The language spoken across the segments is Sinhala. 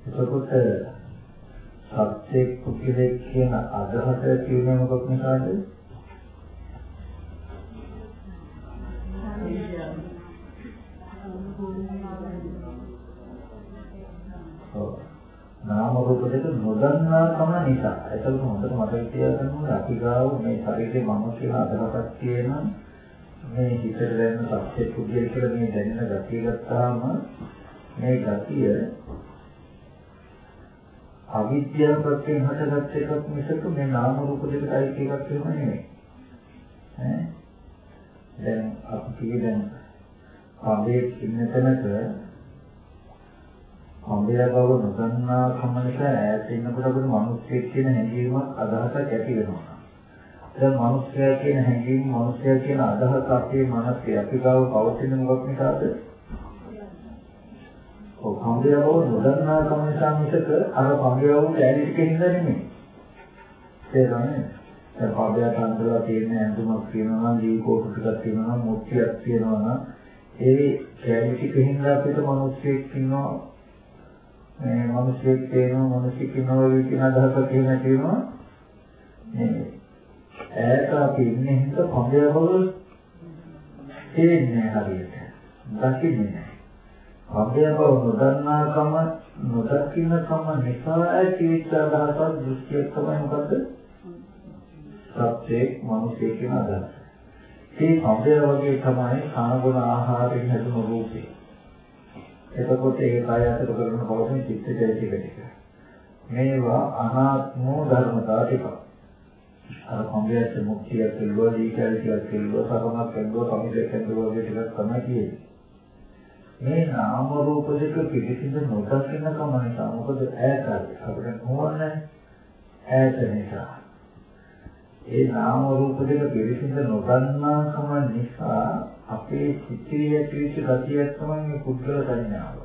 එතකොට සත්‍යයේ කුසලයේ කියන අදහස කියන්නේ මොකක් නිසාද නාම රූප දෙක නොදන්නාකම නිසා. ඒකත් හොඳට මතක තියාගන්න ඕනේ අපි ගාව මේ ශරීරේ මම කියලා අදහසක් තියෙන මේ හිතට දැනෙන සත්‍ය පුද්ගල කියලා මේ දැනෙන ගතිය ගත්තාම මේ ගතිය අවිද්‍යාව ප්‍රත්‍යයෙන් හටගත් එකක් මිසක මේ නාම රූප දෙකට අයිති එකක් එහෙම නෙමෙයි. ඈ දැන් අපි කියේ දැන් අපේ ඉන්න තැනක අඹය බව නොදන්නා කම නිසා ඈත ඉන්නකොට අපිට මිනිස්සෙක් කියන හැඟීමක් අදහසක් ඇති වෙනවා. දැන් මිනිස්සයා කියන හැඟීම මිනිස්සයා කියන අදහස අපේ මනසේ අපි ගාව පවතින මොකක් නිසාද? ඔව් අඹය බව නොදන්නා කම නිසා මිසක අර අඹය බව කැලී ටිකින්ද නෙමෙයි. තේරෙන්නේ? දැන් අඹයට අඳලා තියෙන ඇඳුමක් තියෙනවා නම් දී කෝටු ටිකක් තියෙනවා නම් මුට්ටියක් තියෙනවා නම් ඒ කැලී ටිකින්ද අපිට මිනිස්සෙක් ඉන්නවා. මේ මිනිස්සෙක් තේනවා මිනිස්සෙක් ඉන්නවා කියන අදහසක් කියන තියෙනවා මේ ඈත අපි ඉන්නේ හිත පඹය බව තේන්නේ හරියට. දකින්නේ නැහැ පඹය බව නොදන්නාකම නොදකින්නකම නිසා ඇතිවෙච්ච අදහසක් දෘෂ්ටියක් තමයි මොකද්ද සත්‍යයේ මිනිස්සෙක් කියන අදහස මේ පඹය වගේ තමයි කනගුණ ආහාරයෙන් හැදුණු රූපේ එතකොට ඒ කාය අතර කරන පවතින චිත්තජයතික ටික. මේවා අනාත්මෝ ධර්මතා ටික. අර කොම්බියස් මුක්තිය කෙල්ලුවා, දීකල්තිය කෙල්ලුවා, සරණක් කෙල්ලුවා, සමිතයක් කෙල්ලුවා වගේ ටිකක් තමයි තියෙන්නේ. මේ නාම රූප දෙක පිළිසිඳ නොදකින්න කම නිසා මොකද ඈතයි අපිට නොවන්නේ ඈත නිසා. ඒ නාම රූප දෙක පිළිසිඳ නොදන්නා කම නිසා අපේ සිතේ ඇතිවෙච්ච ගතියක් තමයි මේ පුද්ගල සංඥාව.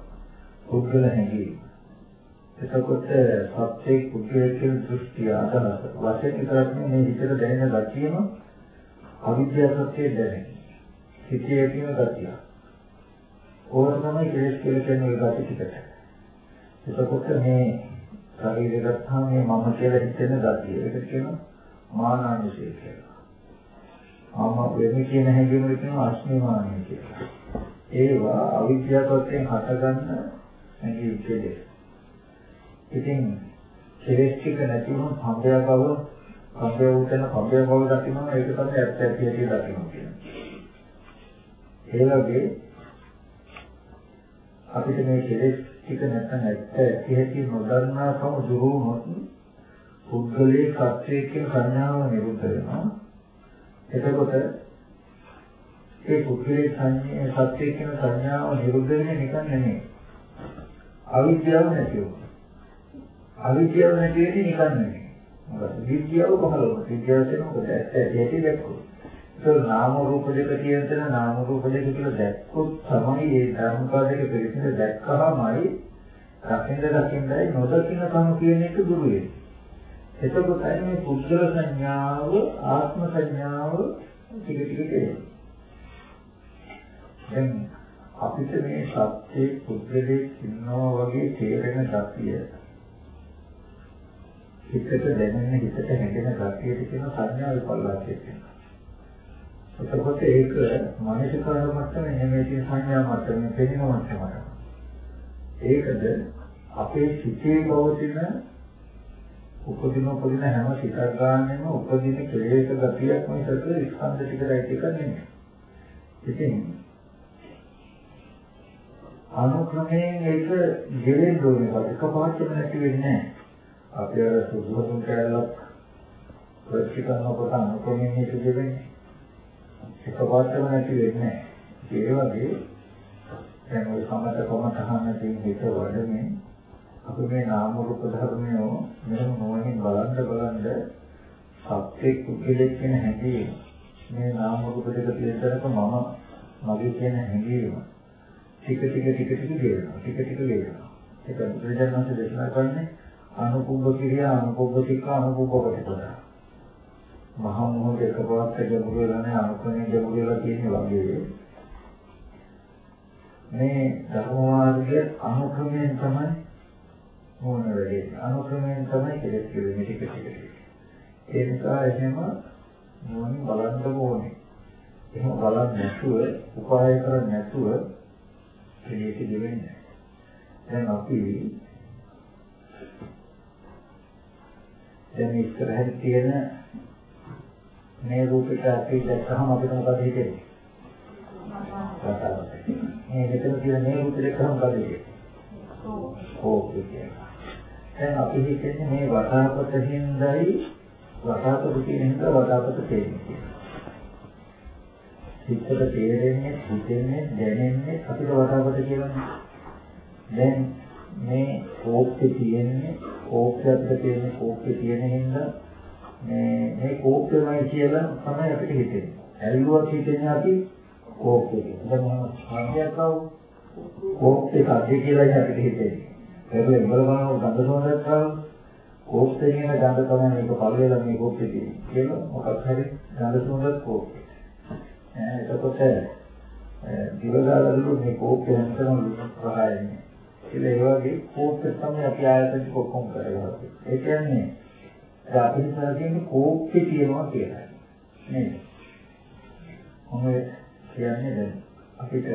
පුද්ගල හැඟීම. එතකොට සත්‍යයේ පුද්ගල කියන දෘෂ්ටිය අදහස වශයෙන් විතරක් නෙමෙයි මේ හිතට දැනෙන ගතියම අවිද්‍යා සත්‍යයේ දැනෙන්නේ. සිතේ ඇතිවෙන ගතිය. ඕන තමයි කෙලෙස් කියලා කියන ඒ ගති ටිකට. එතකොට මේ ශරීරය ගත්තාම මේ මම කියලා හිතෙන ගතිය. ඒක කියනවා මානානුසය කියලා. මම වෙන කියන හැඟීම කියනවා අස්මිමානය කියලා. ඒවා අවිද්‍යාවයෙන් හටගන්න හැඟීම් කෙලෙස්. ඉතින් කෙලෙස් ටික නැති වුණොත් සම්බය බව සම්බය උතන සම්බය බව දකිනවා ඒක තමයි ඇත්ත ඇති ඇති දකිනවා කියන්නේ. ඒ වගේ අපිට මේ කෙලෙස් ටික නැත්නම් ඇත්ත ඇති ඇති නොදන්නා කම දුරු වුණොත් පුද්ගලයේ සත්‍යයේ කියන සංඥාව නිරුද්ධ වෙනවා. එතකොට ඒ පුද්ගලයේ සංඥා සත්‍යයේ කියන සංඥාව නිරුද්ධ වෙන්නේ නිකන් නෙමෙයි. අවිද්‍යාව නැති වෙනවා. අවිද්‍යාව නැති වෙන්නේ නිකන් නෙමෙයි. මොකද විද්‍යාව පහළ වුණා. විද්‍යාව කියන්නේ මොකද? ඇත්ත ඇටි දැක්කොත්. ඒක නාම රූප දෙක කියන තැන නාම රූප දෙක කියලා දැක්කොත් තමයි මේ ධර්මපාදක පිළිසිඳ දැක්කහමයි දකින්න දකින්නයි නොදකින්න කම කියන එක දුරු වෙන්නේ. එතකොටයි මේ පුද්ගල සංඥාව ආත්ම සංඥාව ටික ටික එන්නේ. දැන් අපිට මේ සත්‍යයේ පුද්ගලෙක් ඉන්නවා වගේ තේරෙන ගතිය හිතට දැනෙන හිතට හැදෙන ගතියට කියන සංඥා විපල්ලාසය කියනවා. එතකොට ඒක මානසිකාර මට්ටමේ නෙමෙයි තියෙන සංඥා මට්ටමේ පෙනෙන මට්ටමකට. ඒකද අපේ සිතේ පවතින උපදින උපදින හැම සිතක් ගන්නෙම උපදින ක්ලේශ ගතියක් මේ සතර ස්කන්ධ ටිකයි ටික නෙමෙයි. ඉතින් අනුක්‍රමයෙන් ඒක ගෙවෙන්න ඕනේ. එකපාරටම නැති වෙන්නේ නැහැ. අපි අර සුදුසුම් කැලලක් ප්‍රතිකරනකොට අනුක්‍රමයෙන් ඒක ගෙවෙන්නේ. එකපාරටම නැති වෙන්නේ නැහැ. ඒ වගේ දැන් ඔය සමත කොම තහන්න තියෙන හිත වඩමින් අපි මේ නාම රූප ධර්මය මෙහෙම නොවනින් බලන්න බලන්න සත්‍ය කුකලෙක් කියන හැඟීම මේ නාම රූප දෙක පිළිතරක මම මගේ කියන හැඟීම ටික ටික ටික ටික ගෙවෙනවා ටික ටික ගෙවෙනවා ඒක බුදුරජාණන් දේශනා කරන්නේ අනුකුබ්බ කිරියා අනුකුබ්බ තික්ක අනුකුබ්බ ප්‍රතිපදා මහා මොහොත එකපාරට ගැඹුරු වෙලා නැහැ අනුකරණය ගැඹුරු වෙලා තියෙන වගේ. මේ ධර්ම මාර්ගයේ අනුක්‍රමයෙන් තමයි මොන වෙලේ අනුක්‍රමයෙන් තමයි කෙලෙස් කෙරෙන්නේ ටික ටික ඒ නිසා එහෙම මොනින් බලන්න ඕනේ. එහෙම බලන්නේ නැතුව උපාය කරන්නේ නැතුව කෙලෙස් දෙවෙන්නේ දැන් අපි දැන් ඉස්සරහින් තියෙන මේ රූපිත අපි දැක්කම අපිට මොකද හිතෙන්නේ? මේ මෙතන තියෙන මේ රූපිත දැක්කම මොකද හිතෙන්නේ? ඕකේ කියනවා. දැන් අපි හිතන්නේ මේ වටාපත හිඳයි වටාපත කියන හින්දා වටාපත තේරෙන්නේ. හිතට තේරෙන්නේ, හිතෙන්නේ, දැනෙන්නේ අපිට වටාපත කියලානේ. දැන් මේ කෝප්පේ තියෙන්නේ කෝප්පේ අපිට තියෙන්නේ කෝප්පේ තියෙන හින්දා මේ මේ කෝප්පේමයි කියලා තමයි අපිට හිතෙන්නේ. ඇල්ලුවක් හිතෙන්නේ අපි කෝප්පේ කියලා. දැන් මම සංඛ්‍යාවක් කෝප්පේ කද්දේ කියලා අපිට හිතෙන්නේ. ඒක ඉවර බලන ගඳ සෝඳක් කරා කෝප්පේ කියන ගඳ තමයි මේක පළවෙලා මේ කෝප්පේ තියෙන්නේ. කියලා මොකක් හරි ගඳ සෝඳක් කෝප්පේ. එතකොට දිවගාලවල මේ කෝප්පේ හැමතැනම ප්‍රහායන්නේ. ඒ වගේ කෝප්පේ තමයි අපි ආයතන කොක්කොම් කරලා ඒ කියන්නේ අපි හිතලා තියෙන්නේ කෝප්පේ තියනවා කියලා. නේද? මොකද කියන්නේ දැන් අපිට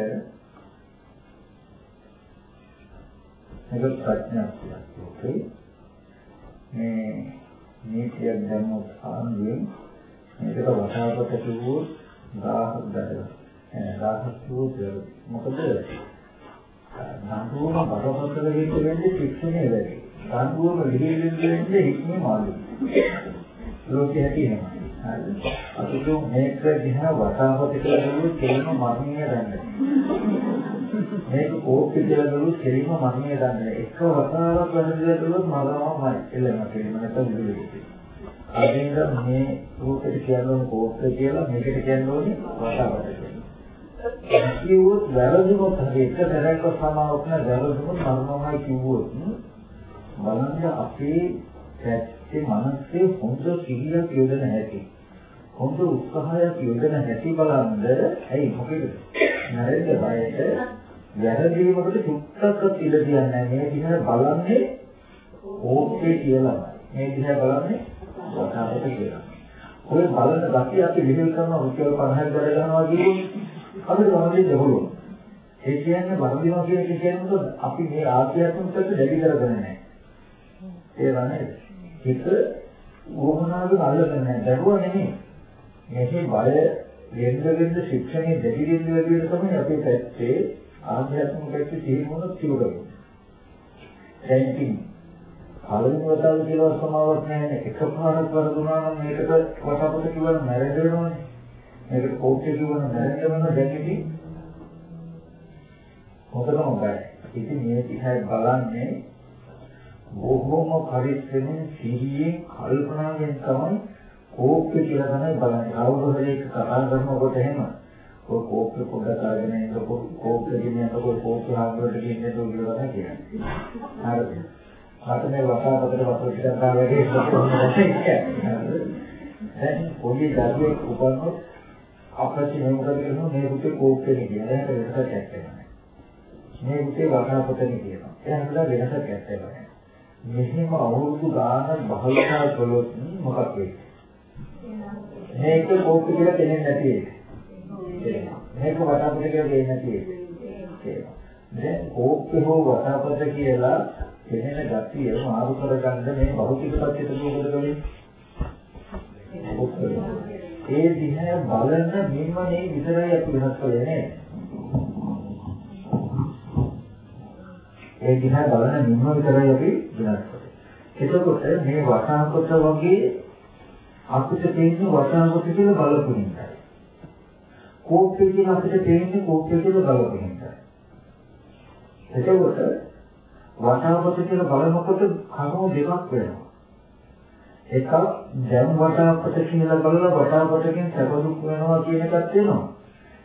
මේක ප්‍රඥාවක් ඕකේ මේ නීතියක් දැම්මොත් ආන්දියෙන් මේකට වටාපත කිව්වොත් 1000ක් දැරලා එන 1000ක් කිව්වොත් මොකද නම්බුවම බරපතල වෙන්න වෙන්නේ ශික්ෂණය වැඩි. නම්බුවම ලිහිලින් වෙන්නේ හික්මේ මාළු. ලෝකේ හැටියෙනවා. අපි දුක් මේක දිහා වටාපත කියලා කිව්වොත් තේම මරණය දන්නේ. මේක කෝප්පේ කියලා ගලුත් කෙලින්ම මරණය දන්නේ. එක වතාවක් වැරදිලා කළොත් මරණයමයි. එළම කෙලින්ම නැත්නම් විදුලි. අදින්ද මේ රූපෙට කියන්නේ කෝප්පේ කියලා මේකට කියන්නේ වතාවට කියලා. කිව්වොත් වැරදුනොත් හරි එක දැනක සමාවක් නැ වැරදුනොත් මරණයමයි කිව්වොත් බලන්න අපේ පැත්තේ මනසේ හොඳ සිහියක් යොදන හැටි. හොඳ උත්සාහයක් යොදන හැටි බලන්න ඇයි මොකද? නැරෙන්න බයට වැරදීමකට චුට්ටක්වත් ඉඩ දෙන්නේ නැහැ. මේ දිහා බලන්නේ ඕකේ කියලා. මේ දිහා බලන්නේ වටාපත කියලා. ඔය බලන ගැටි අපි විහිල් කරන රුචිවල 50ක් වැඩ ගන්නවා කියන්නේ අපිට වරදී දෙවලු. ඒ කියන්නේ වරදිනවා කියන එක කියන්නේ අපි මේ ආධ්‍යාත්මික පැත්ත දෙවි කරගෙන නැහැ. ඒ වනේ හිත වොමනාවෙන් අල්ලගෙන නැහැ. දරුවා නෙමෙයි. මේකේ බය වෙන්න වෙන්න ශික්ෂණයේ දෙවි දෙවි වැඩි වෙන තමයි අපේ පැත්තේ ආධ්‍යාත්මික පැත්තේ තීරණයක් තිබුණා. දැන් ඉතින් පළවෙනි වතාව කියලා සමාවක් නැහැ එකපාරක් වරදුනා නම් මේකට වටපිට කිව්වම මැරෙන්නවනේ. මේකට කෝච්චිය කිව්වම මැරෙන්නවන දැන් ඉතින් මොකද මොකද? ඉතින් මේ දිහා බලන්නේ බොහෝම පරිස්සමෙන් සිහියෙන් කල්පනාවෙන් තමයි කෝප්පේ කියලා තමයි බලන්නේ. කවුරු හරි එක කතා කරනකොට එහෙම ඔය කෝප්පේ පොඩ්ඩක් අරගෙන ඉන්නකො කෝප්පේ ගෙනියනකොට කෝප්පේ හාමුදුරට කියන්නේ දුක කියලා තමයි කියන්නේ. හරිද? මට මේ වතාවතට වතුර ටිකක් ගාලා ඉන්නේ. දැන් පොඩි දරුවෙක් උපන්නොත් අපච්චි මේ මොකද කරන්නේ මේ පුතේ කෝප්පේ කියන එක වෙනසක් නැහැ. මේ පුතේ වතාවතට කියනවා. එහෙනම් වෙනසක් නැහැ. මෙහෙම අවුරුදු ගානක් භාවිතා කළොත් මොකක් වෙයි? මේක කෝප්ප කියලා දෙන්නේ නැති එක. මේක වටාපත කියලා දෙන්නේ නැති එක. දැන් කෝප්ප හෝ වටාපත කියලා දෙනෙන ගැතිය මාරු කරගන්න මේ භෞතික සත්‍යයට මොකද කරන්නේ? ඒ දිහා බලන මින්මනේ විතරයි අපි වෙනස් කරන්නේ නේද? ඒ දිහා බලන නිම්ම විතරයි අපි වෙනස් කරන්නේ. එතකොට මේ වටාපත වගේ අපිට තේින්න වටාපත කියලා බලපු නිසා. කෝප්පේ කියන අපිට තේින්නේ කෝප්පේ කියලා බලපු නිසා. එතකොට වටාපත කියලා බලනකොට කණෝ දෙකක් වෙනවා. එකක් දැන් වටාපත කියලා බලලා වටාපතකින් සැප දුක් වෙනවා කියන එකක් වෙනවා.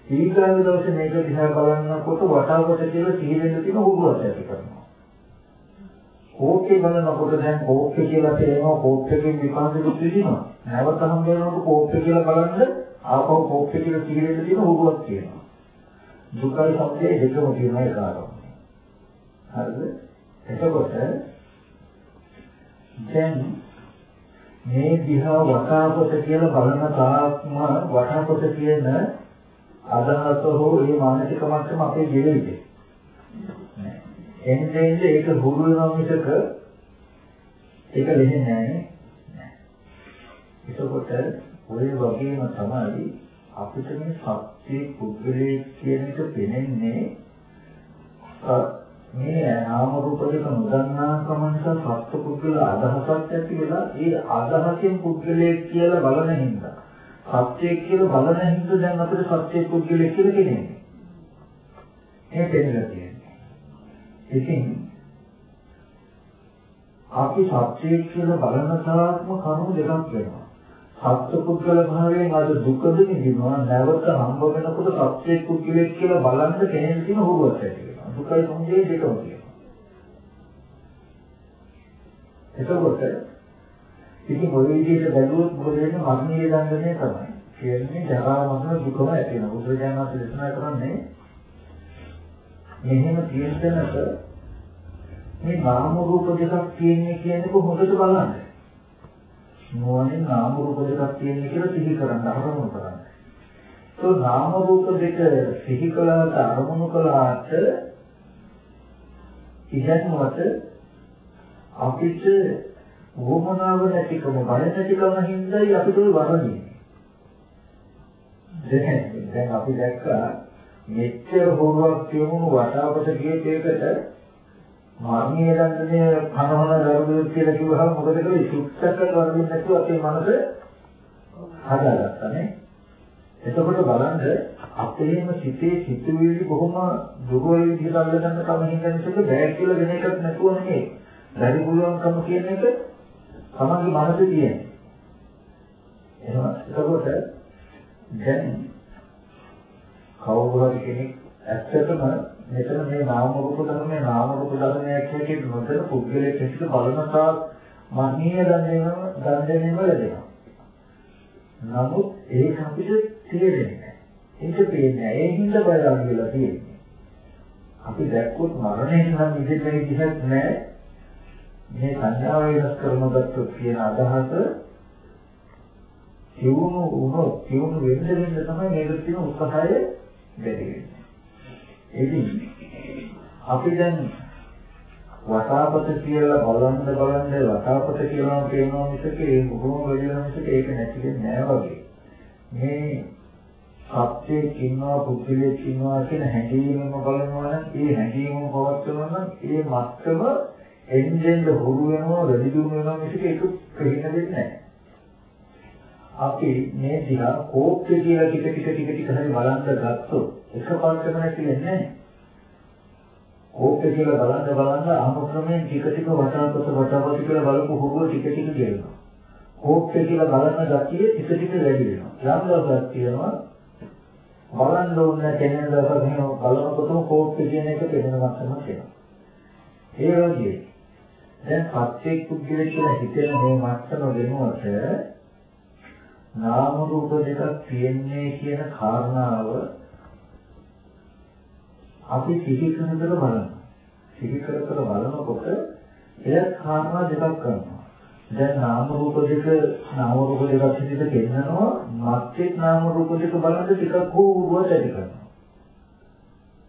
ඊගාව දවසේ මේක දිහා බලනකොට වටාවට කියලා සිහි වෙන්න තියෙන උගුරක් ඇති කරනවා. කෝපේ බලනකොට දැන් කෝපේ කියලා තේරෙනවා කෝපයෙන් විපාකෙක තිබෙනවා. නැවත හම් වෙනකොට කෝපේ කියලා බලන්න ආපහු කෝපේ කියලා සිහි වෙන්න තියෙන උගුරක් තියෙනවා. දුකයි සත්‍යය දෙකම තියෙන එක ආරම්භය. හරිද? එතකොට දැන් මේ දිහා වටාපත කියලා බලන තාක්ම වටාපත කියන අදහස හෝ ඒ මානසික මට්ටම අපේ ජීවිතේ. එන්නේ එන්නේ ඒක හුරු වෙනවා මිසක ඒක ලෙහෙන්නේ නැහැ. එතකොට ඔය වගේම තමයි අපිට මේ සත්‍ය පුද්ගලයේ කියන එක පෙනෙන්නේ මේ නාම රූප දෙක නොදන්නාකම නිසා සත්‍ය පුද්ගල අදහසක් ඇති වෙලා ඒ අදහසෙන් පුද්ගලයේ කියලා බලන හින්දා සත්‍යය කියලා බලන හින්දා දැන් අපිට සත්‍ය පුද්ගලෙක් කියලා කියන්නේ. මේ දෙන්නලා තියෙන්නේ. ඉතින් අපි සත්‍යය කියලා බලන තරම්ම කරුණු දෙකක් වෙනවා. සත්‍ය පුද්ගල භාවයෙන් අද දුකද නිදිනවා නැවත හම්බ වෙනකොට සත්‍ය පුද්ගලෙක් කියලා බලන්න කෙනෙක් තියෙන හොරුවක් ඇති වෙනවා. දුකයි සමුදය දෙකම තියෙනවා. එතකොට ඉතින් ඔය විදිහට බැලුවොත් මොකද වෙන්නේ මරණීය දඬුවමේ තමයි. කියන්නේ ජරා මරණ දුකම ඇති වෙනවා. බුදුරජාණන් වහන්සේ දේශනා කරන්නේ මෙහෙම තියෙන තැනක මේ නාම රූප දෙකක් තියෙන්නේ කියන්නේ කොහොමද බලන්නේ? මොනින් නාම රූප දෙකක් තියෙන්නේ කියලා සිහි කරන්න අරමුණු කරන්න. તો නාම රූප දෙක සිහි කළාට අරමුණු කළාට ඉහත්මත අපිට වොමනාව නැතිකම බය නැතිකම හින්දායි අපිට වරදින්නේ. දැන් දැන් අපි දැක්කා මෙච්චර හොරුවක් කියමුණු වටාපත ගියේකට මාර්ගීය දන්නේ කනවන දරුවෝ කියලා කිව්වහම මොකද කරේ සුත්තකට වරදින්න නැතුව අපේ මනස හදාගත්තා නේ. එතකොට බලන්න අපේම සිතේ සිතුවිලි බොහොම දුර්වල විදිහට අල්ලගන්න කම හින්දා බෑ කියලා වෙන එකක් නැතුව නෙමෙයි. බැරි පුළුවන්කම කියන එක තමන්ගේ මනසේ තියෙන. එහෙනම් එතකොට දැන් කවුරු හරි කෙනෙක් ඇත්තටම මෙතන මේ නාම රූප ධර්මයේ නාම රූප ධර්මයක් කියන නොදැන පුද්ගලයෙක් ඇසිට බලන තාක් මනීය දන්නේම දන්නේම ලැබෙනවා. නමුත් ඒක අපිට තේරෙන්නේ නැහැ. ඒක පේන්නේ නැහැ. ඒ හින්දා බලන්න කියලා තියෙන්නේ. අපි දැක්කොත් මරණය නම් ඉදිරියට ඉදිහත් නැහැ. මේ සංඥාව වෙනස් කරනගත්තොත් කියන අදහස කියවුණු වුණොත් කියවුණු වෙන්න වෙන්න තමයි මේකට තියෙන උත්සාහය වැඩි වෙන්නේ. ඉතින් අපි දැන් වටාපත කියලා බලන්න බලන්න වටාපත කියලා කියනවා මිසක ඒ බොහොම වැඩි වෙන මිසක ඒක නැති වෙන්නේ නෑ වගේ. මේ සත්‍යයේ කින්නවා පුද්ගලයේ කින්නවා කියන හැඟීමම බලනවා නම් ඒ හැඟීමම පවත්වනවා නම් ඒ මත්තම එන්ජෙන්ද හුරු වෙනවා වැඩි දුර වෙනවා මිසක ඒක ප්‍රහිත වෙන්නේ නැහැ. අපි මේ දිහා කෝප්පේ කියලා ටික ටික ටික ටික හරි බලන්න ගත්තොත් එකපාරටම නැති වෙන්නේ නැහැ. කෝපය කියලා බලන්න බලන්න අනුක්‍රමයෙන් ටික ටික වටාපත වටාපත කියලා බලපු හොරුව ටික ටික ගෙවෙනවා. කෝපය කියලා බලන්න ගැතිය ටික ටික වැඩි වෙනවා. යම් දවසක් තියෙනවා බලන්න ඕනේ කෙනෙක් දවසක් එහෙම බලනකොටම කෝපය කියන එක පෙනෙන මට්ටමක් එනවා. ඒ වගේ දැන් සත්‍යයක් පුද්ගලෙක් කියලා හිතෙන මේ මට්ටම වෙනුවට නාම රූප දෙකක් තියෙන්නේ කියන කාරණාව අපි සිහි කරනතර බලනවා. සිහි කර කර බලනකොට එයත් කාරණා දෙකක් කරනවා. දැන් නාම රූප දෙක නාම රූප දෙකක් විදිහට පෙන්නනවා මත්ෙත් නාම රූප දෙක බලනකොට ටිකක් හෝ උරුවට ඇති කරනවා.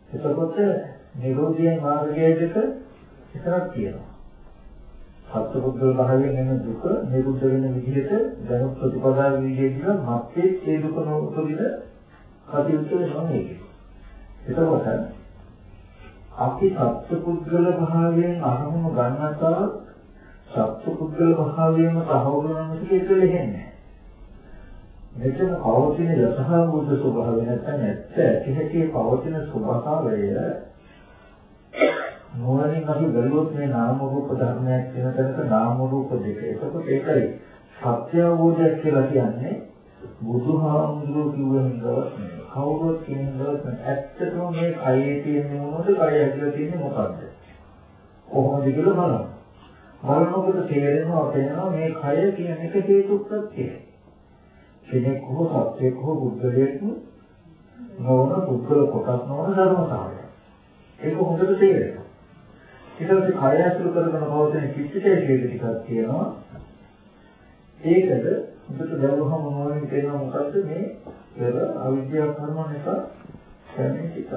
එතකොට නිරෝධිය මාර්ගය දෙක විතරක් තියෙනවා. සත්පුද්ගල භාවයෙන් එන දුක නිරුද්ධ වෙන විදිහට දැනුත් ප්‍රතිපදා විදිහට මත්ෙත් ඒ දුක නොඋපදින කටයුතු වෙනවා මේක. එතකොට අපි සත්පුද්ගල භාවයෙන් අරමුණු ගන්නතා සත්පුද්ගල භාවයෙන්ම තහවුරු වෙන එක ලෙහෙන්නේ. මෙතන පවතින යථාභූත ස්වභාවය නැත්නම් ඇත්ත ඇහිහියේ පවතින ස්වභාවය මොනින් අපි බැලුවොත් මේ නාම රූප ධර්මයක් කියන තැනක නාම රූප දෙක. එතකොට ඒකයි සත්‍ය අවබෝධයක් කියලා කියන්නේ බුදුහාමුදුරුවෝ කිව්වෙන් දවස් නෙවෙයි. කවුරුත් කියන දවස් නෙවෙයි. ඇත්තටම මේ කයේ තියෙන මොනවද? කය ඇතුලේ තියෙන්නේ මොකද්ද? කොහොමද කියලා බලන්න. බලනකොට තේරෙනවා තේරෙනවා මේ කය කියන එක හේතුප්‍රත්‍යයයි. කෙනෙක් හෝ සත්‍යයක් හෝ බුද්ධලයක් නොවන පුද්ගල කොටස් නොවන ධර්මතාවය. ඒක හොඳට තේරෙනවා. ඊට පස්සේ කය ඇතුළු කරගෙන පවතින චිත්තයේ හේතු ටිකක් තියෙනවා. ඒකද හොඳට බලවහම මොනවද කියනවා මොකද්ද මේ පෙර අවිද්‍යාව කර්ම නිසා දැනෙන ටික.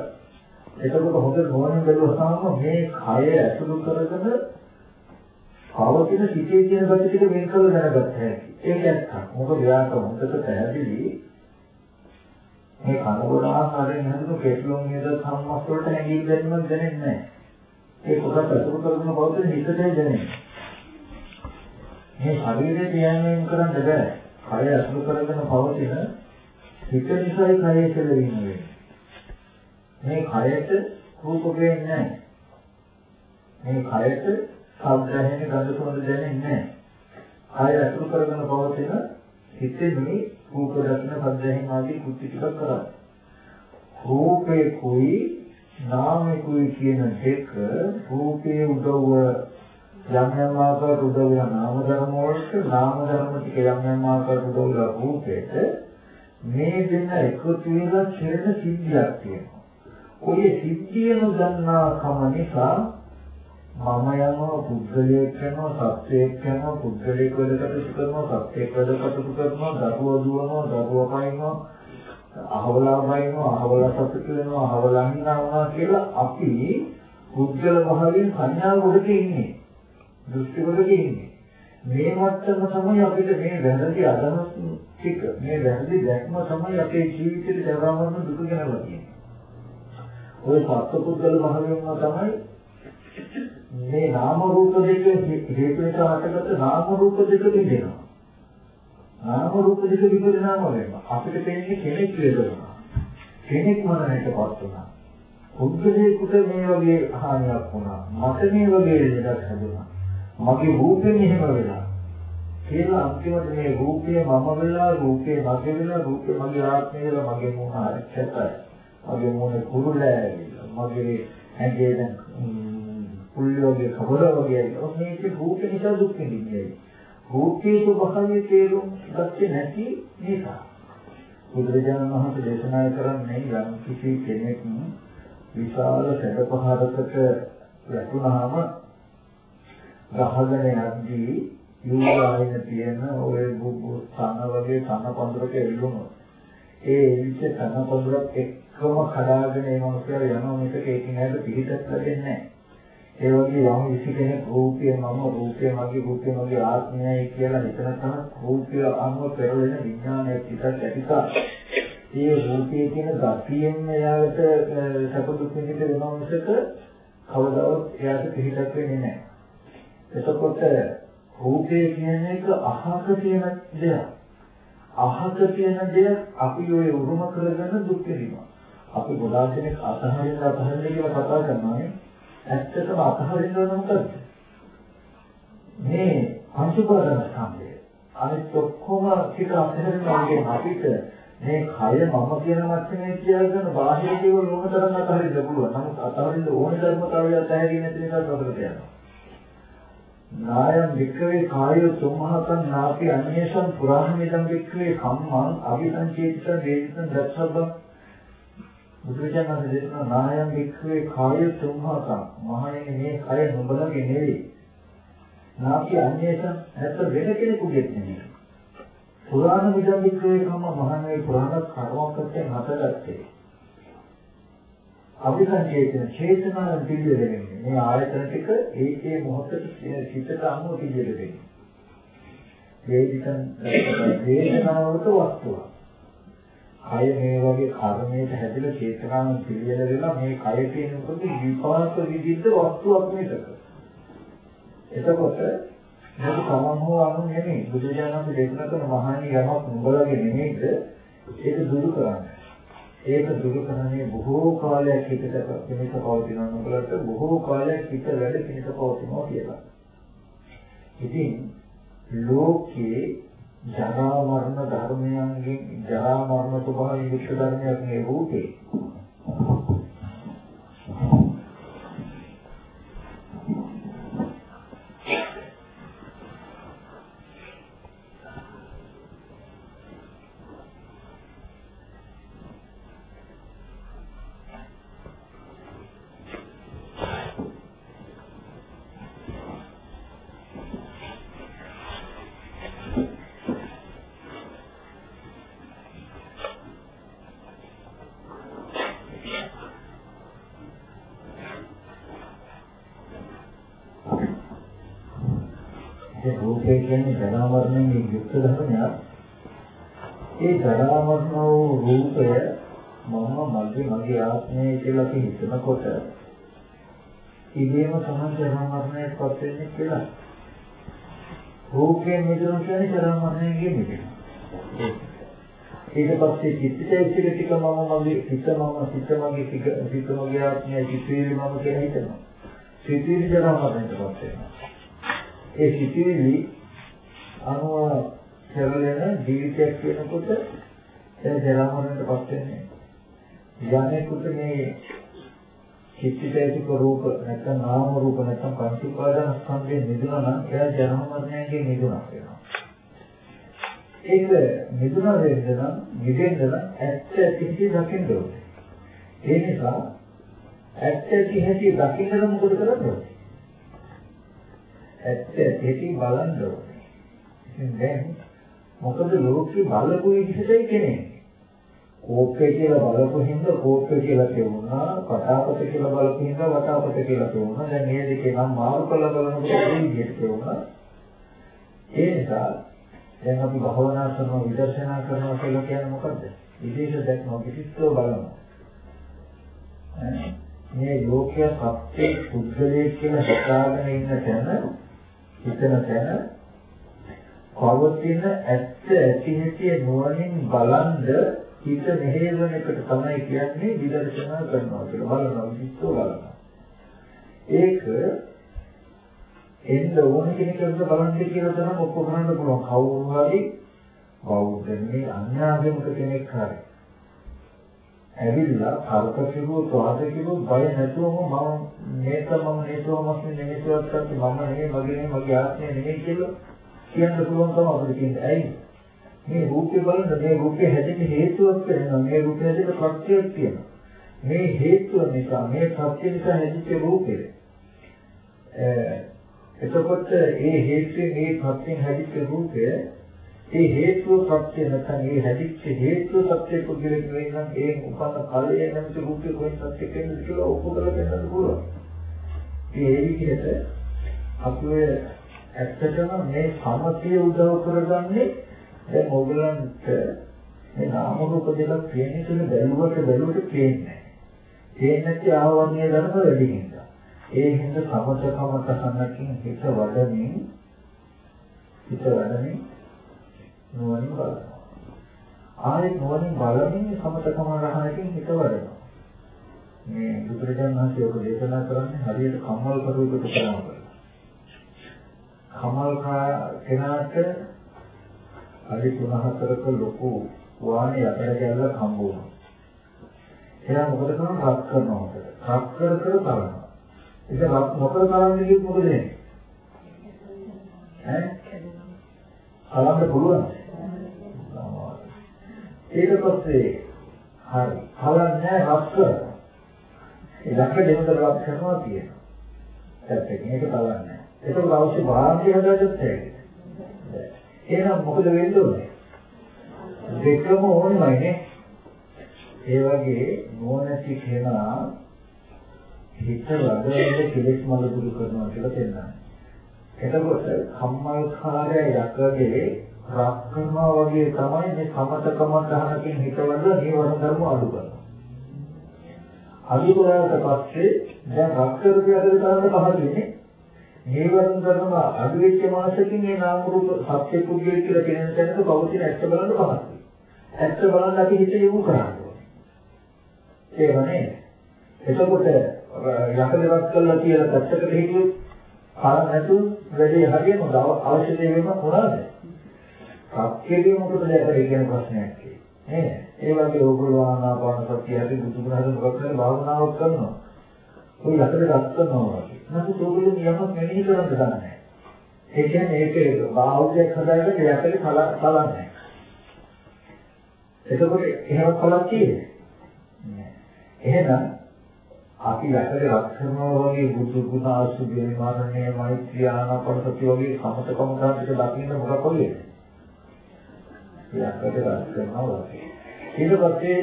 එතකොට හොඳට මොනින් බලවහම මේ කය ඇතුළු කරගෙන පවතින සිටේ කියන ගැටි ටික වෙන් කරලා දැනගත්ත හැකි. ඒක ඇත්තක්. මොකද යාක හොඳට පැහැදිලි මේ කනගොඩ ආහාරයෙන් හැදුණු කෙට්ලොන් නේද සම්මස් වලට හැංගී දැනීමක් දැනෙන්නේ නැහැ. ඒ කොටස් අතුරු කරන පවතින හිතේ දැනෙන්නේ. මේ ශරීරයේ තියන්නේ කරන්න බෑ. කය අතුරු කරගෙන පවතින හිත නිසායි කය කියලා වෙන්නේ. මේ කයට රූප වෙන්නේ නැහැ. මේ කයට සබ්දයෙන් ගඳ සුවඳ දැනෙන්නේ නැහැ. කය අතුරු කරගෙන පවතින හිතේ මේ රූප දර්ශන සබ්දයෙන් ආදී කුටි ටිකක් කරන්නේ. රූපේ කුයි නාමේ කුයි කියන දෙක රූපේ උදව්ව යම් යම් ආකාර උදව් වෙන නාම ධර්ම වලට නාම ධර්ම ටික යම් යම් ආකාර උදව් වෙන රූපයට මේ දෙන්න එකතු වෙලා කෙරෙන සිද්ධියක් තියෙනවා. ඔය සිද්ධිය නොදන්නා කම නිසා මම යනවා පුද්ගලයෙක් කරනවා සත්‍යයක් කරනවා පුද්ගලයෙක් වැඩකට කරනවා සත්‍යයක් වැඩකට කරනවා දරුවා දුවනවා දරුවා පයින්නවා අහවලා පයින්නවා අහවලා සතුට වෙනවා අහවලා හිනානවා කියලා අපි පුද්ගල භාවයෙන් සංඥා වලට ඉන්නේ දෘෂ්ටි වලට ඉන්නේ. මේ මට්ටම තමයි අපිට මේ වැරදි අදහස් ටික මේ වැරදි දැක්ම තමයි අපේ ජීවිතේ දරාවන්න දුක ගෙනල්ලා තියෙන්නේ. ওই සත්පුද්ගල භාවයෙන්ම තමයි මේ නාම රූප දෙක හේතු නිසා හටගත්ත නාම රූප දෙක බිඳෙනවා. නාම රූප දෙක විපරිණාම වෙනවා. අපිට පේන්නේ කෙනෙක් වේදනා. කෙනෙක් මනසටපත් වෙනවා. පුද්ගලයෙකුට මේ වගේ හානියක් වුණා. මට මේ වගේ දෙයක් හැදුණා. මගේ රූපෙ මෙහෙම වෙලා කියලා අන්තිමට මේ රූපය මම වෙලා රූපේ මගේ වෙලා රූපේ මගේ ආත්මය වෙලා මගේ මොන හරි කැතයි මගේ මොන කුරුලෑ මගේ ඇඟේ දැන් පුල්ල වගේ කවර වගේ මේක රූපේ නිසා දුක් විඳින්නේ රූපේ ස්වභාවය තේරුම් ගත්තේ නැති නිසා බුදුරජාණන් වහන්සේ දේශනා කරන්නේ යම් කිසි කෙනෙක් විශාල සැඩපහරකට වැටුනහම ගහගෙන යද්දී යෝගායන තියෙන ඔය බුබ්බු තන වගේ තන පඳුරක එල්ලුණොත් ඒ එල්ච තන පඳුරක් එක්කම කඩාගෙන ඒ මොනසාර යනවා මේක ඒකින් ඇද පිළිදක් ලැබෙන්නේ ඒ වගේ යම් කිසි කෙනෙක් රූපය මම රූපය මගේ රූපය මගේ ආත්මයයි කියලා හිතන තන රූපය අනුව පෙරලෙන විඥානය පිටක් ඇතිකා ඒ රූපයේ කියන ගතියෙන් එයාට සතුටු දෙන්න වෙනවා මිසක කවදාවත් එයාට පිළිදක් වෙන්නේ නැහැ එතකොට රූපේ කියන එක අහක තියෙන දෙයක්. අහක තියෙන දෙයක් අපි ඔය උරුම කරගෙන දුක් විඳිනවා. අපි ගොඩාක් දෙනෙක් අතහරින්න අතහරින්න කියලා කතා කරනවා නේ. ඇත්තටම අතහරින්න ඕන මොකද්ද? මේ පංචපාදන ස්කන්ධය. අනිත් ඔක්කොම ටික අතහැරෙනවා අපිට මේ කය මම කියන මට්ටමේ තියාගෙන බාහිර දේවල් ඕන තරම් අතහරින්න පුළුවන්. නමුත් අතහරින්න ඕන ධර්මතාවය අතහැරියේ නැති නිසා අපිට යනවා. නායම් වික්‍රේ කාය සෝමහතං නාපි අන්‍යසං පුරාණමිදං වික්‍රේ කම්මං අවිසංචේතිත වේදිතං දස්සබ්බං බුදුරජාණන් දේශනා නායම් වික්‍රේ කාය සෝමහතං මහණෙනි මේ කය නුඹලගේ නෙවෙයි නාපි අන්‍යසං නැත්නම් වෙන කෙනෙකුගේ නෙවෙයි පුරාණ මිදං වික්‍රේ කම්ම මහණෙනි පුරාණ කර්මකයෙන් හටගත්තේ අභිසංකේතන චේතනාවෙන් පිළිවෙල වෙන්නේ. මේ ආයතන ටික ඒකේ මොහොතට සිතට අනුව පිළිවෙල වෙන්නේ. වේදිකන් වේදනාවට වස්තුවක්. කය මේ වගේ කර්මයට හැදිලා චේතනාවෙන් පිළිවෙල වෙලා මේ කය කියනකොට විපාක විදිහට වස්තුවක් මේක. එතකොට මේක තමන් හෝ අනු නෙමෙයි බුදුජානක දේශනා කරන මහානි යමක් නුඹලගේ නෙමෙයිද ඒක දුරු කරන්නේ. ඒක දුරු කරන්නේ බොහෝ කාලයක් හිතට කෙනෙක් පවතිනවා නේද බොහෝ කාලයක් හිත වැඩ කෙනෙක් පවතිනවා කියලා. ඉතින් ලෝකේ ජරා මරණ ධර්මයන්ගෙන් ජරා මරණ ස්වභාවයෙන් යුක්ත ධර්මයක් නේ රූපේ. පත් වෙන්නේ කියලා. රූපයෙන් මිදෙන කියන්නේ ජරා මරණයෙන් මිදෙනවා. ඊට පස්සේ චිත්තචෛතසික ටික මම මගේ හිත මම හිත මගේ හිත මගේ ආත්මය චිත්තේලි මම කියලා හිතනවා. චිත්තේලි ජරා මරණයට පත් වෙනවා. ඒ සිතිවිලි අනුව කෙරලෙන ජීවිතයක් කියනකොට ඒ ජරා මරණයටපත් වෙන්නේ. යන්නේකුට මේ චිත්තචෛතසික රූප නැත්නම් නාම රූප නැත්නම් පංච උපාදාන ස්කන්ධයෙන් මිදුණා නම් එයා ජරා මරණයෙන් මිදුණා වෙනවා. ඒක මිදුණා වෙන්න නම් මිදෙන්න නම් ඇත්ත ඇති දකින්න ඕනේ. ඒ නිසා ඇත්ත ඇති හැටි දකින්න මොකද කරන්නේ? ඇත්ත ඇටි බලන්න ඕනේ. ඉතින් දැන් මොකද ලෝකේ බලපු විදිහටයි කෙනෙක්. කෝප්පේ කියලා බලපු හින්දා කෝප්පේ කියලා කියුණා, කටාපත කියලා බලපු හින්දා වටාපත කියලා කියුණා. දැන් මේ දෙකේ නම් මාරු කරලා බලනකොට ඒ විදිහට කියුණා. ඒ නිසා දැන් අපි භවනා කරනවා විදර්ශනා කරනවා කියලා කියන්නේ මොකද්ද? විදේශ දැක්ම පිටිස්සෝ බලනවා. මේ ලෝකයේ සත්‍ය පුද්ගලයේ කියලා හිතාගෙන ඉන්න තැන හිතන තැන පවතින ඇත්ත ඇති හැටි නුවණින් බලන්ද හිත මෙහෙවන එකට තමයි කියන්නේ විදර්ශනා කරනවා කියලා බලනවා විශ්ව බලනවා. ඒක එන්න ඕන කෙනෙකුට බලන්න කියලා තමයි ඔක්කො කරන්න පුළුවන්. කවුරු හරි බෞද්ධනේ අන්‍යාගමික කෙනෙක් හරි. ඇවිල්ලා තර්ක කිරුවොත් වාද කිරුවොත් බය නැතුවම මම මේක මම නේතුවමස් නෙමෙයිවත් කරත් මම නෙමෙයි මගේ නෙමෙයි මගේ ආත්මය නෙමෙයි කියලා කියන්න පුළුවන් තමයි අපිට කියන්නේ. ඇයි? මේ රූපේ බලන්න මේ රූපේ හැදෙන්න හේතුවක් වෙනවා. මේ රූපේ හැදෙන්න ප්‍රත්‍යක් තියෙනවා. මේ හේතුව නිසා මේ ප්‍රත්‍ය නිසා හැදිච්ච රූපේ. එතකොට ඒ හේතුවේ මේ ප්‍රත්‍යෙන් හැදිච්ච රූපය ඒ හේතුව සත්‍ය නැත්නම් ඒ හැදිච්ච හේතුව සත්‍ය පුද්ගලෙක් වෙනනම් ඒ උපන්න ඵලය නැමැති රූපේ කොහෙන් සත්‍ය කියන්නේ කියලා ඔප්පු කරලා දෙන්නත් පුළුවන්. ඒ විදිහට අපේ ඇත්තටම මේ සමතිය උදව් කරගන්නේ දැන් ඕගලන්ට මේ නාම රූප දෙකක් පේන්නේ කියලා බැලුවට බැලුවට පේන්නේ නැහැ. පේන්නේ නැති ආවර්ණීය ධර්ම වැඩි නිසා. ඒ හින්දා සමතකම තහනකින් හිත වඩමින් හිත වඩමින් නුවණින් බලනවා. ආයෙත් නුවණින් බලමින් සමතකම රහණකින් හිත වඩනවා. මේ බුදුරජාණන් වහන්සේ ඔබ දේශනා කරන්නේ හරියට කම්මල් කරුවකට කරනවා කියලා. කමල් කෙනාට අඩි 3-4ක ලොකු වාහනේ යකඩ ගැල්ලක් හම්බ වුණා. එයා මොකද කරන්නේ? රත් කරනවා මොකද? රත් කර කර බලනවා. ඒක රත් නොකර බලන්නේ කිව්වොත් මොකද වෙන්නේ? ඈ? කලන්න පුළුවන්. ඊට පස්සේ හරි. කලන්නේ රත් කරනවා. ඒ යකඩ දෙමතර රත් කරනවා කියනවා. ඒත් මේක කලන්නේ ඒකට අවශ්‍ය වාර්ගය හදාගත්ත හැකි. එහෙනම් මොකද වෙන්න ඕනේ? දෙකම ඕනෙමයි නේ. ඒ වගේ නොනැති කෙනා හිත වදවල කෙලෙස් මල දුරු කරනවා කියලා පෙන්නනවා. එතකොට කම්මල්කාරය යකගේ රක් කරනවා වගේ තමයි මේ සමතකම දහනකින් හිතවල නිවන ධර්ම අඩු කරනවා. අඩු කරාට පස්සේ දැන් රක් කරපු යකේ තරම පහළින්නේ නීවරණ ධර්ම අඩු වෙච්ච මාසකින් මේ නාම රූප සත්‍ය පුද්ගලික කියලා කියන තැනක පවතින ඇත්ත බලන්න පහසුයි. ඇත්ත බලන්න අපි හිත යොමු කරන්න ඕනේ. ඒ වනේ. එතකොට යකඩවත් කළා කියලා පැත්තකට හිටියොත් කාල නැතුව වැඩේ හරියම අවශ්‍ය දේ වෙනව මොනවාද? සත්‍යයේ මොකද දැකලා කියන ප්‍රශ්නයක් නේද? ඒ වගේ ඕගොල්ලෝ ආනාපාන සතිය හරි බුදුගුණ හරි මොකක් හරි භාවනාවක් කරනවා. ඔය යකඩ රත් කරනවා වගේ. නමුත් ඔයගොල්ලෝ නියමක් මෙනෙහි කරන්න දන්නේ නැහැ. ඒ කියන්නේ ඒක බාහුවයක් හදාගෙන යකඩ කලන්නේ. එතකොට එහෙම කලක් තියෙන්නේ. එහෙනම් අපි යකඩ රත් කරනවා වගේ බුදු ගුණ අසුභේ මරණය මෛත්‍රී ආනාපානසති වගේ සමතකම ගන්නට දකින්න මොකක් වගේද? යකඩ රත් කරනවා වගේ. ඊට පස්සේ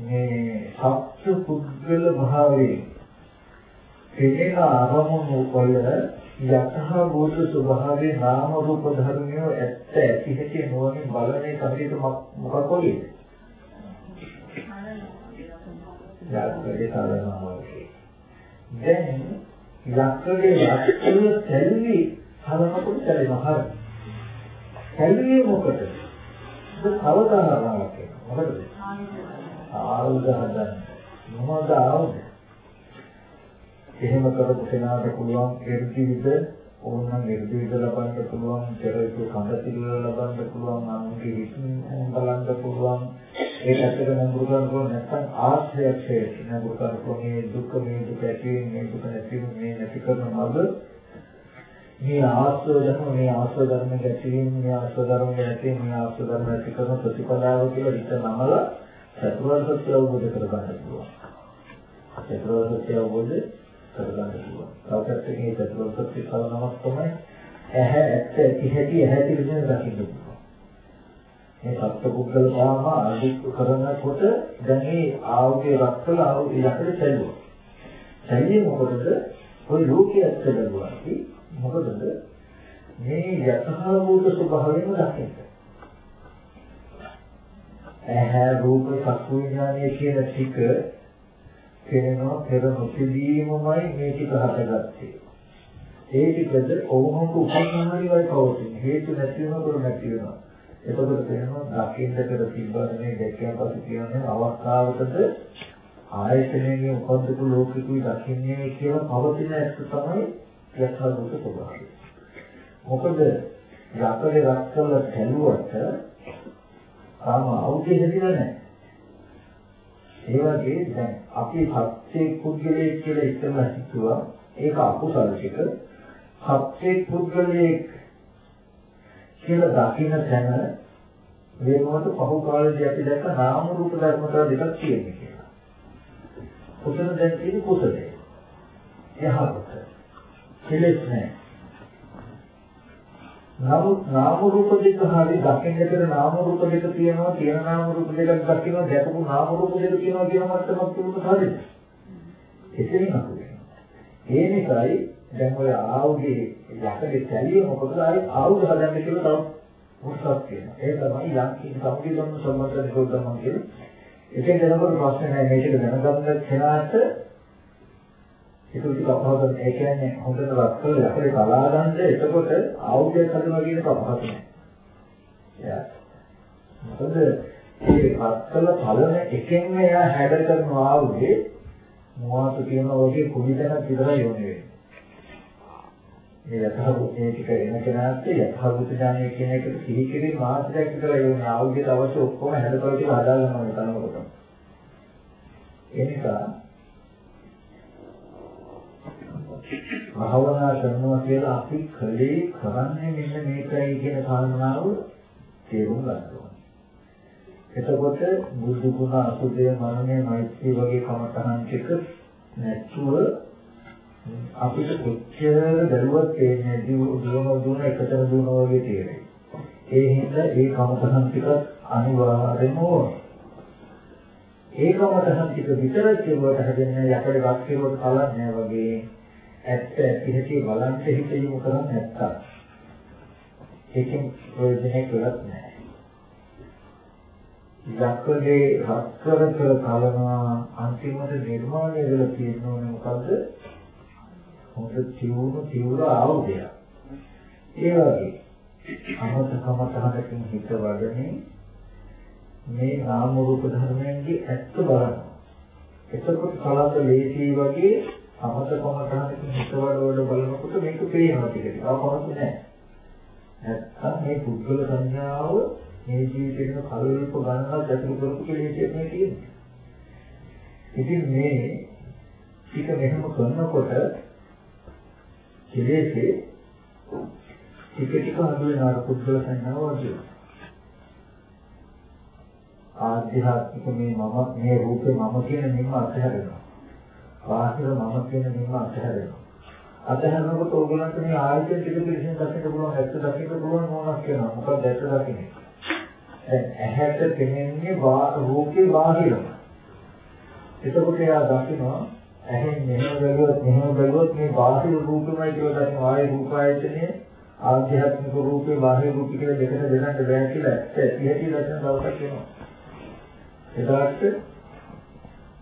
මේ සත්‍ය පුද්ගල භාවයේ පෙනෙන අරමුණු වල යතහ භූත ස්වභාවයේ නාම රූප ධර්මිය ඇත්ත ඇති හැටි නොවනින් බලන එක හරියට මොකක් වගේද? යක්කේ තරනවා වගේ. දැන් යක්කේ යක්කේ සැල්වි හරනකොට සැලෙනවා හරි. සැල්වි මොකටද? ඒක කවදාහරණයක් මොකටද? ආයුධ හදන්න. මොනවද ආයුධ? එහෙම කරපු කෙනාට පුළුවන් එර්ධිවිද ඕනනම් එර්ධිවිද ලබන්න පුළුවන් පෙරේතු කඳ පිළිවෙල ලබන්න පුළුවන් අනුන්ගේ හිතින් බලන්න පුළුවන්. ඒක ඇත්තට නඹුරු කරනකොට නැත්නම් ආශ්‍රයයක් හේතු නඹුරු කරනකොට මේ දුක මේ දුක ඇති මේ දුක නැති මේ නැති කරන මඟ මේ ආශ්‍රය ධර්ම මේ ආශ්‍රය ධර්ම ගැටීම මේ ආශ්‍රය ධර්ම ගැටීම මේ ආශ්‍රය ධර්ම ඇති කරන ප්‍රතිපදාව කියලා හිත නමල චතුරාර්ය සත්‍ය අවබෝධ කරගන්න පුළුවන්. චතුරාර්ය සත්‍ය අවබෝධ කරගන්න පුළුවන්. තව පැත්තකින් චතුරාර්ය සත්‍ය කලනමක් තමයි ඇහැ ඇත්ත ඇති හැටි ඇහැ පිළිබඳ දකින්න පුළුවන්. මේ සත්පුද්ගල භාව අනිත් කරනකොට දැන් මේ ආවගේ රක්කල ආවගේ යකඩ සැලුවා. සැලියේ මොකටද? ওই ලෝකයේ ඇත්ත බලුවා. මොකටද? මේ යථාභූත ස්වභාවයම දකින්න. ඇහැ රූප චක්කු විඥානය කියන ටික පෙනෙනවා පෙර නොතිදීමමයි මේ ටික හටගත්තේ. ඒ ටිකද ඔවුන්ට උපන්නාරි වයි පවතින. හේතු නැති වෙනකොට නැති වෙනවා. එතකොට පෙනෙනවා දකින්න කර තිබ්බනේ දැක්කම පස්සේ කියන්නේ අවස්ථාවකද ආයතනයේ උපන්දුක ලෝකිකුයි දකින්නේ කියලා පවතින එක තමයි යථාභූත ස්වභාවය. මොකද යකඩේ රක්කල තැළුවට ආම අවුදේ හැදිලා නැහැ. ඒ වගේ දැන් අපි සත්‍ය පුද්ගලයෙක් කියලා ඉස්සෙල්ලා හිතුවා ඒක අකුසල ටික සත්‍ය පුද්ගලයෙක් කියලා දකින්න තැන වේමවට පහු කාලේදී අපි දැක්ක නාම රූප ධර්මතා දෙකක් තියෙනවා කියලා. කුසල දැන් තියෙන්නේ කුසලයේ. යහපත. කෙලෙස් නැහැ. නමුත් නාම රූප දෙක හරි දකින්නතර නාම රූප දෙක තියෙනවා තියෙන නාම රූප දෙකක් දකින්න දැකපු නාම රූප දෙක තියෙනවා කියන මට්ටමක් තිබුණොත් හරිද? එතනින් අකුල. ඒ නිසායි දැන් ඔය ආවුගේ යකඩේ සැලිය මොකද ආයි ආවුද හදන්න කියලා තව මොකක්ද කියනවා. ඒ තමයි යම් කිසි සම්පූර්ණ සම්මත නිරෝධම කියන්නේ. ඒකෙන් දැනගන්න ප්‍රශ්න නැහැ මේක දැනගන්න කෙනාට ඒක උදි කපහසන් ඒ කියන්නේ හොඳට රත් කරලා යකඩේ කලා ගන්න එතකොට ආයුධයක් හදනවා කියන එක අපහසු නෑ. මොකද මේ රත් කළ පලන එකෙන් එයා හැඩ කරන ආයුධේ මොහොත කියනවා වගේ කුඩි තැනක් විතරයි යෝනේ වෙන්නේ. මේ යථාභූත මේ ටික එන කෙනාට යථාභූත ඥානය කියන එකට සිහි කිරීම මාත්‍රයක් විතරයි යෝනේ. ආයුධයට අවශ්‍ය ඔක්කොම හැදපළ ටික හදාගන්න ඕනේ තනකොට. ඒ නිසා භාවනා කරනවා කියලා අපි කලේ කරන්නේ මෙන්න මේකයි කියන කාරණාව තේරුම් ගන්න ඕනේ. එතකොට බුදු ගුණ අසුදය මනමේ මෛත්‍රී වගේ කමතහන් ටික නැතුව අපිට කොච්චර දරුවක් තේන්නේ දුවන දුවන එකතර දුවන වගේ තේරෙයි. ඒ හින්දා ඒ කමතහන් ටික අනිවාර්යම ඕනේ. ඒ කමතහන් ටික විතරක් කෙරුවට හැදෙන්නේ යකඩ වක් කෙරුවට කලන්නේ වගේ ඇත්ත ඇති හැටි බලන්න හිත යොමු කරන්නේ නැත්තම් ඒකෙන් ප්‍රයෝජනයක් වෙලක් නැහැ. යක්කගේ රක්කර කර කලනවා අන්තිමට නිර්මාණය වෙලා තියෙන්නේ මොකද්ද? හොඳ තියුණු තියුණු ආයුධය. ඒ වගේ අමතකම තහනකින් හිත වඩන්නේ මේ නාම රූප ධර්මයන්ගේ ඇත්ත බලනවා. එතකොට කලන්ත ලේසි වගේ අමතකම තහනකින් හිත වඩ බලනකොට මේක පේනවා ටික ටික. අවබෝධ නැහැ. නැත්තම් මේ පුද්ගල සංඥාව මේ ජීවිතේන කල්ප ගණනක් ඇතුළු කරපු කෙලෙසියක් මේ තියෙන්නේ. ඉතින් මේ ටික මෙහෙම කරනකොට කෙලෙසේ ටික ටික අඩු වෙන අර පුද්ගල සංඥාව අඩු වෙනවා. ආධ්‍යාත්මික මේ මම මේ රූපේ මම කියන නිම අතහැරෙනවා. බාහිර මම කියන නිම අතහැරෙනවා. අතහැරනකොට ඕගොල්ලන්ට මේ ආයතන ටික පිළිසින් දකින්න පුළුවන් ඇත්ත දකින්න පුළුවන් මොනවක් කියනවා. මොකක්ද ඇත්ත දකින්නේ? දැන් ඇහැට පෙනෙන්නේ රූපේ බාහිරම. එතකොට එයා දකිනවා ඇහෙන් මෙහෙම බැලුවොත් මෙහෙම බැලුවොත් මේ බාහිර රූපෙමයි කියලා දකිනවා. ආයේ රූප ආයතනයේ ආධ්‍යාත්මික රූපේ බාහිර රූපේ කියලා දෙකට දෙන්නට බෑ කියලා ඇත්ත ඇති හැටි දකින දවසක් එනවා. එදාට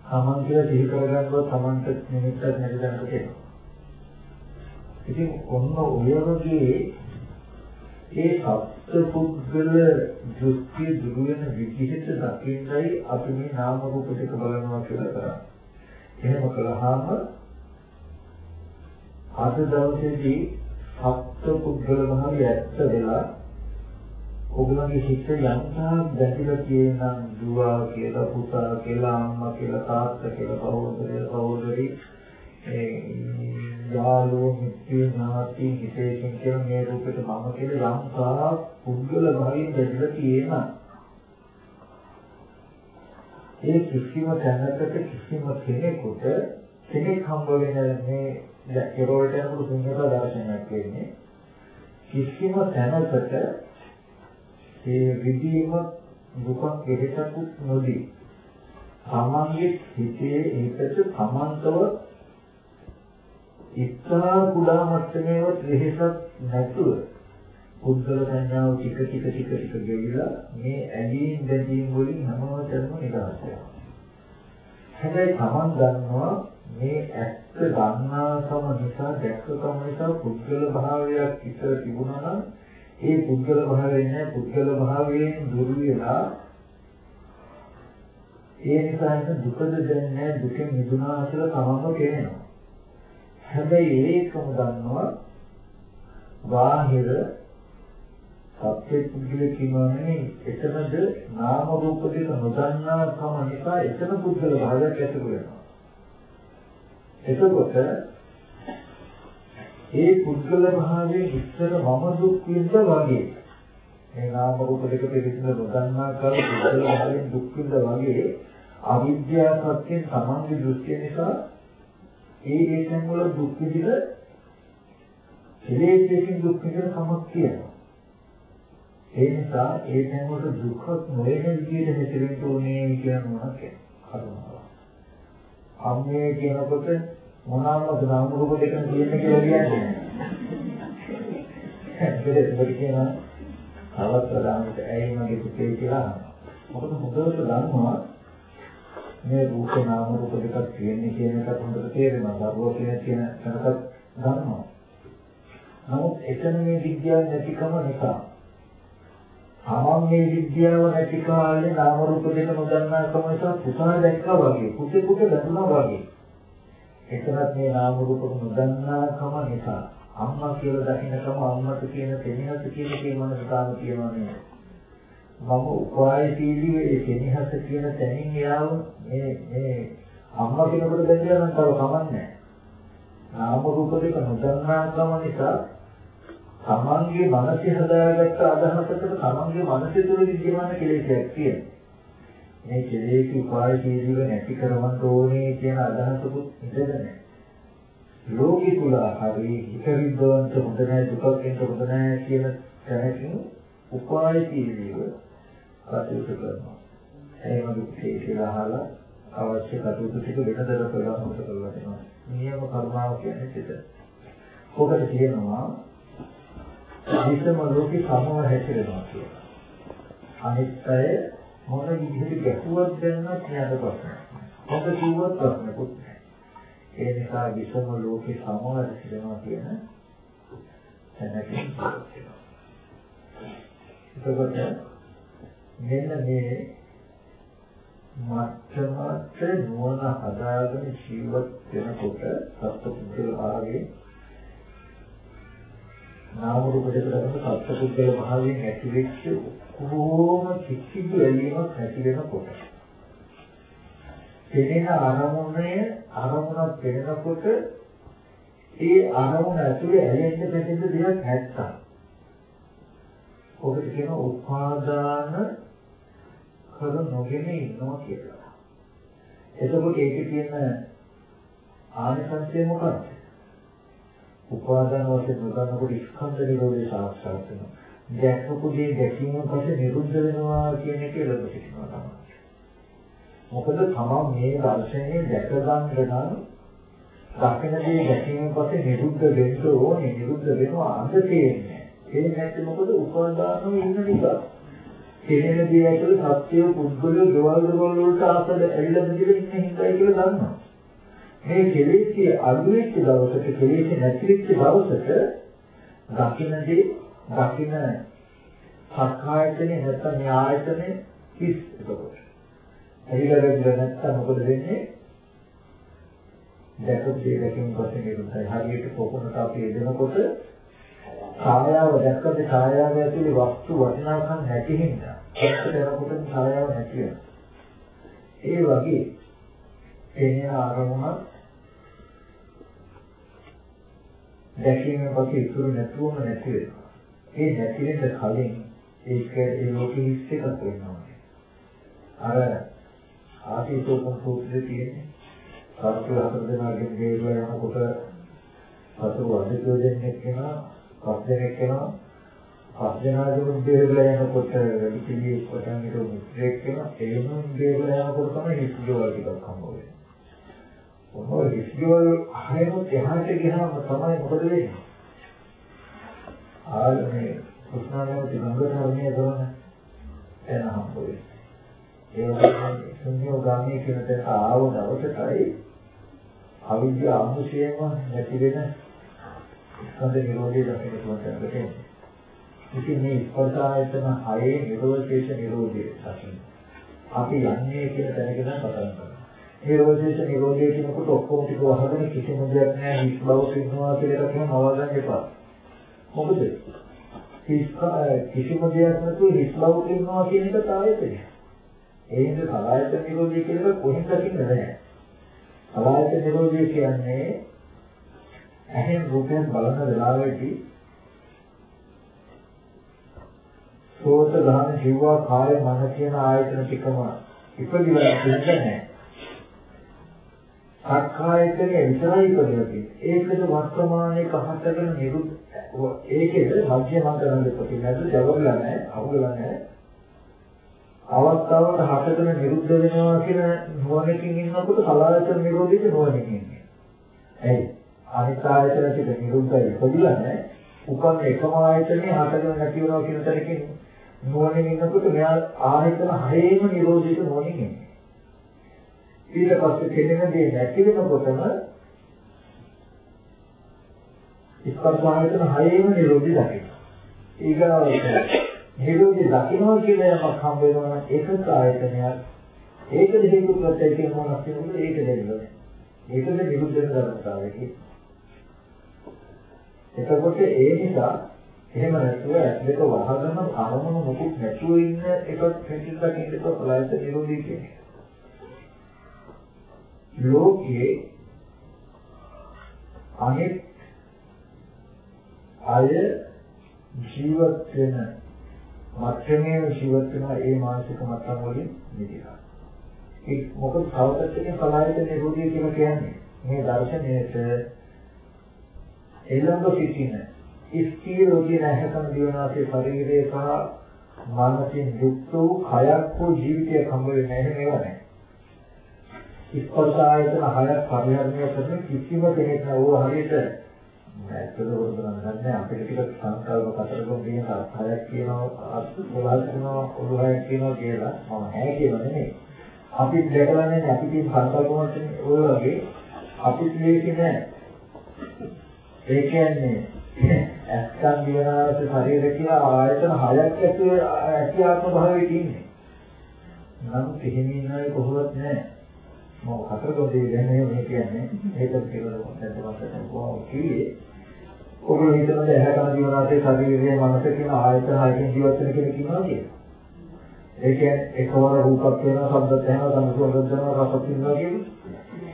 තමන් කියලා සිහි කරගන්නකොට තමන්ට නිමිත්තක් නැති දැනට එනවා. ඉතින් ඔන්න ඔය වගේ ඒ සත්පුද්ගල දෘෂ්ටි දුරු වෙන විදිහට දකින්නයි අපි මේ නාම රූප දෙක බලනවා කියලා කරන්නේ. එහෙම කළාම අද දවසේදී සත්පුද්ගල භාවය ඇත්ත වෙලා ඔගලගේ හිත යන්තා දැකලා කියනනම් දුව කියලා පුතා කියලා අම්මා කියලා තාත්තා කියලා සහෝදරය සහෝදරි ඒ යාළුවෝ මිත්‍රයෝ ඥාති විශේෂයෙන් කියන මේ රූපෙට මම කියලා යම්තා පුද්ගල භාවයෙන් දැකලා කියනවා ඒ කිසිම තැනකට කිසිම කෙනෙකුට කෙනෙක් හම්බ වෙන මේ කෙරෝල්ට යනකොට ශුන්‍යතා දර්ශනයක් වෙන්නේ. කිසිම තැනකට ඒ විදීම දුකක් වෙහෙසකුත් නොදී තමන්ගේ හිතේ ඒකට සමාන්තව ඉස්සා කුඩා මට්ටමේවත් වෙහෙසක් නැතුව පුද්ගල සංඥාව ටික ටික ටික ටික ගෙවිලා මේ ඇලීම් බැඳීම් වලින් හැමෝටම නිදහස් වෙනවා. හැබැයි Taman දන්නවා මේ ඇත්ත දන්නාකම නිසා දැක්කකම නිසා පුද්ගල භාවයක් ඉතර තිබුණා නම් ඒ පුද්ගල භාවයෙන් නෑ පුද්ගල භාවයෙන් දුර වෙලා ඒ නිසා හිත දුකද දැනන්නේ දුකෙන් මිදුණා කියලා තමම කියනවා. හැබැයි ඒකම දන්නවා බාහිර සත්‍ය පුද්ගල කියනවානේ එතනද නාම රූප දෙක නොදන්නා කම නිසා එතන පුද්ගල භාවයක් ඇති වෙනවා. එතකොට ඒ පුද්ගල භාවයේ ඉස්සර මම දුක් විඳ වගේ මේ නාම රූප දෙක පිළිබඳ නොදන්නා කල පුද්ගල භාවයෙන් දුක් විඳ වගේ අවිද්‍යාව සත්‍යයෙන් සමාන්ගේ දෘෂ්ටිය නිසා ඒ ඒකෙන් වල දුක් විඳින කෙලෙස්කින් දුක් විඳින කමක් තියෙනවා. ඒ නිසා ඒ තැන්වල දුක නොවන විදිහට හැසිරෙන්න ඕනේ කියන මොනක් හදුනවා. අම්මේ කියනකොට මොනවාද නාම රූප දෙකක් තියෙන්නේ කියලා කියන්නේ. ඒකද මොකද කියනවා? අවස්ථාවට ඇයි මගේ පුතේ කියලා. මොකද හොඳට දන්නවා මේ රූප නාම රූප දෙකක් තියෙන්නේ කියන එක හොඳට තේරෙනවා. දරුවෝ කියන කියන තැනකට දන්නවා. නමුත් එතන මේ විද්‍යාව නැතිකම නිසා තමන් මේ විද්‍යාව නැති කාලේ නාම රූප දෙක නොදන්නා කම නිසා පුතා දැක්කා වගේ පුතේ පුතේ දැනුණා වගේ එතනත් මේ නාම රූප නොදන්නාකම නිසා අම්මා කියලා දකින්නකම අම්මට කියන දෙනිහස කියන කේ මනස තාම කියනවා නේ. මම උපායශීලී ඒ දෙනිහස කියන තැනින් යාව මේ මේ අම්මා කෙනෙකුට දැක්කම නම් තව කමන්නේ නාම රූප දෙක නොදන්නාකම නිසා තමන්ගේ මනසේ හදාගත්ත අදහසකට තමන්ගේ මනසේ තුල විද්‍යමාන කෙලෙසයක් තියෙනවා. මේ කෙලෙස් උපායශීලීව නැති කරවන්න ඕනේ කියන අදහසකුත් ඉඳලා නැහැ. ලෝකේ තුල හරි හිතවිද්දවන්ත හොඳ නැහැ දුකක් එන්න හොඳ නැහැ කියන තැනකින් උපායශීලීව කටයුතු කරනවා. ඒ වගේ කියලා අහලා අවශ්‍ය කටයුතු ටික වෙනදර කරලා හොඳ කරලා දෙනවා. නියම කර්මාව කියන්නේ ඒක. ඔකට කියනවා විසම ලෝකේ සමව හැසිරෙනවා කියලා. අනිත් අය මොන විදිහට ගැහුවත් දැනන කියන ප්‍රශ්න. මොකද කිව්වත් ප්‍රශ්නකුත් නැහැ. ඒ නිසා විසම ලෝකේ සමව හැසිරෙනවා කියන තැනකින් එතකොට මෙන්න මේ මත්තමත් නුවණ හදාගෙන ජීවත් වෙනකොට සත්පුද්ගල භාවයේ නාම රූප දෙක ගන්න සත්පුද්ගල භාවයෙන් ඇති වෙච්ච කොහොම කිසිදු ඇලීමක් නැති වෙනකොට පෙනෙන අරමුණේ අරමුණක් පෙනෙනකොට ඒ අරමුණ ඇතුලේ ඇලෙන්න දෙන්න දෙයක් නැත්තම් ඔකට කියන උපාදාන කර නොගෙන ඉන්නවා කියලා. එතකොට ඒකේ තියෙන ආනිසංසය මොකක්ද? උපාදාන වශයෙන් නොගන්නකොට ස්කන්ධ නිරෝධය සාක්ෂාත් වෙනවා. දැක්කපු දේ දැකීමෙන් පස්සේ නිරුද්ධ වෙනවා කියන එක ලැබ සිටිනවා තමයි. මොකද තමන් මේ දර්ශනය දැක ගන්න නම් දකින දේ දැකීමෙන් පස්සේ නිරුද්ධ වෙන්න ඕනේ. නිරුද්ධ වෙනවා අඳ තේන්නේ. ඒ නැත්නම් මොකද උපාදානෝ ඉන්න නිසා. කෙනෙක් දේ ඇතුළේ සත්‍ය පුද්ගලයෝ ගෙවල් දරවල් වලට ආසද ඇවිල්ලා මෙතන ඉන්න හිඳයි කියලා දන්නවා. මේ කෙලෙස්ගේ අඩු වෙච්ච දවසට කෙලෙස් නැති වෙච්ච දවසට දකින්නේ දකින්න සක්කායතනේ නැත්නම් න්‍යායතනේ කිස් එතකොට. ඇවිල්ලා ගිහින් නැත්නම් මොකද වෙන්නේ? දැකපු දේ දැකීම පස්සේ නිරුද්ධයි. හරියට කොහොමද අපි එදෙනකොට ඡායාව දැක්කද ඡායාව ඇතුලේ වස්තු වටිනාකම් නැති හින්දා එක්ක යනකොට ඡායාව නැති වෙනවා. ඒ වගේ එන්නේ ආරමුණ දැකීමෙන් පස්සේ ඉතුරු නැතුවම නැති වෙනවා. ඒ නැති වෙන්න කලින් ඒක ඒ ලෝකෙ හිස් එකක් වෙනවා. අර ආදීතෝපන් සූත්‍රයේ තියෙන්නේ සත්‍ය හතර දෙනාගෙන් දේවල් යනකොට සතුරු අධිකෝ දෙන්නේ කෙනා පස් දෙනෙක් වෙනවා පස් දෙනාගෙන් දේවල් යනකොට වැඩි පිළිවෙත් පටන් ගන්න මිත්‍රයෙක් වෙනවා එළුම් දේවල් යනකොට තමයි හිස්දෝල් ටිකක් හම්බ වෙන්නේ ඔන්න හිස්දෝල් හයනොත් එහාට ගියාම තමයි මොකද වෙන්නේ ආන්නේ කුස්නානෝ තිගංගතරණිය කරන එන හම්බ වෙන්නේ ඒ වගේ ශුන්‍යෝගාමී කියන තැන ආව දවසටයි අවිද්‍යාව අනුශේම නැති වෙන ස්කන්ධ නිරෝධය දකින්න පුළුවන් තැනකට එන්නේ. ඉතින් මේ ස්පර්ශ ආයතන හයේ නිරෝධේශ නිරෝධය දකින්න. අපි යන්නේ කියන තැනක නම් කතා කරනවා. නිරෝධේශ නිරෝධය කියනකොට ඔක්කොම ටික වහගෙන කිසිම දෙයක් නැහැ හිස් බව කියනවා කියලා එකක් නම නවගන්න එපා. මොකද? හිස් කිසිම දෙයක් නැතුව හිස් බව කියනවා කියන එක තායතනය. ඒ හින්දා සලායත නිරෝධය කියලා කොහෙන් දකින්න නැහැ. සලායත නිරෝධය කියන්නේ ඇහෙන් රූපයෙන් බලන වෙලාවෙදී සෝත ගහන ජීවා කාය මන කියන ආයතන ටිකම ඉපදිලා නැහැ. සක්කායතනේ විතරයි ඉපදෙන්නේ. ඒකද වර්තමානයේ කහතගෙන නිරුත් ඒකේද මධ්‍යම කරන්න ප්‍රතිනද ජවගලා නැහැ, අහුගලා නැහැ. අවස්ථාවට හටගෙන නිරුද්ධ වෙනවා කියන නුවණකින් ඉන්නකොට සලායතන නිරෝධිත නුවණකින් ඉන්නේ. ඇයි? අනිත් ආයතන ටික නිරුද්ධයි ඉපදිලා නැහැ. උපන් එකම ආයතනේ හටගෙන නැති වෙනවා කියන තැනකින් නුවණින් ඉන්නකොට මෙයා ආයතන හයේම නිරෝධිත නුවණින් ඉන්නේ. ඊට පස්සේ කෙනෙන දේ නැති වෙනකොටම ස්පර්ශ ආයතන හයේම නිරෝධි දකිනවා. ඊගාවට නිරෝධය දකින්නවා කියලා යමක් හම්බ වෙනවා නම් ඒකත් ආයතනයක්. ඒකද හේතු ප්‍රත්‍යය කියන මොනක් කියනකොට ඒක දෙන්නේ. ඒකද නිරුද්ධ වෙන ධර්මතාවයක. එතකොට ඒ නිසා එහෙම නැතුව ඇත්තට වහගෙන අරමුණු මොකුත් නැතුව ඉන්න එකක් පිටින්ට ඉන්නක ප්‍රලයිත නිරෝධී කියන්නේ. ලෝකයේ අනිත් අය ජීවත් වෙන මත්‍යමේ ජීවත් වෙන ඒ මානසික මට්ටම් වලින් මිදලා. ඒ මොකද සවතත්කේ ප්‍රලයිත නිරෝධී කියලා කියන්නේ මේ දර්ශනයේට එළඹ සිටින ස්ථීර කියන හැකම දිවනාසේ ශරීරයේ සහ මානසික යුක්ත වූ කයක් වූ ජීවිතයක් හම්බ වෙන්නේ නැහැ නේද නැහැ. ස්පර්ශ ආයතන හයක් පරිහරණය කරන කිසිම කෙනෙක් නෝ හරියට ඇත්තට උරුමන්නේ අපිට ටික සංකල්ප කතරගම කියන හයක් කියනවා අත්බලල් කරනවා ඔළුවයක් කියනවා කියලා මම නැහැ කියව නෙමෙයි. අපි දැකලා නැහැ අපි තියෙන සංකල්ප වලට ඔය වගේ අපිට මේක නෑ. ඒ කියන්නේ ඇස්කම් දිවනාස ශරීර කියලා ආයතන හයක් ඇතුලේ ඇති ආත්ම භාවයේ තියෙන්නේ. නම් එහෙම ඉන්නයි කොහොමවත් නෑ. මම හතර කොටේ දැනේ මේ කියන්නේ ඒක කියලා මොකක්ද මම කොහොමද කිව්වේ. ඔබ හිතනද ඇහැ කන දිවනාසේ ශරීරයේ මනස කියන ආයතන හයකින් ජීවත් වෙන කෙනෙක් ඉන්නවා කියලා. ඒ කියන්නේ එකවර රූපක් වෙනවා, ශබ්දයක් ඇහෙනවා, සම්පූර්ණ වෙනවා, රසක් ඉන්නවා කියන්නේ.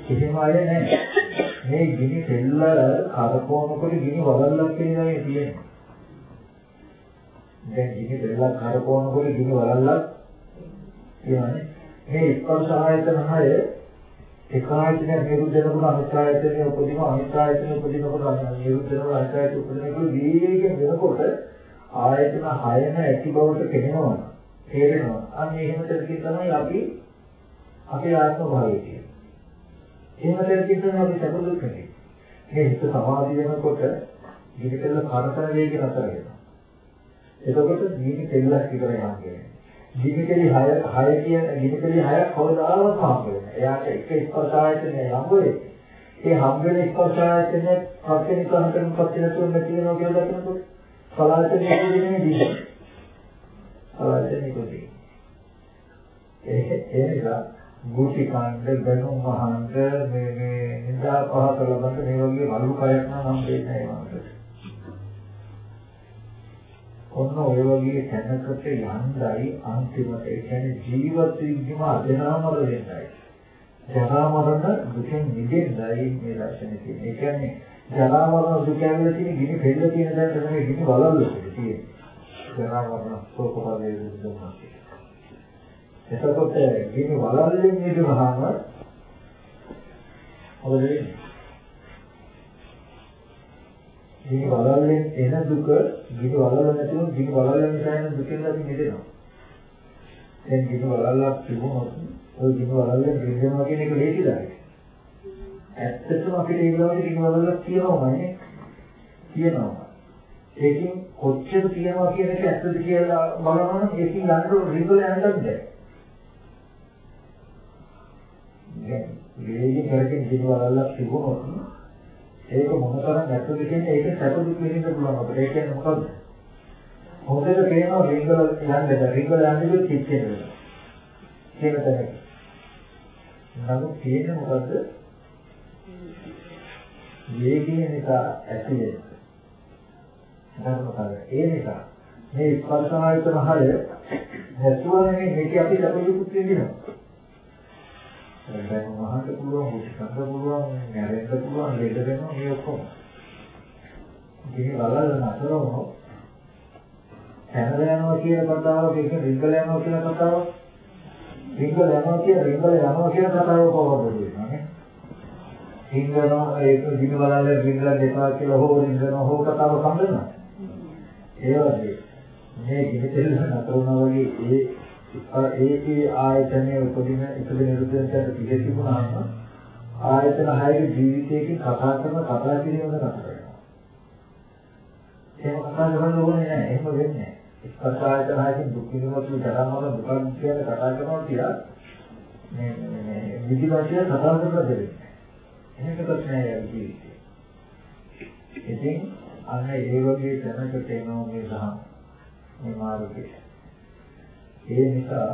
කිසිම අය නැහැ. මේ ගිනි තෙල්ල කරකවනකොට ගිනි වලල්ලක් කියනවා මේ තියෙන්නේ. දැන් ගිනි තෙල්ල කරකවනකොට ගිනි වලල්ලක් කියන්නේ මේ ස්පර්ශ ආයතන හය එක ආයතනයක් නිරුද්ධ වෙනකොට අනිත් ආයතනය උපදින අනිත් ආයතනය උපදිනකොට නිරුද්ධ වෙනකොට අනිත් ආයතනය උපදිනකොට වේගයෙන් වෙනකොට ආයතන හයම ඇති බවට පෙනෙනවා තේරෙනවා අන්න එහෙම දෙකකින් තමයි අපි අපේ ආත්ම භාවය කියන්නේ එහෙම දෙයක් තමයි අපි සතුටු වෙන්නේ. මේ හිත සමාධිය වෙනකොට ජීවිතවල කරතර වේගය නතර වෙනවා. එතකොට ජීවිත දෙල්ලක් විතර යනවා කියන්නේ. ජීවිතේ හය හය කියන ජීවිතේ හයක් කවදාවත් හම්බ වෙන්නේ. එයාට එක ස්පර්ශ ආයතනය හම්බ වෙයි. ඒ හම්බ වෙන ස්පර්ශ ආයතනය ප්‍රත්‍යනික අන්තරින් ප්‍රත්‍යනතුන් නැති වෙනවා කියලා දකිනකොට සලායතනය කියන්නේ දී. සලායතනය කියන්නේ. ඒ ඒ නිසා ගුටි කාණ්ඩ ගණුම් වහන්ද මේ මේ නිදා පහත ලබන්න මේ වගේ වලු කයක් නම් හම්බෙන්නේ නැහැ ඔන්න ඔය වගේ තැනකට යන්නයි අන්තිමට ඒ කියන්නේ ජීවත් වීම අධිනාමර වෙන්නයි. ජරා මරණ දුකෙන් මිදෙන්නයි මේ දර්ශනේ තියෙන්නේ. ඒ කියන්නේ ජරා මරණ දුක ඇවිල්ලා තියෙන ගිනි පෙළ තියෙන දැන් තමයි ගිනි වලල්ල තියෙන්නේ. ජරා මරණ සෝකපාලයේ දුක එතකොට ගිනි වලල්ලෙන් නිදුනහම මොකද වෙන්නේ? ගිනි වලල්ලෙන් එන දුක ගිනි වලල්ල නැතිව ගිනි වලල්ල නිසා එන දුකෙන් අපි මිදෙනවා. දැන් ගිනි වලල්ලක් තිබුණොත් ওই ගිනි වලල්ලෙන් මිදෙනවා කියන එක ලේසිදයි. ඇත්තටම අපිට ඒ වෙලාවට ගිනි වලල්ලක් තියෙනවමනේ. තියෙනවා. ඒකෙන් කොච්චර තියෙනවා කියන එක ඇත්තද කියලා බලනවනම් ඒකෙන් යන්න රිවල යන්නත් බැහැ. වේගයෙන් කරකින් දිනවලක් තිබුණොත් ඒක මොනතරම් නැතුද කියන්නේ ඒක සැප දුක් විඳින්න පුළුවන් අපිට. ඒ කියන්නේ මොකද්ද? හොඳට පේනවා රිංගල යන්නේ රිංගල යන්නේ කිච්චෙන වෙනවා. කියන තැනක. නමුත් තියෙන්නේ මොකද්ද? වේගය නිසා ඇති වෙන ධර්මතාවය. ඒ නිසා මේ ස්පර්ශ ආයතන හය නැතුව නෙමෙයි මේක අපි සැප දුක් විඳිනවා. දැන් මහන්න පුළුවන් මුස්කන්න පුළුවන් නැරෙන්න පුළුවන් ලෙඩ වෙනවා මේ ඔක්කොම. ඉතින් බලන්න නතර වුණොත් කැනඩා යනවා කියන කතාව ඒක රිංගල යනවා කියන කතාව රිංගල යනවා කියන රිංගල යනවා කියන කතාව කොහොමද වෙන්නේ? රිංගනවා ඒක දින බලන්න රිංගල දෙපා කියලා හෝ රිංගනවා හෝ කතාව සම්බන්ධනවා. ඒ වගේ මේ ජීවිතේ නතර වුණා වගේ ඒ ඒ ඒ ආයතනයේ උපදින ඉපදෙන නිරුද්ධයෙන් පිට තිබුණාම ආයතන හයේ ජීවිතයකින් කතා කරන කතා කිරීම කතා කරනවා. එහෙම කතා කරන්න ඕනේ නැහැ. එහෙම වෙන්නේ නැහැ. ස්පර්ශ ආයතන හයෙන් දුක් විඳිනකොට ජරාමර දුක කියන කතා කරනවා කියලා මේ මේ විදිහට කතා කරලා දෙන්නේ. එහෙමකත් නෑ ජීවිතේ. ඉතින් අන්න ඒ වගේ දැනකට එනවා මේ සහ මේ මාර්ගයේ ඒ නිසා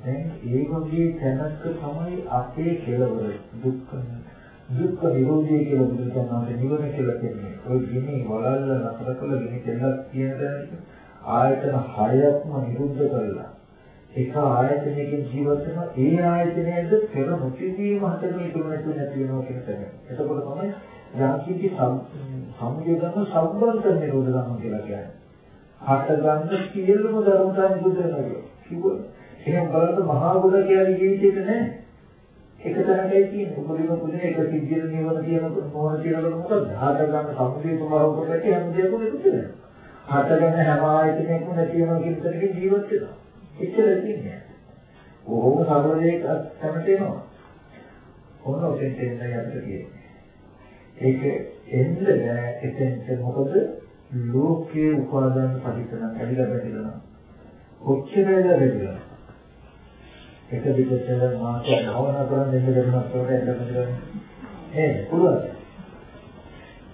දැන් ඒ වගේ තැනක තමයි අපේ කෙලවර දුක්ඛ දුක්ඛ නිරෝධය කියලා බුදුසසුනේ නිවන කියලා කියන්නේ. ඔය ගිනි වලල්ල නතර කළ ගිනි දෙල්ලක් කියන දැනට ආයතන හයක්ම නිරුද්ධ කරලා එක ආයතනයකින් ජීවත් වෙන ඒ ආයතනයේද පෙර නොතිබීම හතර ඉතුරු නැති නැති වෙනවා කියන තැන. එතකොට තමයි යම්කිසි සංයෝගන සම්බන්ධ නිරෝධ ධර්ම කියලා කියන්නේ. හට ගන්න සියලුම ධර්මතා නිරුද්ධ වෙනවා. කිව්වොත් එහෙනම් බලන්න මහා ගුණ කියන්නේ ජීවිතේට නෑ. එක තැනකයි තියෙන්නේ. උපදින පුදුනේ එක සිද්ධිය නිවන කියන මොහොත කියනකොට මොකද? හට ගන්න සමුදේ ස්වභාව කොට ඇති හැම දෙයක්ම නිරුද්ධ වෙනවා. හට ගන්න හැම ආයතනයක්ම නැති වෙනවා කියන තැනකින් ජීවත් වෙනවා. එච්චර තියෙන්නේ. ඕක සර්වදේක තමයි එනවා. ඕන ඔතෙන් තේරෙන්නේ අපිට කියන්නේ. ඒක එන්න බෑ එතෙන්ට මොකද ලෝකයේ උපාදාන පරිතරණ ඇවිල්ලා බැඳිලා. කොච්චර වෙලා බැඳිලා. එක දිගට මාසයක් භාවනා කරන් දෙන්න දෙන්නත් ඒකට ඇදලා බඳිනවා. නේද? පුළුවන්.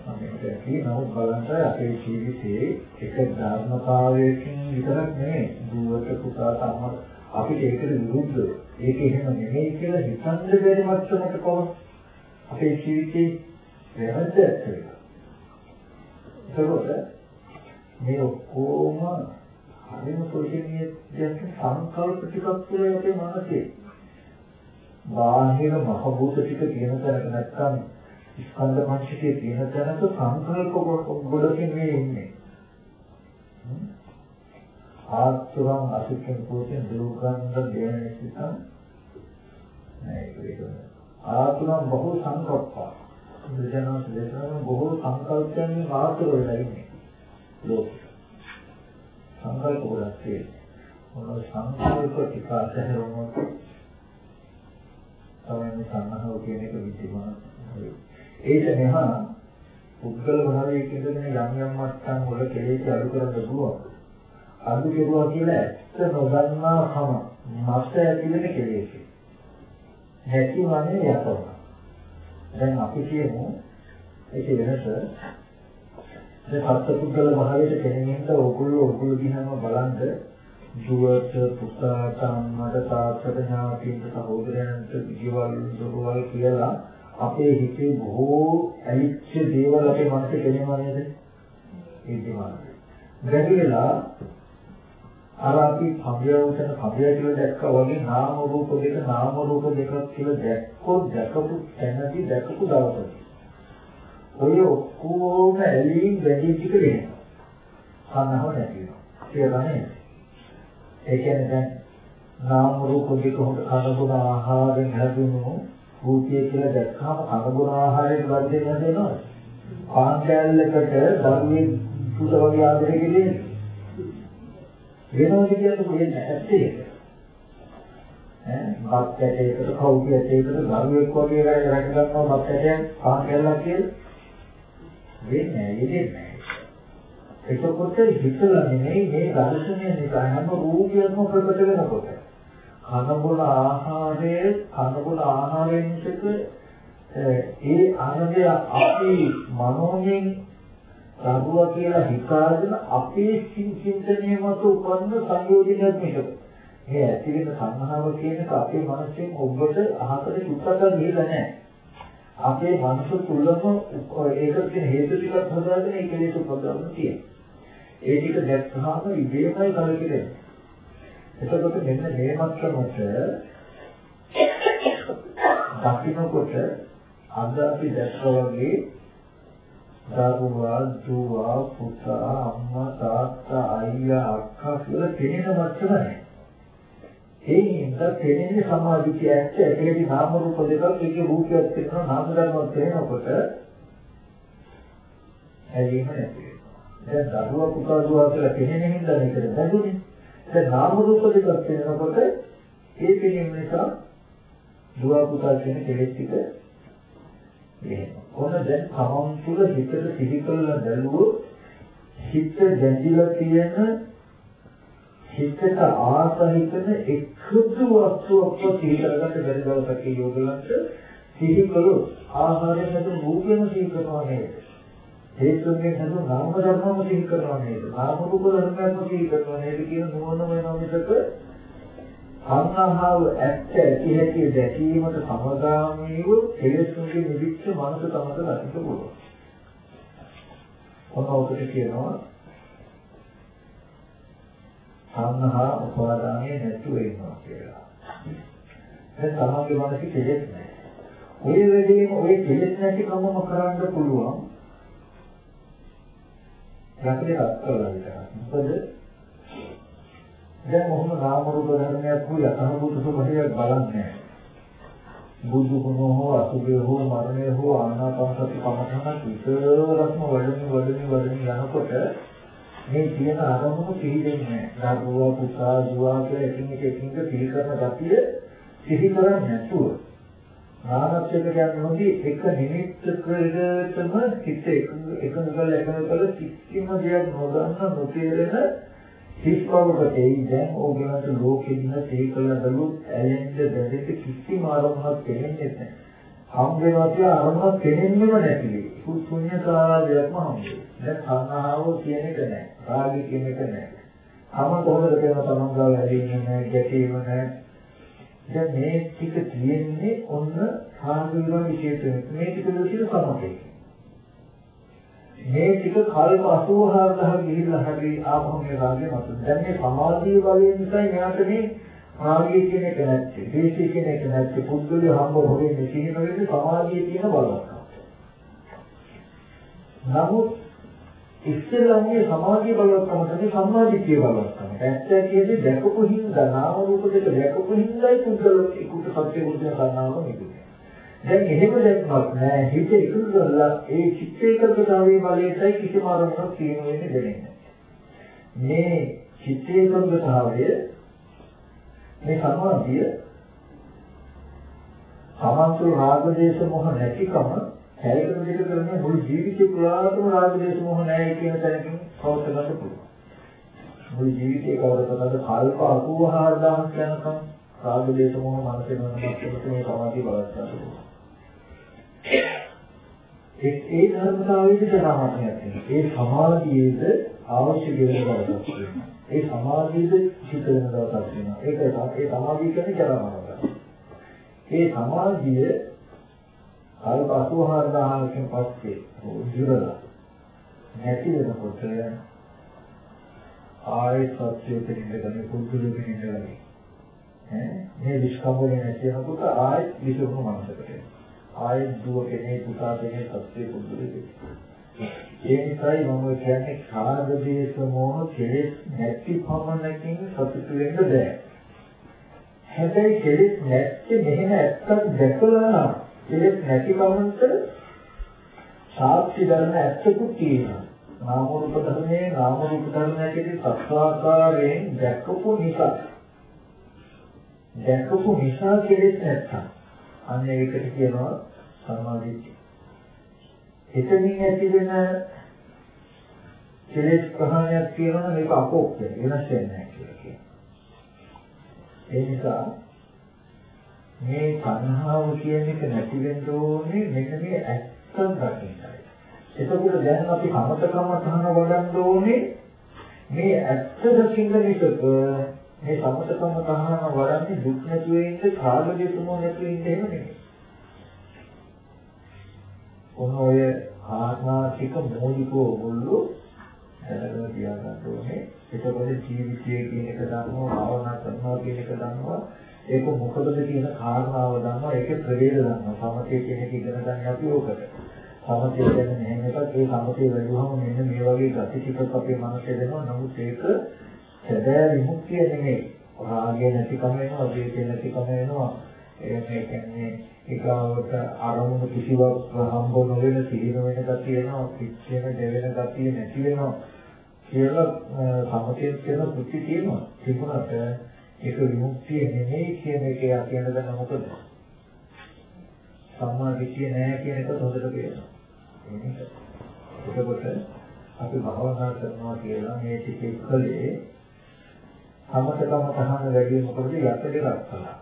අපිට කියනවා බලන්න අපේ ජීවිතයේ එක ධර්මතාවයකින් විතරක් නෙමෙයි දුවට පුතා තමයි අපිට ඒකට විරුද්ධව ඒක එහෙම නෙමෙයි කියලා හිතන්න බැරි මට්ටමකට කොහොම අපේ ජීවිතේ වැරද්ද ඇත්තේ. ඒකෝට මේ ඔක්කොම හරිම පොෂණීය දෙයක් සංකල්ප ටිකක් තුළ අපේ මනසේ. බාහිර මහ භූත ටික කියන තැනක නැත්තම් ස්කන්ධ පංචකයේ තියෙන තැනක සංකල්ප ගොඩකින් මේ ඉන්නේ. ආත්තරම් අසිකෙන් පොතෙන් දුරුකන්ද දේනිසිතං නෑ ආත්තරම් බොහෝ සංකල්ප බුදුජානක දේශනාවේ බොහෝ සංකල්පයන් මාතෘ වෙලා ඉන්නේ ලෝකෙ සංකල්ප ගොඩක් තියෙනවා. මොන සංකල්ප ටික අතහැරුණොත් තමයි සම්මහව කියන එක විදිහම ඒක මෙහා පුද්ගල භාවයේ ඉඳගෙන යම් යම් මට්ටම් වල කෙලෙස් අඩු කරන්න පුළුවන්. අඩු කෙරුවා කියලා ඇත්ත නොදන්නා කම මස්ත ඇතිවෙන කෙලෙස්. නැති වන්නේ යතව. දැන් අපි කියමු ඒක වෙනස දැන් සත්පුද්ගල භාවයට කෙනෙක්ට ඕගොල්ලෝ ඕගොල්ලෝ දිහාම බලන්න දුවට පුතාට අම්මට තාත්තට ඥාතින්ට සහෝදරයන්ට ජීවල් දොරවල් කියලා අපේ හිතේ බොහෝ ඇලිච්ච දේවල් අපේ මනසේ කෙනෙනවා නේද? ඒ දේවල්. ගැටිලා අර අපි කම්බියවුතන කම්බිය කියලා දැක්කා වගේ නාම රූප දෙක නාම රූප දෙකක් කියලා දැක්කොත් දැකපු තැනදී දැකපු දවසට ඔය ඔක්කොම ඇලීම් වැඩි ටික වෙනවා. කන්නව නැති වෙනවා. කියලා නේද? ඒ කියන්නේ දැන් නාම රූප දෙක හොඳ කනගුණ ආහාරයෙන් හැදුණු රූපය කියලා දැක්කම කනගුණ ආහාරයෙන් වර්ධනය වෙනවා. පාන් කැලලකට ධර්මයේ සුත වගේ ආදරය කෙරේ වෙනවා කියන්නේ මොකද නැත්තේ? ඈ බත් ඇටයකට කවුරු ඇටයකට දරුවෙක් වගේ රැක ගන්නවා බත් ඇටයක් පාන් කැලලක් කියලා වෙන්නේ නැහැ යෙදෙන්නේ එතකොට හිතලා නෙමෙයි මේ දර්ශනය නිසා හැම රූපයක්ම ප්‍රකට වෙනකොට කනබුන ආහාරයේ කනබුන ආහාරයෙන් මිසක ඒ ආනන්දය අපි මනෝමයෙන් සාදුවා කියලා හිතාගෙන අපේ චින්තනයේ මත උපන්න සංයෝජනයක් මේක. මේ ඇති වෙන සංහාව කියන එක අපේ මනසෙන් ඔබට අහකට සුත්තක ගිහලා නැහැ. අපේ මනස තුලම ඒකට තියෙන හේතු ටිකක් හදාගෙන ඒ කෙලෙස් උපදවන්න තියෙනවා. ඒ ටික දැක්කහම ඉබේමයි කලකිරෙන්නේ. එතකොට මෙන්න මේ මට්ටමට දකින්නකොට අද අපි දැක්කා වගේ දරුවා, දුව, පුතා, අම්මා, තාත්තා, අයියා, අක්කා කියලා තේරෙන මට්ටම නැහැ. ඒ හින්දා තේරෙන්නේ සමාධිය ඇත්ත ඒකේදී නාම රූප දෙකක් ඒකේ රූපයක් තියෙනවා නාම ධර්මයක් තියෙනකොට ඇලීම නැති වෙනවා දැන් දරුවා පුතා දුවා කියලා කෙනෙක් හින්දා මේකට බැඳුනේ දැන් නාම රූප දෙකක් තියෙනකොට ඒ පිළිම නිසා දුවා පුතා කියන කෙලෙස් ටික එහෙම කොහොමද දැන් තමන් තුළ හිතට සිහි කළ බැලුවොත් හිත දැඳිලා තියෙන හිතට ආසහිතන එකදු වස්තුවක් සිහි කරගන්න බැරි දවසක් ඒ යෝගලන්ට සිහි කළොත් ආහාරයෙන් හදන රූපෙම සිහි කරනවා නේද? හේතුන්ගෙන් හදන නාම ධර්මම සිහි කරනවා නේද? නාම රූප ධර්මයන්ම සිහි කරනවා නේද කියන නුවණ වෙනවා මිසක සංහාව ඇත්ත ඇති හැටි දැකීමට සමගාමීව කෙලෙසුන්ගේ නිවිච්ච මනස තමක දකින්න පුළුවන්. ඔනෝකට කියනවා සංහා උපාදානයේ නැතුව ඉන්නවා කියලා. දැන් තමන්ගේ මනසේ කෙලෙස් නැහැ. ඔය වෙලේම ඔය කෙලෙස් නැති කමම කරන්න පුළුවන්. යකඩේ රත් කරලා විතරයි. මොකද දැන් මොහොම නාම රූප ධර්මයක් හෝ යථාභූත ස්වභාවයක් බලන්නේ බුදු ගුණ හෝ අසුභය හෝ මරණය හෝ ආනාපානසති කමඨහන විතරක්ම වඩමින් වඩමින් වඩමින් යනකොට මේ තියෙන අරමුණු පිළිදෙන්නේ නැහැ. දරුවා පුතා දුවා කියලා එකින් එක එකින් එක සිහි කරන ගතිය සිහි කරන්නේ නැතුව නානත්‍යක යනෝදී එක නිමිත්තකටම හිත එකඟ එකඟ කරලා එකඟ කරලා කිසිම දෙයක් නොදන්න නොතේරෙන සිස්වවක තේයි දැන් ඕගලන්ට ලෝකෙ ඉන්න තේකල බැලුත් ඇලෙන්න බැරෙන්න කිසිම ආරම්භයක් දෙන්නේ නැහැ. හම් වෙනවා කියලා ආරම්භයක් දෙන්නෙම නැතිලි. ශුන්‍යතාවයක්ම හම් වෙනවා. දැන් සංහාව කියන එක නැහැ. රාගය කියන එක නැහැ. තම කොහොමද කියන තමන් ගාව ඇලෙන්නේ නැහැ, ගැටීම නැහැ. දැන් මේ ටික තියෙන්නේ ඔන්න සාධු විරෝධ විශේෂයෙන්. මේ ටික දුසිර සමතේ. මේ ටික කල්ප 84000 ගිහිල්ලා හරි ආපහු මේ රාගය මත. දැන් මේ සමාධිය බලයෙන් නිසා ඥාත මේ රාගය කියන එක නැත්තේ. දේශය කියන එක නැත්තේ. පුද්ගලයා හම්බ හොරෙන්නේ සිහින වෙන්නේ සමාධියේ තියෙන බලවත්. නමුත් ඉස්සෙල්ලාගේ සමාධිය බලවත්කම තමයි සම්මාදිට්ඨිය බලවත්කම. ඇත්ත කියන්නේ දැකපු හින්දා නාම රූප දෙක දැකපු හින්දායි පුද්ගල එකුට සත්‍ය බුද්ධ කරනවා නෙවෙයි. දැන් එහෙම දැක්මක් නෑ. හිත එකතු කරලා ඒ චිත්ත ඒකකතාවයේ බලයටයි කිසිම ආරම්භයක් තියෙන වෙන්නේ දෙන්නේ මේ චිත්ත ඒකකතාවය මේ සමාධිය සමන්තු රාග දේශ මොහ නැතිකම හැලකට දෙක කරන්නේ මුළු ජීවිතේ පුරාවටම රාග දේශ මොහ නැහැ කියන තැනකින් කවදාවත් ගන්න පුළුවන්. මුළු ජීවිතේ කවදාවත් කල්ප 84000ක් යනකම් රාග දේශ මොහ මනසේ වෙනමක් මේ සමාධිය බලවත් කරනවා ඒ ඒ ධර්මතාවයේද ජරාමරණයක් තියෙනවා. ඒ සමාධියේද අවශ්‍ය වෙන දවසක් තියෙනවා. ඒ සමාධියේද චිත වෙන දවසක් තියෙනවා. ඒක ඒ සමාධිය කියන්නේ ජරාමරණය. ඒ සමාධිය කල්ප 84000කින් පස්සේ උජුරලා නැති වෙනකොට ආයෙත් සත්‍යයට ඉඳගෙන කුරුදුලකින් ඉඳගෙන ඈ මේ විස්කම්බනේ නැති වෙනකොට ආයෙත් විසුණු මනසකට එනවා. ආයෙත් දුව කෙනෙක් පුතා කෙනෙක් සත්‍ය පුදුලෙක්. ඒ නිසායි මම කියන්නේ කාර්ය දේශ මොහ කෙලෙස් නැති පමණකින් සතුට වෙන්න බෑ. හැබැයි කෙලෙස් නැති මෙහෙම ඇත්තක් දැකලා කෙලෙස් නැති කමන්ට සාක්ෂි ධර්ම ඇත්තකුත් තියෙනවා. නාම රූප ධර්මයේ නාම රූප ධර්මයේ සත්‍වාකාරයෙන් දැකපු නිසා දැකපු නිසා කෙලෙස් නැත්තම් අන්න ඒකට කියනවා සම්මාදිට්ඨිය. එතනින් ඇති වෙන කෙලෙස් ප්‍රහාණයක් කියනවා මේක අපෝක්ෂය වෙනස් වෙන්නේ නැහැ කියලා කියනවා. ඒ නිසා මේ සංහාව කියන එක නැති වෙන්න ඕනේ මෙන්න මේ ඇත්තම දකින්නයි. එතකොට දැන් අපි කමතකම තහන වඩන්න ඕනේ මේ ඇත්ත දකින්න විසක මේ සමතකම තහනම වඩන්නේ දුක් නැතුව ඉන්න කාලයේ තුම නැතුව ඉන්න එහෙම නෙමෙයි. ඔන්න ඔය ආත්මාතික මූලිකව ඔයගොල්ලෝ දැනගෙන තියාගන්න ඕනේ. එතකොට ජීවිතය කියන එක දන්නවා, භාවනා කරනවා කියන එක දන්නවා. ඒක මොකදද කියන කාරණාව දන්නවා. ඒකේ ප්‍රවේද දන්නවා. සමතේ කියන එක ඉගෙන ගන්න අපි ඕකට. සමතේ කියන්නේ මෙහෙම එකක්. ඒ සමතේ වැඩිවම මෙන්න මේ වගේ ගති ටිකක් අපේ මනසේ දෙනවා. නමුත් ඒක සැබෑ විමුක්තිය නෙමෙයි. රාගය නැතිකම වෙනවා, ද්වේෂය නැතිකම වෙනවා. ඒ කියන්නේ ඒකවට අරමුණු කිසිවක් හම්බ නොවන සිහින වෙන ගතිය වෙනවා, පිච්චෙන දෙවෙන ගතිය නැති වෙනවා. කියලා සමතේ කියන කුටි තියෙනවා. තිබුණාට ඒක විමුක්තිය නෙමෙයි කියන එක යා කියන දන්න මොකද? සම්මා දිට්ඨිය නැහැ කියන එක හොඳට පේනවා. එතකොට අපි භවනා කරනවා කියලා මේ ටිකේ කලේ සමතකම තහන වැඩි මොකද යකඩේ රක්කලා.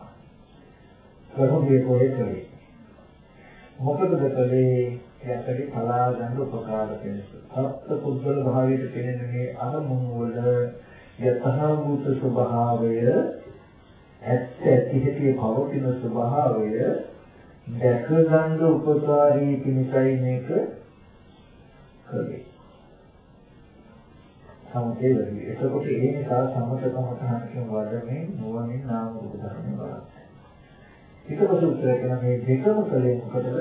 කොහොමද කොහෙද කලේ? මොකද කලේ යකඩේ පලා ගන්න උපකාර වෙනවා. සත්‍ය පුද්ගල භාවයට පෙනෙන මේ අරමුණු වල යථාභූත ස්වභාවය ඇත්ත ඇති හැටි පවතින ස්වභාවය දැක ගන්න උපකාරී පිණිසයි මේක කළේ. සමතේ වැඩි. එතකොට ඒ නිසා සමතකම තහනකින් වඩන්නේ නුවණින් නාම රූප ධර්ම බලන්න. ඊට පස්සේ උත්තර කරන මේ දෙකම කලේ මොකටද?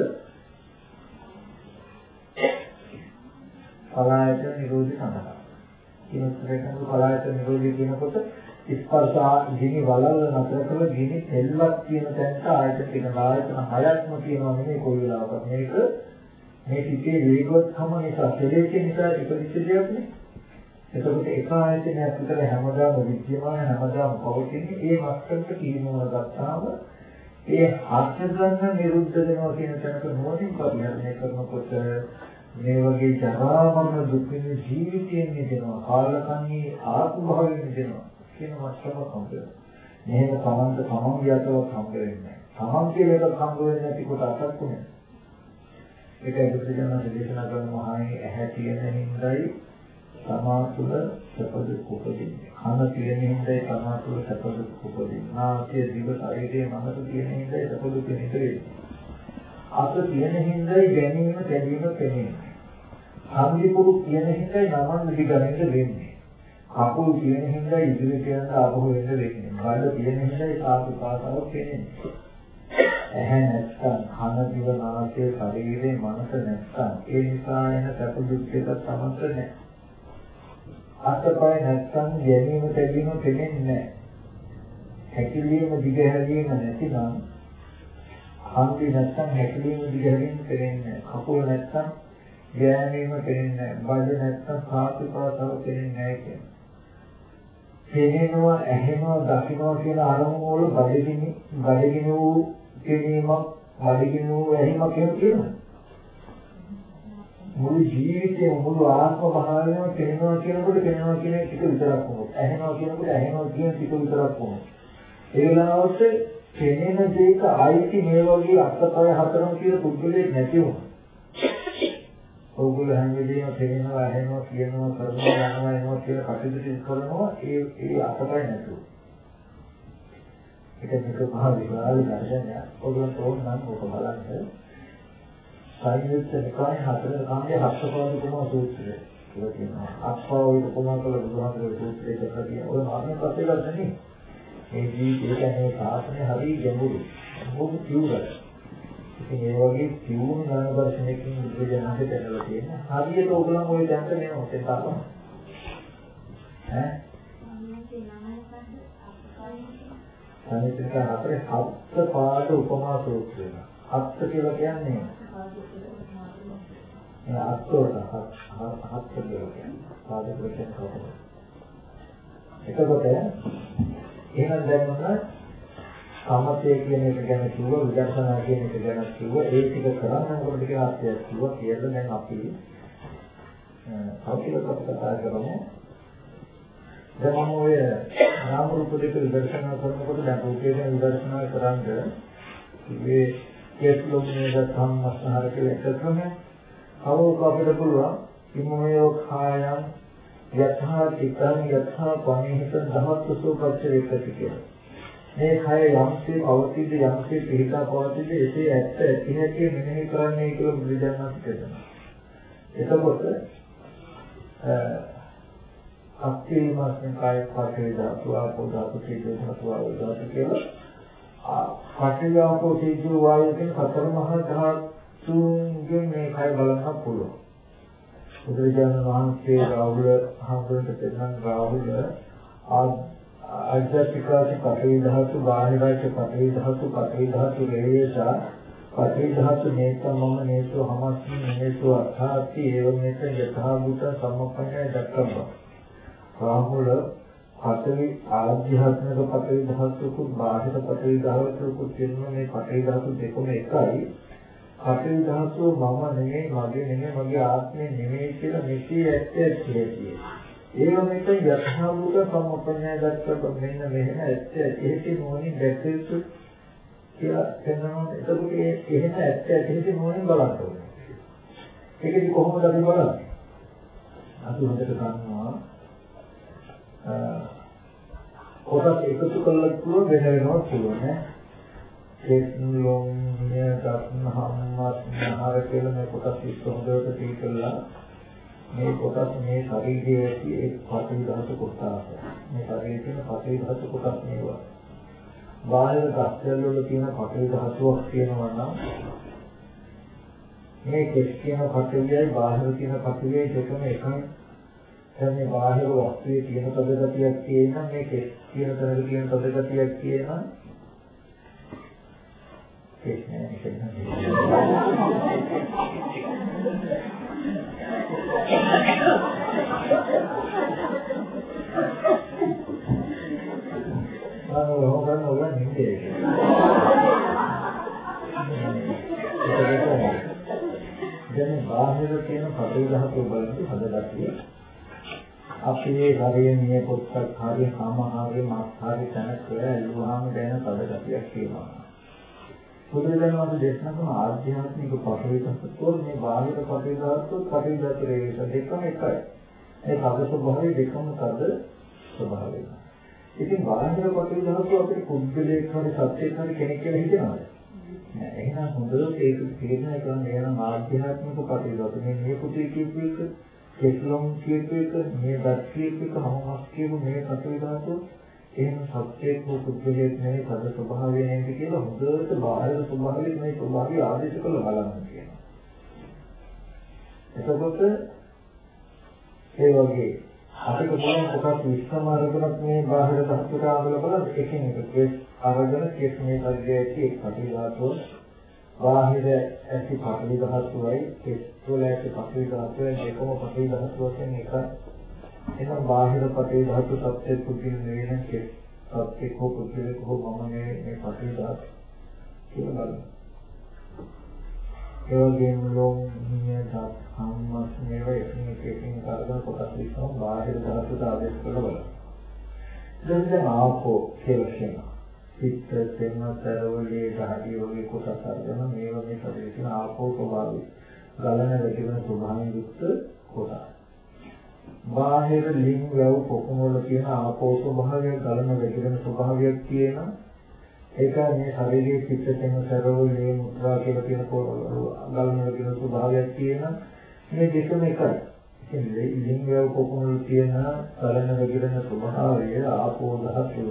පලායත නිරෝධය සඳහා. කියන උත්තරයකට පලායත නිරෝධය කියනකොට ස්පර්ශ ගිනි වලල්ල නතර කළ ගිනි තෙල්ලක් කියන තැනට ආයතන තියෙන ආයතන හයක්ම තියෙනවා නෙමෙයි කොයි වෙලාවකත් මේක මේ සිිතේ වේගවත්කම නිසා කෙලෙස් නිසා ඉපදිච්ච දෙයක් නේ. එතකොට එක ආයතනයක් විතර හැමදාම විද්‍යමාන හැමදාම පවතින ඒ මස්කන්ට කීමවල ගත්තාම ඒ හත් ගන්න නිරුද්ධ වෙනවා කියන තැනක මොනින් පරිහරණය කරනකොට මේ වගේ ජරා මරණ දුක් විඳින ජීවිතයෙන් මිදෙනවා කාලකන්ණී ආත්ම භාවයෙන් මිදෙනවා කියන මට්ටමක් හම්බ වෙනවා. මේක තමන්ට තමන් යතවත් හම්බ වෙන්නේ නැහැ. තමන් කියලා එකක් හම්බ වෙන්නේ නැති කොට අසක් උනේ. ඒකයි බුදුසසුන දේශනා කරන මහායේ ඇහැ තියෙන හිඳයි තමා තුළ සපද උපදින්නේ. කන තියෙන හිඳයි තමා තුළ සපද උපදින්නේ. නාසය දිව ශරීරයේ මනස තියෙන හිඳයි සපද උපදින්නේ. අත තියෙන හිඳයි ගැනීම, කැදීම, පෙනීම. සම්ලිපුරු කියන හිඳයි නමන් දිගරෙන්ද වෙන්නේ. කකුල් කියන හිඳයි ඉදිරියට යන ආපහු වෙන්න වෙන්නේ. බඩ තියෙන හිඳයි සාපු පාතාවක් වෙන්නේ. ඇහැ නැත්නම් කන දිව නාසය ශරීරේ මනස නැත්නම් ඒ නිසා එන සැප දුක් දෙක සමස්ත නැහැ. අත්පය නැත්නම් ගැනීම තැබීම පෙනෙන්නේ නැහැ. හැකිලීම දිගහැරීම නැතිනම් හන්දි නැත්නම් හැකිලීම දිගහැරීම පෙනෙන්නේ නැහැ. කකුල නැත්නම් ගෑනීම පෙනෙන්නේ නැහැ. බඩ නැත්තම් සාපිපාසව පෙනෙන්නේ නැහැ කියන්නේ. පෙනෙනවා, ඇහෙනවා, දකින්නවා කියන අරමුණු වල බඩගිනි, බඩගිනි වූ පෙනීමක්, බඩගිනි වූ ඇහිමක් කියනවා. මුළු ජීවිතේ මුළු ආත්ම භාවයම පේනවා කියනකොට පේනවා කියන එක විතරක් වුණොත් ඇහෙනවා කියනකොට ඇහෙනවා කියන එක විතරක් වුණොත් ඒ වෙලාවට පෙනෙන දෙයක ආයිති මේ වගේ අත්පය හතරම කියන පුද්ගලෙක් නැති වුණා. ඕගොල්ලෝ හැංගෙදීම පේනවා ඇහෙනවා කියනවා කරනවා යනවා එනවා කියන කටයුතු කරනවා ඒ ඒ අත්පය නැතුව. ඒක නිකම්ම විවාහ දර්ශනයක්. ඕගොල්ලෝ තෝරන නම් ඕක බලන්න. සංයුක්ත නිකාය හතර කාමයේ හත්පාද කුමා සූත්‍රය කියලා කියනවා. අත්පාවිත කුමා කළ බුදුහාමරේ සූත්‍රය කියලා කියනවා. ඔය මාර්ගය පස්සේ ගන්නනේ. මේ ජීවිතේ කියන්නේ සාසනය හරි ගැඹුරු. මොකද කිව්වද? ඉතින් ඒ වගේ තියුණු ඥාන දර්ශනයකින් බුදුජානකේ දැනලා තියෙන. හරියට ඕගොල්ලෝ ওই දැනට වෙනවා ඔතෙන් තාම. ඈ? අනිතික හතරේ හත් පාඩ උපමා සූත්‍රය. හත් කියලා කියන්නේ එතකොට එහෙනම් දැන් මොනවද සමතය කියන එක ගැන කිව්වා විදර්ශනා කියන එක ගැන කිව්වා ඒ ටික කරන්න මොකද කියලා අත්‍යයක් කිව්වා කියලා දැන් අපි කවුරුත් කතා කරමු දැන් මම ඔය නාම රූප දෙක විදර්ශනා කරනකොට දැන් රූපේ ගැන විදර්ශනා කරන්නේ මේ කෙස්ලොම්නේ ධම්මස්හර කියලා එක ක්‍රමයක් අවෝක අපිට පුළුවන් ඉමෝයෝ කායම් යථා චිත්තං යථා පනිහිත ධමත්සෝ පච්චවේකති කියලා මේ කය යම්සේ පවතිද යම්සේ පිහිටා පවතිද එසේ ඇත්ත ඇති හැටි මෙනෙහි කරන්නේ කියලා බුදුදහම කියනවා. එතකොට අක්ඛේමස්මින් කාය පාඨේ ධාතු ආපෝ ධාතු තේජෝ ධාතු ආයෝ ධාතු කියලා පටිඝාපෝ තේජෝ වායෝ කියන හතර මහා ධාතුන්ගෙන් මේ කය බලන්න පුළුවන්. බුදුරජාණන් වහන්සේ රාහුල හඳුන්වන දෙන්න රාහුල ආ අධ්‍යාත්මිකාච පඨවි ධාතු බාහිරාච පඨවි ධාතු පඨවි ධාතු රේසා පඨවි ධාතු නේතම මම නේතෝ හමස්මි නේතෝ අථාති ඒව නේත යථා භූත සම්පන්නය දක්කම්බ රාහුල පඨවි ආධ්‍යාත්මික පඨවි ධාතුකුත් බාහිර පඨවි ධාතුකුත් කියන මේ පඨවි ධාතු දෙකම එකයි. පඨවි ධාතුව මම නෙමෙයි මගේ නෙමෙයි මගේ ආත්මය නෙමෙයි කියලා මෙසේ ඇත්ත ඇත්තේ ඒ වගේට යථාභූත සම්පන්නය දැක්කම මෙන්න මෙහෙම ඇත්ත ඇති මොනින් දැක්කු කියලා කියනවා. එතකොට ඒ එහෙම ඇත්ත ඇති මොනින් බලන්න ඕනේ. ඒකදි කොහොමද අපි බලන්නේ? අපි හොඳට ගන්නවා කොටස් එකතු කරලා පුළුවන් වෙන වෙනම පුළුවන් නේ. කෙස්ලොම් නියතත්නහම්මත් නහර කියලා මේ කොටස් ඉස්ස හොඳට තීකලා මේ කොටස් මේ ශරීරයේ ඇති ඒ පටවි ධාතු කොටස. මේ ශරීරයේ තියෙන පටවි ධාතු කොටස් මේවා. බාහිර ගස්වල වල තියෙන පටවි ධාතුවක් තියෙනවා නම් මේ කෙස් කියන පටවියයි බාහිර තියෙන පටවියයි දෙකම එකයි. දැන් මේ බාහිර වස්තුවේ තියෙන තද ගතියක් තියෙන මේ කෙස් කියන තැනක තියෙන දැන් බාහිර තියෙන පටවි ධාතු බලද්දී හදගතිය අපේ ශරීරයේ පොත්තක් හරි සමහරේ මාස් හරි තැනක ඇල්ලුවාම දැන පදගතියක් තියෙනවා. බුදුරජාණන් වහන්සේ දේශනා කරන ආධ්‍යාත්මික පටවි ධාතුව මේ බාහිර පටවි ධාතුව පටවි ධාතුවේ දෙකම එකයි. ඒ පද ස්වභාවය දෙකම පද ස්වභාවය. ඉතින් බාහිර පටවි ධාතුව අපේ කුද්ධලේ හරි සත්‍යයක් හරි කෙනෙක් කියලා හිතනවාද? නෑ. එහෙනම් හොඳට ඒක තේරුම් ගන්න එහෙනම් ආධ්‍යාත්මික පටවි ධාතුව මේ මේ පුතේ කියපු එක කෙස්ලොම් කියපු එක මේ දත් කියපු එක හමස් කියපු මේ පටවි ධාතුව එහෙම සත්‍යයක් හෝ පුද්ගලයෙක් නෙවෙයි පද ස්වභාවය නේද කියලා හොඳට බාහිර ස්වභාවයෙන් මේ ස්වභාවය ආදේශ කරලා බලන්න කියනවා. එතකොට ඒ වගේ අපිට පුළුවන් කොටස් විස්තම අරගෙනත් මේ බාහිර ධාතුක ආවල බලන්න එකින් එක කෙස් අරගෙන කෙස් මේ පරිදි එක් පටි ධාතුව බාහිර ඇති පටි ධාතුවයි කෙස් තුළ ඇති පටි ධාතුවයි දෙකම පටි ධාතුව වශයෙන් එකයි එහෙනම් බාහිර පටේ ධාතු සත්‍ය පුදුල නෙවෙයි නම් සත්‍ය කෝ පුදුල කෝ මම නේ මේ පටේ ධාතු කියලා බලන්න. ඒ වගේම ලෝම නියත සම්මස් මේවා එකින් එක එකින් කරගෙන කොටස් විස්සම බාහිර ධාතුට ආදේශ කරලා බලන්න. දැන් දැන් ආපෝ කියලා කියනවා. චිත්ත සෙන්න තරවලේ ධාඩිය වගේ කොටස් අරගෙන මේ වගේ ශරීරයේ ආපෝ ස්වභාවය ගලන වැටෙන ස්වභාවයෙන් යුක්ත කොටස්. බාහිර ලිං වැව් කොකුම වල තියෙන ආපෝ ස්වභාවය ගලන වැగిරෙන ස්වභාවයක් තියෙන ඒක මේ ශරීරයේ පිටතෙන් සරව මේ මුත්‍රා කියලා කියන ගලන වැగిරෙන ස්වභාවයක් තියෙන මේ දෙකම එකයි. ඉතින් ලිං වැව් කොකුම වල තියෙන ගලන වැగిරෙන ස්වභාවය ආපෝ ධාතුව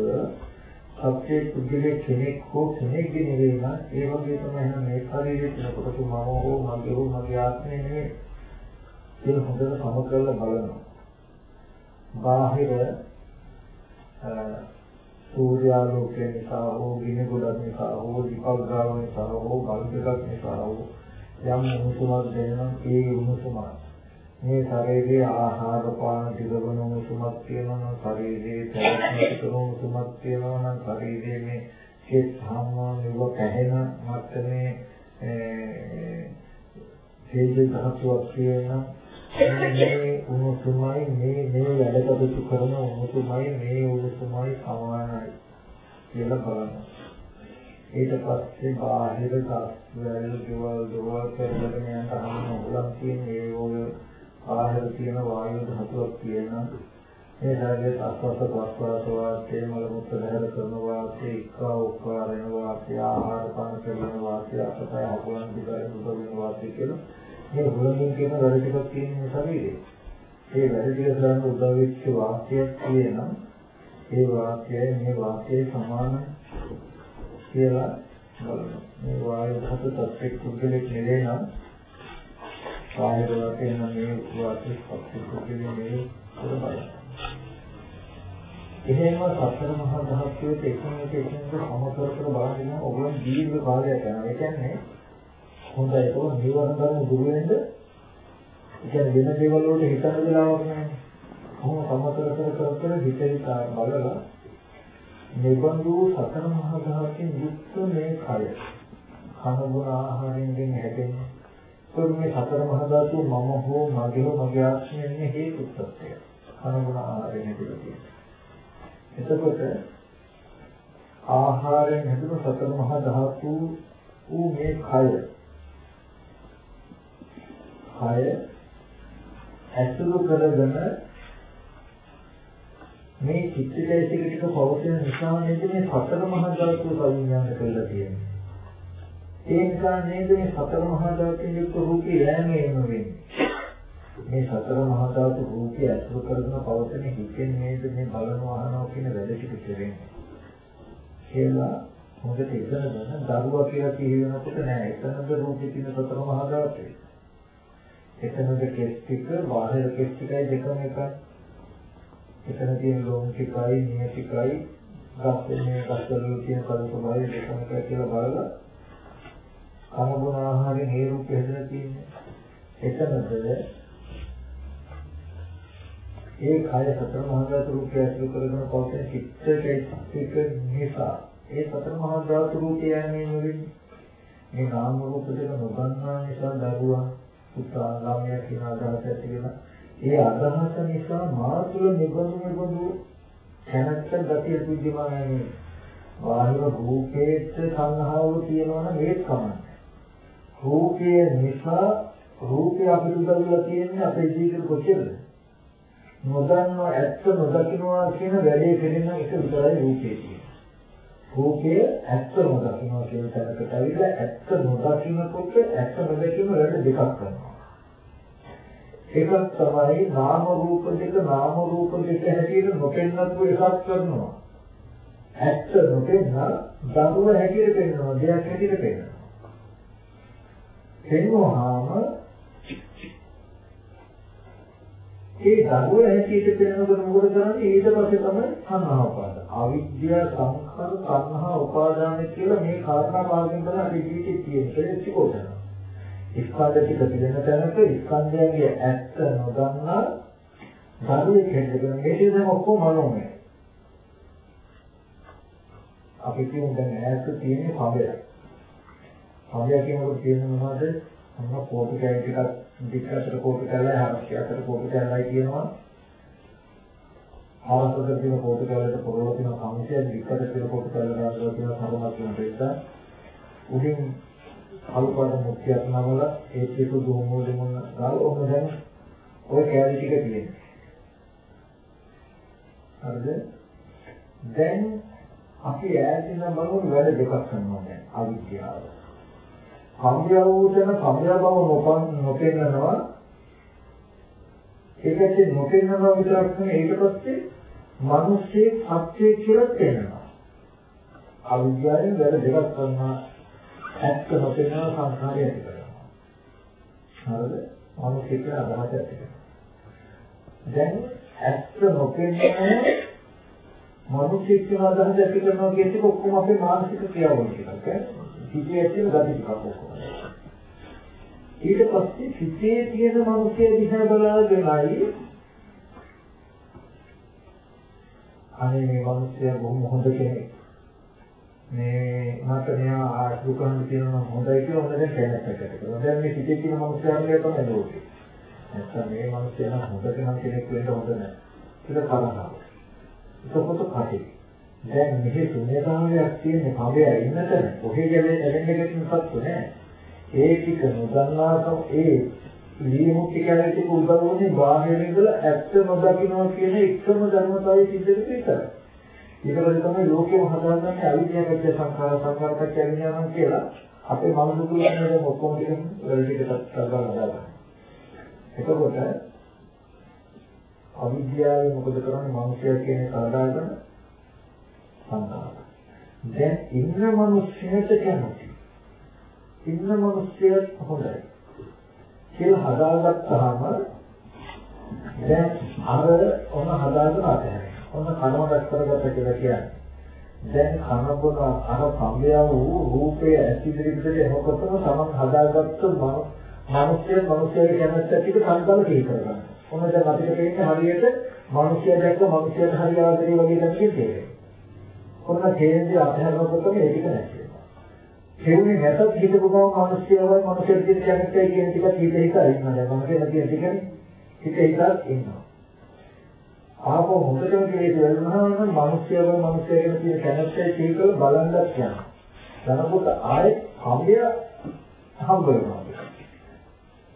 සත්‍ය කුජලේ කෙනෙක් හෝ කෙනෙක්ගේ නෙවෙයි නම් ඒ වගේ තමයි මේ ශරීරයේ තියෙන කොටස මම හෝ මගේ හෝ මගේ ආත්මය නෙවෙයි. ඒක හොඳට සම කරලා බලනවා. බාහිර සූර්යාලෝකය නිසා හෝ ගිනි ගොඩක් නිසා හෝ විපල්ගාව නිසා හෝ බල්බයක් නිසා හෝ යම් උණුසුමක් දැනෙනවා ඒ උණුසුම මේ ශරීරයේ ආහාර පාන දිගවන උණුසුමක් තියෙනවා නම් ශරීරයේ පැවැත්මට කරන උණුසුමක් තියෙනවා නම් ශරීරයේ මේ කෙස් හාම නිව පැහැෙන මට්ටමේ තේජ ධාතුවක් තියෙනවා මේ උණුසුමයි මේ මේ වැඩ කටයුතු කරන උණුසුමයි මේ උණුසුමයි සමානයි කියලා බලන්න. ඊට පස්සේ බාහිර ගස්වැල් දේවල් දේවල් කරගෙන යන අහන්න උලම් තියෙන ඒ වගේ බාහිර තියෙන වායු ධාතුවක් තියෙන මේ ශරීරයේ අස්වස්ස ප්‍රස්වාස වාසයේ මල මුත්‍ර බහැර කරන වාසයේ ඉක්කා උක්කා රෙන වාසය ආහාර පාන කරන වාසය අපතය හකුලන් දිගට දුක වෙන වාසය කියලා මේ හොලමින් කියන වැඩ ටිකක් තියෙන මේ ශරීරේ. ඒ වැඩ ටික කරන්න උදව් වෙච්ච වාක්‍යයක් තියෙනවා. ඒ වාක්‍යය මේ වාක්‍යයේ සමාන කියලා බලනවා. මේ වායු ධාතු තත්ත්වෙක කුද්දලෙක් නෙවෙයි නම් බාහිර වාක්‍යයෙන් මේ වාක්‍යයේ තත්ත්වෙක කුද්දලෙක් නෙවෙයි කියලා බලන්න. එහෙම සතර මහා ධාතුවේ එකින් එක එකින් එක සමතර කර බලන්න ඕගොල්ලෝ දීර්ඝ කාලයක් යනවා. ඒ කියන්නේ හොඳයි ඒක නිවන ගන්න දුර වෙන්න ඒ වෙන දේවල් වලට හිතන වෙලාවක් නැහැ. කොහොම සමතර කර කර කර හිත හිතා බලලා නිබඳු සතර මහා ධාතුන් යුක්ත මේ කය කන බොන ආහාරයෙන් හැදෙන්නේ. ඒක මේ සතර මහා ධාතු මම හෝ මගේ හෝ මගේ ආශ්‍රයන්නේ හේතුත්පත්ය. කන බොන ආහාරයෙන් හැදෙන්නේ. එතකොට ආහාරයෙන් හැදුණු සතර මහා ධාතු ඌ මේ කය කය ඇසුරු කරගෙන මේ චිත්තචෛතසික ටික පවතින නිසා නේද මේ සතර මහා ධාතු කවිඥාන කරලා තියෙන්නේ. ඒ නිසා නේද මේ සතර මහා ධාතුන් යුක්ත රූපේ යෑමේ වෙන්නේ. මේ සතර මහා ධාතු රූපය අසුර කරගෙන පවතින හිතෙන් නේද මේ බලනවා අහනවා කියන වැඩ ටික කෙරෙන්නේ. කියලා හොඳට ඉගෙන ගන්න දරුවා කියලා කියනකොට නෑ එතනද රූපේ තියෙන සතර මහා ධාතුයි. එතනද කෙස් ටික බාහිර කෙස් ටිකයි දෙකම එකයි. එතන තියෙන ලෝම ටිකයි නිය ටිකයි ගස්නේ ගස්වල තියෙන කල ස්වභාවය දෙකම එකයි කියලා බලලා කනබුන ආහාරයෙන් ඒ රූපය හැදලා තියෙන්නේ. එතනද ඒ කය සතර මහා ධාතු රූපය ඇසුරු කරගෙන පවතින චිත්තචෛතසික නිසා ඒ සතර මහා ධාතු රූපය යන්නේ මොකෙන්නේ? මේ නාම රූප දෙක නොගන්නා නිසා දරුවා පුතා ළමයා කියන අදහස ඇති වෙනවා. ඒ අදහස නිසා මා තුළ නිබඳු නිබඳු කැමැත්ත ගතිය විද්‍යමානයි. බාහිර රූපේත් සංහාව තියෙනවා නම් ඒත් කමන්නේ. රූපය නිසා රූපය අපිට උදව්ලා තියෙන්නේ අපේ ජීවිතේ කොච්චරද? නොදන්නව ඇත්ත නොදකින්නවා කියන වැඩේ කෙරෙන එක විතරයි රූපේ කියන්නේ. රූපය ඇත්ත නොදකින්නවා කියන තැනකට ඇවිල්ලා ඇත්ත නොදකින්නකොට ඇත්ත නොදකින්න වැඩ දෙකක් කරනවා. එකක් තමයි නාම රූප දෙක නාම රූප දෙක හැටියට නොපෙන්නතු එකක් කරනවා. ඇත්ත නොපෙන්න දරුව හැටියට පෙන්වනවා දෙයක් හැටියට පෙන්වනවා. පෙන්වුවාම ඒ දරුව හැටියට පෙන්වනකොට මොකද කරන්නේ ඊට පස්සේ තමයි සංහා උපාදාන. අවිද්‍යා සංඛාර සංහා උපාදාන කියලා මේ කාරණා මාර්ගෙන් තමයි අපි ජීවිතේ තියෙන්නේ. ඒක චිකෝදන. ස්කන්ධ ටික පිළිගන්න තැනක ස්කන්ධයන්ගේ ඇත්ත නොදන්නා ධර්මයේ කෙරෙගෙන මේක දැන් ඔක්කොම මනෝමය. අපි කියමු දැන් ඈත තියෙන පබය. පබය කියනකොට තියෙන මොනවද? අන්න කෝටි කැලි ටිකක් දික්කට කෝටි කැලයි හරස් අතර කෝටි කැලයි කියනවා. හරසට තියෙන කෝටි කැලට පොරවල තියෙන සංකේය දික්කට තියෙන කෝටි කැලට ගන්නවා කියන සමහරක් කියන දෙයක්. උඩින් අල්පවද මුක්තියක් නමල ඒ පිටු දුමුල මොන ගාල ඔන්න දැන් ඔය කැලි ටික තියෙනවා. හරිද? දැන් අපි ඈතින් බලමු වැඩ දෙකක් කරනවා දැන් අවිද්‍යාව. සම්භ්‍යවූතන සම්භ්‍ය බව නොපන් නොපෙන්නනවා ඒකත් නොපෙන්නනවා විතරක් නෙවෙයි ඊට පස්සේ මිනිස්සේ සත්‍ය කියලා පෙන්නනවා. අවිද්‍යාවෙන් වැඩ දෙකක් කරනවා ඇත්ත නොපෙනෙන සංස්කාරය ඇති කරනවා. හරිද? මිනිස්සුන්ට අදහස ඇති කරනවා. දැන් ඇත්ත නොපෙනෙන මිනිස්සුන්ට අදහස ඇති කරනවා කියන්නේ ඔක්කොම අපේ මානසික ක්‍රියාවලිය ටිකක්. හිතේ ඇතිවෙන gati ටිකක් ඔක්කොම. ඊට පස්සේ හිතේ තියෙන මිනිස්සු දිහා බලාගෙනයි අනේ මේ මිනිස්සයා බොහොම හොඳ කෙනෙක්. මේ මට මෙයා ආශු කරන්න තියෙනවා හොඳයි කියලා හොඳ දැන් කැමැත්තක් ඇති කරනවා. දැන් මේ හිතේ තියෙන මනුස්සයන්ගේ තමයි ලෝකේ. නැත්නම් මේ මනුස්සයා නම් හොඳ කෙනෙක් කෙනෙක් වෙන්න හොඳ නැහැ. ඒක කරනවා. ඒකකොට කටි. දැන් මෙහි ශුන්‍යතාවයක් තියෙන කවය ඉන්නතන කොහේ ගැලේ නැගෙන්න ගැටුම් සත්තු නෑ. ඒ ටික නොදන්නාකම ඒ ලීමුක්ති කැලේට උදව්වන්නේ බාහිරින් ඉඳලා ඇත්ත නොදකින්නවා කියන එකම ධර්මතාවය සිද්ධ වෙන්නේ විතරයි. ඊට තමයි ලෝකෙම හදාගන්නේ අවිද්‍යාවච්ච සංඛාර සංඛාරපච්ච විඥානං කියලා අපේ මනස තුළ ඉන්න ඔක්කොම ටික වලටිකට කරලා හදාගන්න. එතකොට අවිද්‍යාව මොකද කරන්නේ මනුෂ්‍යය කියන එක හදාගන්න සංඛාර. දැන් ඉන්න මනුෂ්‍යයට කැමති. ඉන්න මනුෂ්‍යය හොඳයි. කියලා හදාගත්තාම දැන් අර ඔන්න හදාගෙන අතහැරෙනවා. ඔන්න කනවඩක් කරගත්ත කියලා කියන්නේ. දැන් කනබුන අර සම්බයව වූ රූපය ඇතිදිරිපිට එනකොටම තමන් හදාගත්ත මනුෂ්‍ය මනුෂ්‍යයේ කැමැත්ත ටික සංකල්ප කී කරගන්න. ඔන්න දැන් අපිට පේන්නේ හරියට මනුෂ්‍ය දැක්ක මනුෂ්‍යයට හරි ආදරේ වගේ තමයි තේරෙන්නේ. ඔන්න තේරෙන්නේ අධ්‍යාත්මකව මේක නැති වෙනවා. තේරුනේ නැතත් හිතපු ගමන් මනුෂ්‍යවයි මනුෂ්‍යයෙක් කැමැත්තයි කියන ටික හිත හිත ඉන්නවා. දැන් මම කියන දේ ටිකනේ හිත හිතත් ඉන්නවා. ආපහු හොඳටම කෙරේ වෙනවා නම් මිනිස්යාව මිනිස්යාගෙන තියෙන කැමැත්තේ තීකල බලන්නත් යනවා. යනකොට ආයෙත් හම්බය හම්බ වෙනවා.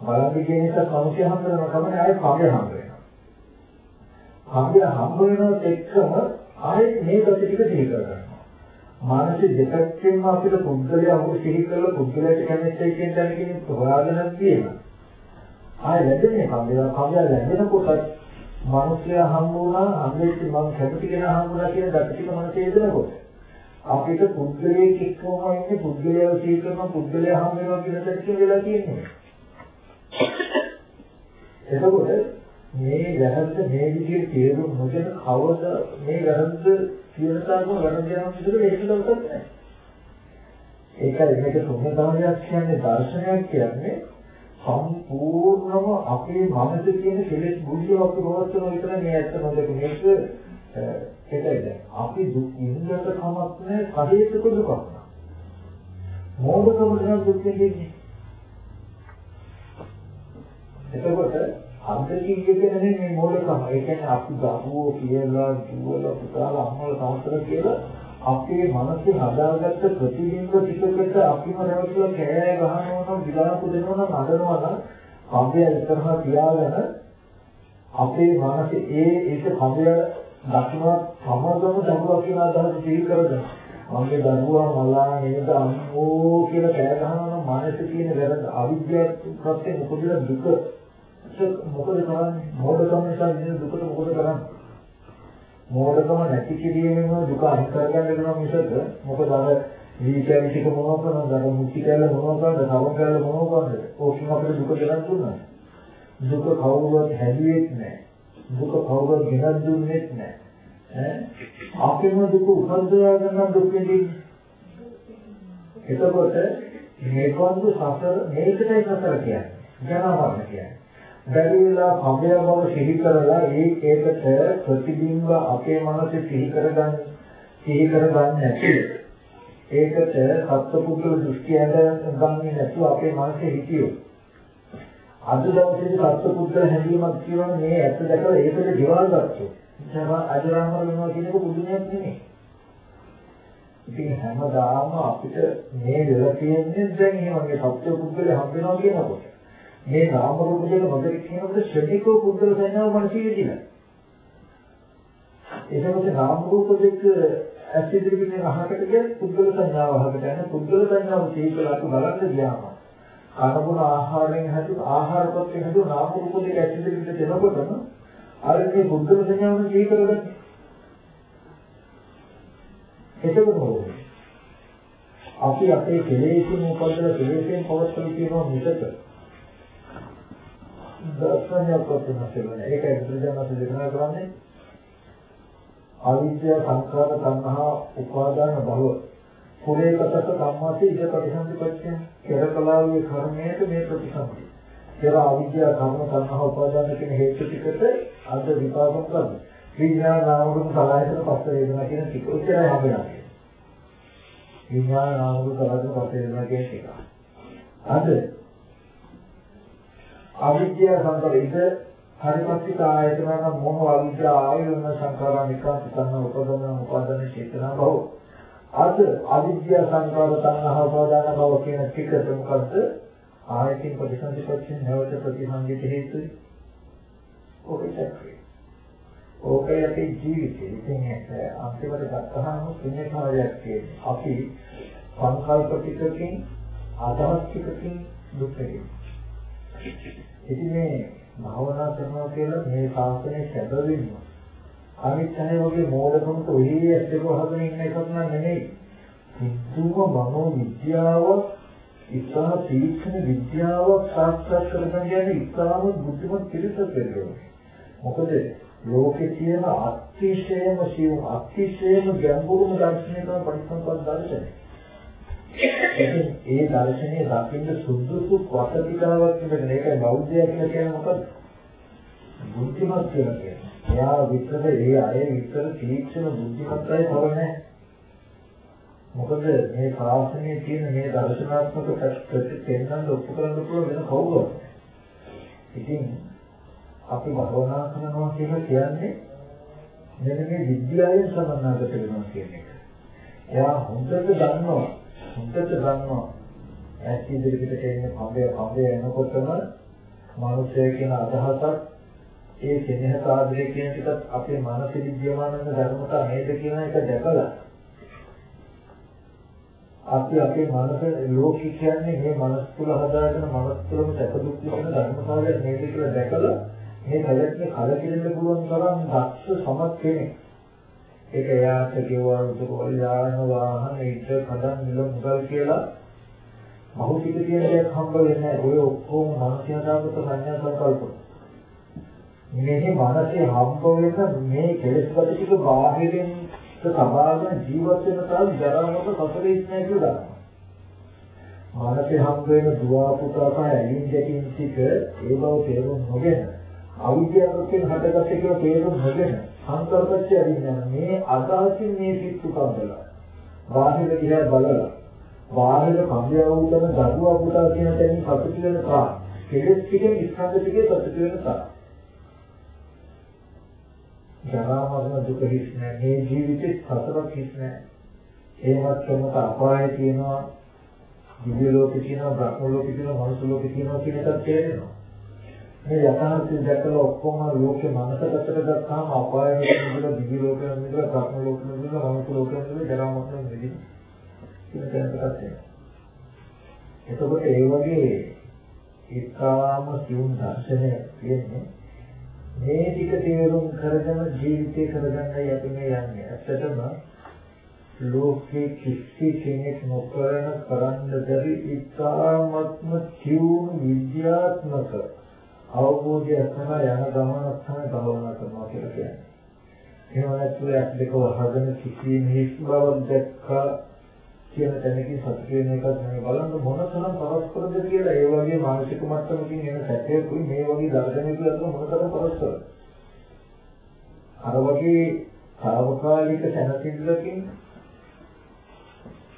බලන්න කියන එක මිනිස්යා හම්බ වෙනවා තමයි ආයෙත් හම්බය හම්බ වෙනවා. කම්බිය හම්බ වෙනවත් එක්කම ආයෙත් මේ ගති ටික සිහි කරගන්නවා. මානසික දෙකකින්ම අපිට පුද්ගලයා හොරු සිහි කරලා පුද්ගලයාට කැමැත්තයි කියන දැනකින් හොයාගෙන තියෙනවා. ආයෙ ලැබෙන්නේ කම්බිය කම්බිය ලැබෙනකොට මිනිස්සයා හම්බ වුණා අන්දේට මම කැමති කෙනා හම්බ වුණා කියන gati ටික මනසේ එදෙනකොට අපිට පුද්ගලයෙක් එක්කම ඉන්නේ පුද්ගලයාව සීකරන පුද්ගලයා හම්බ වෙනවා කියන දෙයක් වෙලා තියෙනවා. එතකොට මේ වැරද්ද මේ විදිහට තේරුම් නොගෙන කවද මේ වැරද්ද කියන තරම වැරද්ද යනවා විදිහට ඒක දවසක් නැහැ. ඒකයි මේක සුන්නතාවයක් කියන්නේ දර්ශනයක් කියන්නේ සම්පූර්ණම අපේ මනසේ තියෙන කෙලෙස් බුද්ධිය අපි පවත්වන විතර මේ ඇත්ත නොදක මේක ඒකයි අපි දුක් ඉන්නට කමක් නැහැ කඩේට දුකක් නෑ මොඩකම තමයි දුක් දෙන්නේ එතකොට අන්තිකී කියන්නේ මේ මොඩකම ඒ කියන්නේ අපි දරුවෝ කියලා දුවලා පුතාලා අම්මලා තාත්තලා කියලා අපේ මනසේ හදාගත්ත ප්‍රතිබිම්බ ටිකකට අපිම රැවටිලා කෑ ගහනවා නම් විලාප දෙනවා නම් අඬනවා නම් කම්බය ඉස්සරහා තියාගෙන අපේ මනසේ ඒ ඒක කම්බය දක්නවා සමගම දරුවා කියන අදහස සිහි කරගෙන මගේ දරුවා මලා නේද අම්මෝ කියලා කෑ ගහනවා නම් මනසේ තියෙන වැරද්ද අවිද්‍යාව ප්‍රත්‍ය මොකද දුක මොකද කරන්නේ මොඩකම නිසා ඉන්න දුකට මොකද කරන්නේ මෝඩකම නැති කිරීමෙන් දුක අයින් කරගන්න වෙනවා මිසක මොකද අර වීකැලි ටික මොනවද කරනවද අර මුටි කැල්ල මොනවද කරනවද තව කැල්ල මොනවද කරනවද ඕකම අපිට දුක ගෙනත් දුන්නා දුක කවුරුවත් හැදුවෙත් නැහැ දුක කවුරුවත් ගෙනත් දුන්නෙත් නැහැ ඈ අපේම දුක උපද්දවා ගන්න දුක් විඳින්නේ එතකොට මේකවන්දු සසර මේකටයි සසර කියන්නේ ජනවර්ණ කියන්නේ බැරි වෙලා කම්බය බව සිහි කරලා ඒ ඒකට ප්‍රතිබිම්බ අපේ මනසේ සිහි කරගන්න සිහි කරගන්න නැති ඒකට සත්පුරුෂ දෘෂ්ටි අඳගන්නේ නැතුව අපේ මනසේ හිතියෝ අද දවසේ සත්පුරුෂ හැඟීමක් කියවන මේ ඇත්ත දැකලා ඒකට ගෙවල් ගත්තොත්. ඉතින් අජරාමර වෙනවා කියන එක පුදුමයක් නෙමෙයි. ඉතින් හැමදාම අපිට මේ වෙලා තියෙන්නේ දැන් එහෙම මේ සත්පුරුෂ හම්බ වෙනවා කියනකොට. මේ නාම රූප දෙක මොකද කියනකොට ශ්‍රමිකව පුද්ගල සංඥාව මනසේ විදිනා. එතකොට නාම රූප දෙක ඇස් ඉදිරියේ අහකට ගිය පුද්ගල සංඥාව අහකට යන පුද්ගල සංඥාව තීකලක් බලන්න ගියාම කනබුන ආහාරයෙන් හැදුණු ආහාරපත්යෙන් හැදුණු නාම රූප දෙක ඇස් ඉදිරියට දෙනකොටම අර මේ පුද්ගල සංඥාව තීකලගන්න. එතකොට අපි අපේ කෙලෙසින් උපදින කෙලෙසින් පවත්වන කියනවා මිසක දර්ශනයක් වශයෙන් කියනවා. ඒකයි බුදුදහම දේශනා කරන්නේ අවිද්‍යාව සංඛාර තණ්හා උපාදාන භව කුලේකසක කම්මාති ඉද ප්‍රතිසන්දිපත්‍ය කෙරකලාවේ කර්මයට මේ ප්‍රතිසන්දි. ඒව අවිද්‍යාව කර්ම තණ්හා උපාදාන කියන හේතු ටිකට අද විපාකම් කරනවා. විඥාන නාම රූප සලආයතන පස්ස වේදනා කියන ටික උච්චරය හම්බෙනවා. විඥාන නාම රූප සලආයතන පස්ස වේදනා කියන ටික. අද අවිද්‍යාව සංකාර ඉද හරිපත්‍තික ආයතන නම් මොහ අවිද්‍යාව ආයතන සංකාර නිකාස කරන උපදවන උපාදාන චේතනා බව. අද අවිද්‍යාව සංකාර තණ්හා උපාදාන බව කියන ටිකට මොකද්ද? ආයතින් ප්‍රතිසන්දිපත්‍යෙන් නැවත ප්‍රතිසන්දිත හේතුයි. ඔකයි ඕකයි අපේ ජීවිතේ. ඉතින් අන්තිමට ගත්තහම ශුන්‍යතාවයක් තියෙනවා. අපි සංකල්ප ටිකකින් අදහස් ටිකකින් දුක් වෙනවා. ඉතින් මේ භාවනා කරනවා කියලා මේ ශාස්ත්‍රයේ සැබවින්ම අනිත් අය වගේ මෝඩකමට ඔහේ ඇත්තක වහගෙන ඉන්න එකක් නෑ නෙමෙයි. සිද්ධුම මනෝ විද්‍යාව ඉස්සහ තීක්ෂණ විද්‍යාව සාක්ෂාත් කරගන්න කියන්නේ ඉස්සාම බුද්ධිමත් පිළිසක් වෙනවා. මොකද ලෝකේ තියෙන අතිශයම සියුම් අතිශයම ගැඹුරුම දර්ශනය තමයි පරිසම්පද දර්ශනය. ඉතින් ඒ දර්ශනීය දකින්න සුදුසු වසතිකාවක් ඉඳගෙන ඒකයි බෞද්ධය කියලා කියන්නේ මොකද? බුද්ධිමත් කියලා කියන්නේ. එයා විතර ඒ අය විතර තීක්ෂණ බුද්ධිමත් අය තව නැහැ. මොකද මේ ශාසනයේ තියෙන මේ දර්ශනාත්මක පැත්තට දෙන්නත් ඔප්පු කරන්න පුළුවන් වෙන කවුරුත්. ඉතින් අපි භවනා කරනවා කියලා කියන්නේ මෙන්න මේ විද්‍යාවෙන් සමන්නාගත වෙනවා කියන එක. එයා හොඳට දන්නවා හොඳට දන්නවා ඇස් ඉදිරියට එන්නේ පඹය පඹය එනකොටම මිනිස්සය කියන අදහසක් ඒ සෙනෙහස ආදරය කියන එකත් අපේ මානසික විද්‍යාවන ධර්මතා නේද කියන එක දැකලා අපි අපේ මනස ලෝකී කියන්නේ මේ මනස තුළ හදාගෙන මනස තුළම සැප දුක් කියන ධර්මතාවය නේද කියලා දැකලා මේ කලකින් කලකිරෙන්න පුළුවන් තරම් දක්ෂ සමත් කෙනෙක්. ඒක එයාට කියවල් දුකවල යාන වාහන ඉද කඩන් නිල මුදල් කියලා භෞතික කියන දේක් හම්බ වෙන්නේ නැහැ. ඔය ඔක්කොම මානසිකතාවක සංඥා සංකල්ප. මේ මානසික හම්බ වෙන මේ කෙලෙස්ගත ටික බාහිරින් සබාගෙන ජීවත් වෙන තරම් ජරාවක සසරේ ඉන්නේ කියලා. මානසික හම්බ වෙන දුවා පුතා පහ ඇලින් දෙකින් ටික ඒ බව තේරුම් නොගෙන අවිද්‍යාවෙන් හටගත්තේ කියලා තේරුම් නොගෙන සංකල්පච්චය අදින්න මේ අදහසින් මේ සිත් උපන්දලා. බාහිර දිහා බලලා. බාහිර කම්යවුතන දරුවා පුතා කියන තැනින් සතුට වෙන තා. කෙලෙස් ටිකේ ස්කන්ධ ටිකේ සතුට වෙන තා. ජරා මරණ දුක හිස් නැහැ මේ ජීවිතේ සතරක් හිස් නැහැ ඒවත් කොමත අපාය තියෙනවා. දිව්‍ය ලෝකේ තියෙනවා. බ්‍රහ්ම ලෝකේ තියෙනවා. මනුස්ස ලෝකේ තියෙනවා කියන එකත් තේරෙනවා. මේ යථාර්ථය දැකලා ඔක්කොම ලෝකේ මනසකට ගත්තාම අපායෙ ඉඳලා දිව්‍ය ලෝකෙ ඉඳලා බ්‍රහ්ම ලෝකෙ ඉඳලා මනුස්ස ලෝකෙ ඉඳලා ජරා මරණ නිදිනවා කියන දැනටත් එතකොට ඒ වගේ ඊකාම සිවුම් දර්ශනය කියන්නේ මේ ටික තේරුම් කරගෙන ජීවිතය කරගන්නයි අපි මේ යන්නේ. ඇත්තටම ලෝකේ කිසි කෙනෙක් නොකරන කරන්න බැරි ඊකාමත්ම සිවුම් විද්‍යාත්මක අවබෝධය කරා යන ගමනක් තමයි භවනා කරනවා කියලා කියන්නේ. එහෙම නැත්නම් ඇස් දෙක වහගෙන කිසිම හිස් බවක් දැක්කා කියන තැනකින් සතුට වෙන එකත් නෙමෙයි බලන්න මොන තරම් පරස්පරද කියලා ඒ වගේ මානසික මට්ටමකින් එන සැකයකුයි මේ වගේ දර්ශනයකුයි අතර මොන තරම් පරස්පරද අර වගේ සාවකාලික සැනසෙල්ලකින්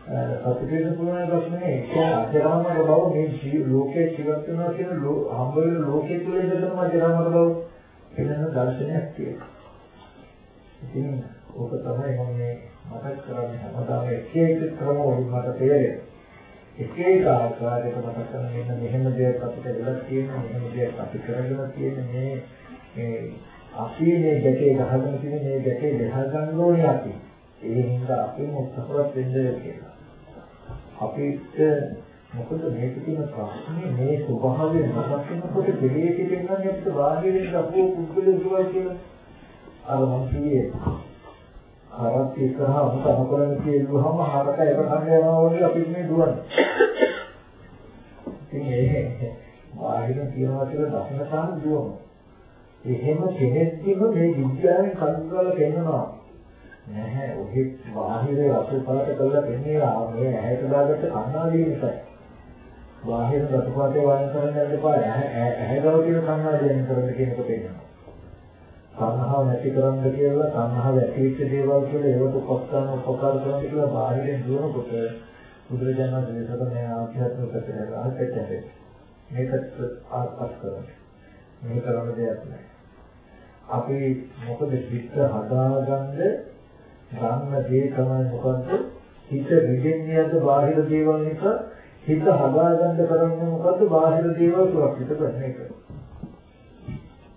සතුට වෙන පුළුවන් එකක් නෙමෙයි ඒක අජරාමර බව මේ ලෝකයේ ජීවත් වෙනවා කියන හම්බ වෙන ලෝකයේ තුල ඉඳන්ම අජරාමර බව වෙන දර්ශනයක් තියෙනවා ඉතින් ඕක තමයි මම මේ මතක් කරන්නේ හැමදාම එක එක ක්‍රම වලින් මට තේරෙන්නේ. එක එක ආකාරයක මතක් කරන මෙන්න මෙහෙම දෙයක් අපිට වෙලා තියෙනවා මෙහෙම දෙයක් අපි කරගෙන තියෙන මේ මේ අපි මේ ගැටේ ගහගෙන තියෙන මේ ගැටේ ගහ ගන්න ඕනේ අපි. ඒ හින්දා අපි මොකක්වත් වෙන්නේ කියලා. අපිට මොකද මේක තියෙන ප්‍රශ්නේ මේ ස්වභාවය මොකක්ද වෙනකොට දෙවියෙක් කියන්නේ අපිට බාහිරින් අපෝ පුද්ගලයෙක් කියලා. අර මම කියේ හරක් ඉස්සරහා අමුත අමුකරන කියුවාම හරක එක කන්න යනවා වගේ අපි මේ දුවන්නේ. ඉතින් ඒ බාහිර කියනවා කියලා දකින්න තාම දුවනවා. එහෙම කෙනෙක්දිම මේ විද්‍යාවෙන් කල්පවල පෙන්නනවා. නැහැ ඔහෙ බාහිර රසපාත කරලා පෙන්නේ මේ ඇහැට දාගත්ත කන්නාඩිය නිසා. බාහිර රසපාතේ වයින් කරන්න යන්න එපා. ඇහැ ගාව තියෙන කන්නාඩියෙන් කරන්න කියන එක පෙන්නනවා. සංහාව නැති කරන්න කියලා සංහාව ඇතිවෙච්ච දේවල් කියලා ඒවට උපස්ථාන උපකාර කරන්න කියලා බාහිරින් දුවනකොට බුදුරජාණන් වහන්සේ මේ ආධ්‍යාත්මික පැත්තට ආකච්ඡා මේකත් ආස්පස් කරන්නේ. මේ කරන දෙයක් නෑ. අපි මොකද හිත හදාගන්න ගන්න දේ තමයි මොකද්ද? හිත විදෙන්නේ යද්ද බාහිර දේවල් නිසා හිත හදාගන්න කරන්නේ මොකද්ද? බාහිර දේවල් සුරක්ෂිත කරන එක.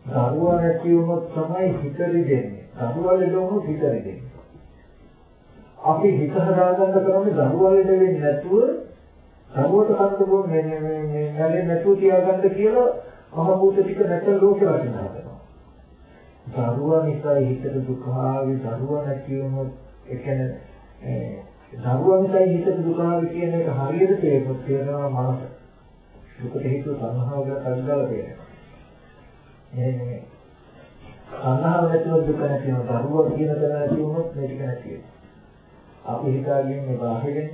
දරුවා නැති වුණොත් තමයි හිත රිදෙන්නේ. දරුවා ලෙඩ වුණොත් හිත රිදෙන්නේ. අපි හිත හදාගන්න කරන්නේ දරුවා ලෙඩ වෙන්නේ නැතුව දරුවට කන්න බොන්නේ මේ මේ මේ නැලේ නැතුව තියාගන්න කියලා මහ භූත ටික නැත්නම් ලෝකෙ වටින හදනවා. දරුවා නිසා හිතට දුක ආවේ දරුවා නැති වුණොත් ඒ කියන්නේ දරුවා නිසා හිතට දුක ආවේ කියන එක හරියට තේරෙනවා මනස. දුකට හේතුව සංහාව ගැන කල්දාලා තියෙනවා. මේ අනාව නැතිව දුක නැති වෙනවා. දරුවා කියන දේ නැති වුණොත් මේක නැති වෙනවා. අපි හිතාගෙන මේ බාහිරින්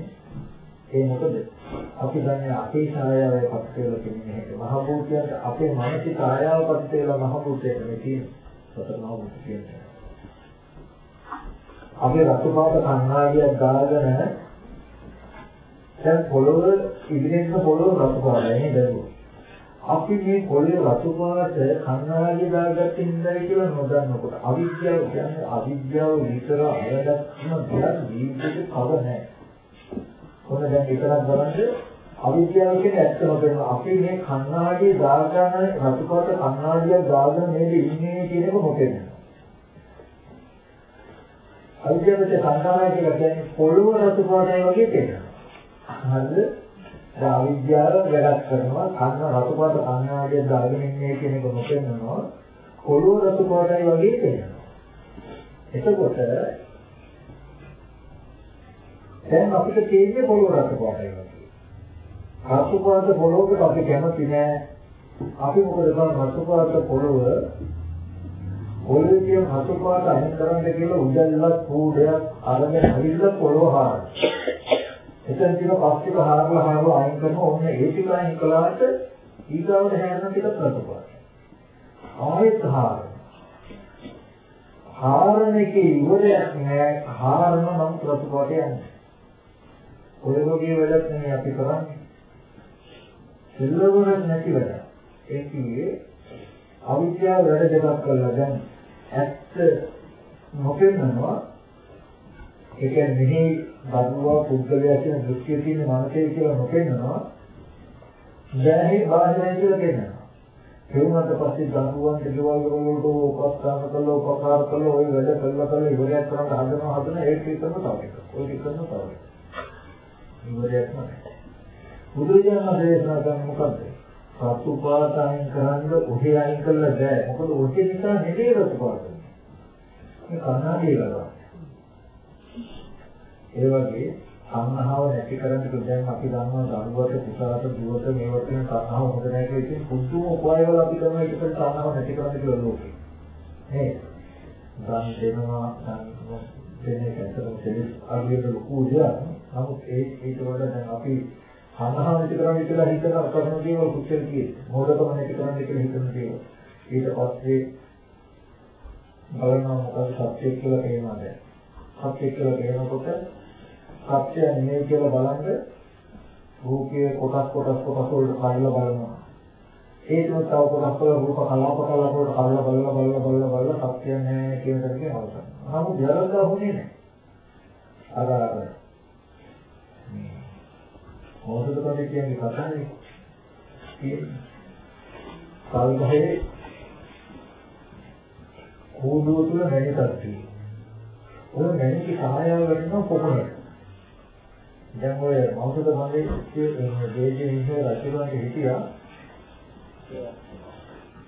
ඒ මොකද අපි දන්නේ අපේ ඡායාවේ පත් වෙලා තියෙන එක. මහ භූතයන්ට අපේ මානසික ඡායාව පත් වෙලා මහ භූතයට මේ තියෙන සතර මහ භූත කියන්නේ. අපේ රතුපාත කන්නාඩියක් දාගෙන දැන් පොළොව ඉදිරියෙන් පොළොව රතුපාතයි නේද? අපි මේ පොළේ රතු පාට කන්නාඩි දාගත්තේ ඉඳලා කියලා නොදන්නකොට අවිද්‍යාව කියන්නේ අවිද්‍යාව විතර අයදක්න දෙයක් ජීවිතේ කව නැහැ. කොහොමද දැන් විතරක් බලන්න අවිද්‍යාව කියන්නේ ඇත්තම කරනවා. අපි මේ කණ්ණාඩිය දාගන්න රතුපාට කණ්ණාඩිය දාගෙන නේද ඉන්නේ කියන එක මොකෙද? අවිද්‍යාවට සංකාරය කියලා කියන්නේ පොළොව රතුපාටයි වගේ තේරෙනවා. හරිද? දැන් අවිද්‍යාව වැඩක් කරනවා කන්න රතුපාට කණ්ණාඩිය දාගෙන ඉන්නේ කියන එක මොකෙන්නවා? පොළොව රතුපාටයි වගේ තේරෙනවා. එතකොට දැන් අපිට තියෙන්නේ පොළොව රතුපාටයි වගේ. රතුපාට පොළොවකට අපි කැමති නෑ. අපි මොකද කරන්නේ රතුපාට පොළොව පොළොවේ තියෙන රතුපාට අයින් කරන්න කියලා උදැල්ලක් කූඩයක් අරගෙන හරිලා පොළොව හාරන. එතන තියෙන පස්තික හාරලා හාරලා අයින් කරනවා ඔන්න ඒ ටික අයින් කළාට ඊගාවට හැරෙන ටික රතුපාට. ආයෙත් හාරන. හාරන එකේ ඉවරයක් නෑ හාරන නම් රතුපාට යන්නේ. ඔය වගේ වැඩක් නෙමෙයි අපි කරන්නේ. කෙල්ලවරක් නැති වැඩ. ඒ කියේ අවිද්‍යාව වැඩ දෙකක් කළා දැන් ඇත්ත නොපෙන්නනවා. ඒ කියන්නේ මෙහි බදුවා පුද්ගලයා කියන දෘෂ්ටිය තියෙන මානසිකය කියලා නොපෙන්නනවා. දැනෙහි බාහිරයි කියලා කියනවා ඒුණාට පස්සේ දරුවන්ට ගෙවල් වලට උපස්ථාන කළා උපකාර කළා ওই වැඩ කළා කළා ඉවරයක් කරන්න හදනවා හදන ඒක විතරම තව එකක් ඔය විතරම තව එකක් ඉවරයක් නැහැ බුදුරජාණන් දේශනා කරන මොකද්ද? සතුපාතයන් කරන්න ඔහේ අයින් කළා බෑ. මොකද ඔහේ නිසා නෙමෙයි රතුපාත. මේ කන්නාඩිය ගලවා. ඒ වගේ සංහාව නැති කරන්න දැන් අපි දන්නවා දරුවට පුතාට දුවට මේවට කියන සංහාව හොඳ නැහැ කියලා ඉතින් පුදුම උපායවල අපි කරන එකට සංහාව නැති කරන්න කියලා ලෝකේ. නේද? දැන් දෙනවා දැන් දෙන්නේ ඇත්තටම දෙලස් අගියට ලොකු දෙයක්. නමුත් ඒ ඊට වඩා දැන් අපි සංහාව නැති කරන්න කියලා හිතන කරන දේවල් කුච්චල් කියේ. මොඩකම නැති කරන්න කියලා හිතන දේවල්. ඊට පස්සේ බලනවා මොකද සත්‍ය කියලා කියනවාද? සත්‍ය කියලා කියනකොට සත්‍ය නෙමෙයි කියලා බලන්න රූපයේ කොටස් කොටස් කොටස් වලට කඩලා බලනවා. ඒකම තව කොටස් වල රූප කලාප කලාප වලට කඩලා බලලා බලලා බලලා බලලා සත්‍ය නැහැ කියන එක කියන අවසන්. නමුත් ජරදා හොනේ නැහැ. අර අර මොහොතක තමයි කියන්නේ කතාවේ කියන්නේ කල්ගහේ කෝඩුව තුල මැණිකක් තියෙනවා. ඔය මැණික සායාව වෙනවා පොකරට. දැන් ඔය මොහොතක මන්නේ දේජේ ඉන්න රජුන්ගේ හිටියා.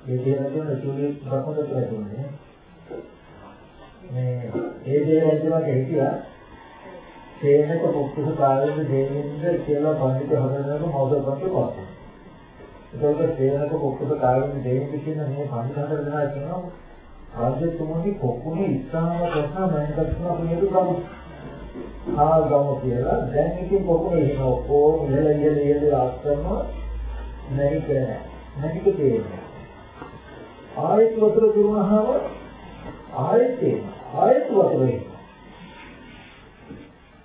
ඒ දේරජුන් ඇතුලේ බකමද කියන්නේ. මේ ඒ දේරජුන්ගේ හිටියා තේනක පුක්කුස කාලෙද දෙන්නේ කියලා පඬිත හදනකොට මොහොතකට පස්සේ. ඒකෝට තේනක පුක්කුස කාලෙද දෙන්නේ කියන මේ පඬිත හතර දෙනා කියනවා රාජ්‍යතුමනි කොකුනේ ඉස්සාම ප්‍රශ්න මෑන්කත්න අපේ ගමු. ආ ගමු කියලා දැන් ඉතින් කොකුනේ එහෙම ඔක්කොම ඉහළ ඉහළ ඉහළ ආස්තම නැරි කියලා. නැතික තේරෙනවා. ආයෙත් වතුර දුන්නාම ආයෙත් තේරෙනවා. ආයෙත් වතුර එනවා.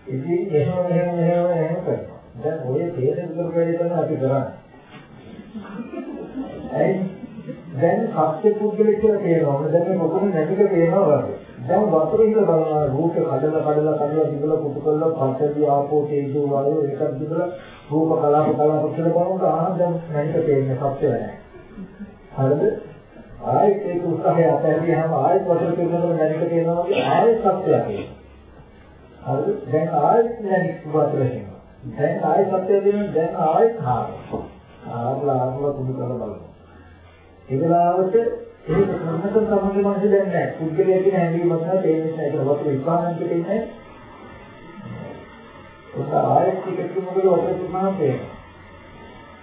ඉතින් එහෙම එහෙම එහෙම එහෙම කරනවා. දැන් ඔය තේරෙන කරපු වැඩේ තමයි අපි කරන්නේ. ඇයි? දැන් සත්‍ය පුද්ගලෙක් කියලා තේරෙනවා. දැන් මේ මොකද නැතික තේරෙනවා වගේ. දැන් වතුර ඉඳලා බලනවා රූප කඩලා කඩලා කඩලා දිගලා පුතු කරලා පස්සේ ආපෝ තේජෝ වායෝ එකක් දිගලා රූප කලාප කලාප කියලා බලනකොට ආ දැන් නැතික තේරෙන්නේ සත්‍ය නැහැ. හරිද? ආයෙත් ඒක උත්සාහය අතහැරියාම ආයෙත් වතුර තේරෙනවා නැතික තේරෙනවා වගේ ආයෙත් සත්‍යයක් එනවා. හරිද? දැන් ආයෙත් නැති වතුර එනවා. දැන් ආයෙත් සත්‍ය දෙනවා දැන් ආයෙත් හාරනවා. ආරලා ආරලා කුඩු කරලා බලනවා. ඒකලාවට ඒක සම්මත සමගි මනස දැන් නැහැ. පුද්ගලයා කියන හැඟීමක් නැහැ ඒ නිසා ඒක වතුර විපාකන්ත දෙන්නේ. ඔක ආයෙත් ටිකක් මොකද වතුර තුනම පේනවා.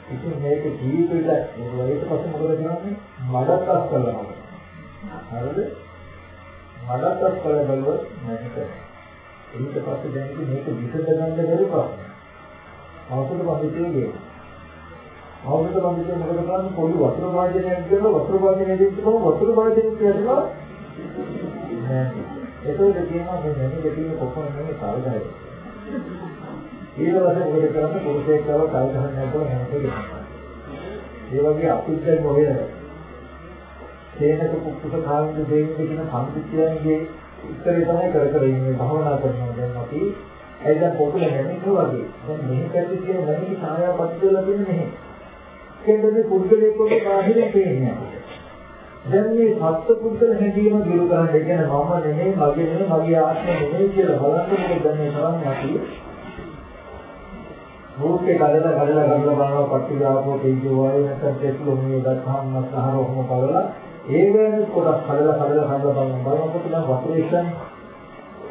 ඉතින් මේක ජීවිතේට ඒක පස්සේ මොකද කරන්නේ? මඩක් අස් කරනවා. හරිද? මඩක් අස් කරලා බලුවොත් නැතිද? ඊට පස්සේ දැන් ඉතින් මේක විසඳ ගන්න බැරි ප්‍රශ්න. අවසර පන්තියේ ගියේ. අවසර පන්තියේ මොකද කරන්නේ? පොඩි වතුර වාදනයක් කරලා වතුර වාදනය දෙන්න කොහොම වතුර වාදනය කියනවා නෑ. ඒකෝද කියනවා මේ නැති දෙකේ කොහොමද මේ කාර්යය. ඊට පස්සේ මොකද කරන්නේ? පුරුෂයෙක් කරලා කාර්ය ගන්න නැතුව නැමෙන්නේ. ඒ වගේ අපිට මොකද? තේනක කුක්කුස කාර්ය දෙන්නේ කියන සම්පූර්ණයේ උත්තරේ තමයි කර කර ඉන්නේ භවනා කරනවා දැන් අපි ඒ දැන් පොකුල නැමෙන්නේ වගේ. දැන් මෙහි පැත්තේ තියෙන නැමෙන්නේ ඡායාපත් වෙලා තියෙන මෙහි. ඒකෙන්ද මේ පුද්ගලයෙක් වගේ බාහිරින් පේන්නේ දැන් මේ සත්‍ය පුද්ගල හැදීම දුරු කරන්න කියන්නේ මම නෙමෙයි මගේ නෙමෙයි මගේ ආත්මය නෙමෙයි කියලා බලන්න මොකද දැන් මේ කරන්නේ අපි රූපේ කඩලා කඩලා කඩලා බලනවා පටිඝාපෝ තේජෝ වායු නැත්නම් තෙස්ලෝ මේ දත්හම් මස්සහර ඔහොම බලලා ඒ වෙනස් කොටස් කඩලා කඩලා කඩලා බලන බලනකොට නම් වතුරේෂන්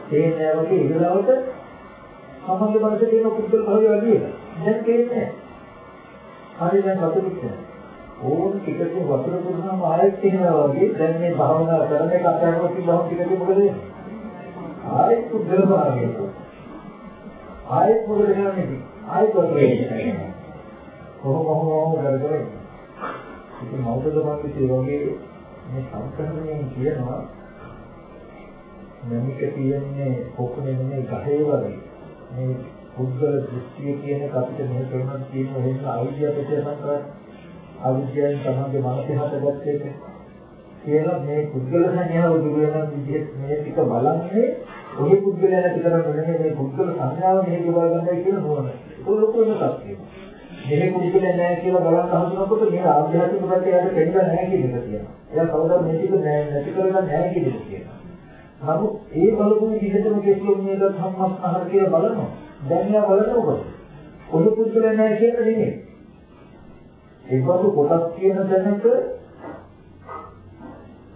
තේන්නේ වගේ ඉරලවට සමහර මනසේ තියෙන පුද්ගල භාවය වැඩි වෙනවා. දැන් තේරෙන්නේ නැහැ. හරි දැන් වතුරේ ඕන ටිකකින් වතුර පුරනම ආයෙත් තියෙනවා වගේ දැන් මේ භාවනා කරන එක අත්හැරලා තිබ්බම ටිකකින් මොකද වෙන්නේ? ආයෙත් පුද්ගල භාවය. ආයෙත් මොකද වෙන්නේ? ආයෙත් වතුරේ ඉන්නවා. කොහොම කොහොම කරගෙන ඉතින් මෞතද මන්දිතේ වගේ මේ සංකල්පයෙන් කියනවා මනික තියෙන්නේ පොකුණේ නෙමෙයි ගහේ වගේ මේ පුද්ගල දෘෂ්ටිය කියන එක අපිට මෙහෙ කරනත් තියෙන වෙන අවිද්‍යාව පිටසම් කරන්නේ අවිද්‍යාවෙන් තමයි මනසේ හටගත්ත එක කියලා මේ පුද්ගල සංඥාව දුර වෙන විදිහට මේ ටික බලන්නේ ඔහි පුද්ගලයා නැති කරන්නේ නෙමෙයි මේ පුද්ගල සංඥාව මෙහෙ ගෙවා ගන්නයි කියන නෝන. ඒක ලොකු වෙනසක් තියෙනවා. මෙහෙ පුද්ගලයා නැහැ කියලා බලන්න හදනකොට මේ ආධ්‍යාත්මික පැත්තේ යට දෙන්න නැහැ කියන එක කියනවා. එයා කවදාවත් මේ ටික නැති කරගන්න නැහැ කියන එක කියනවා. නමුත් ඒ බලපු විදිහටම කෙස්ලොම් මේක සම්මස්නහර කියලා බලනවා. දැන් යා බලනකොට ඔහු පුද්ගලයා නැහැ කියන නෙමෙයි. ඒකතු කොටස් කියන තැනක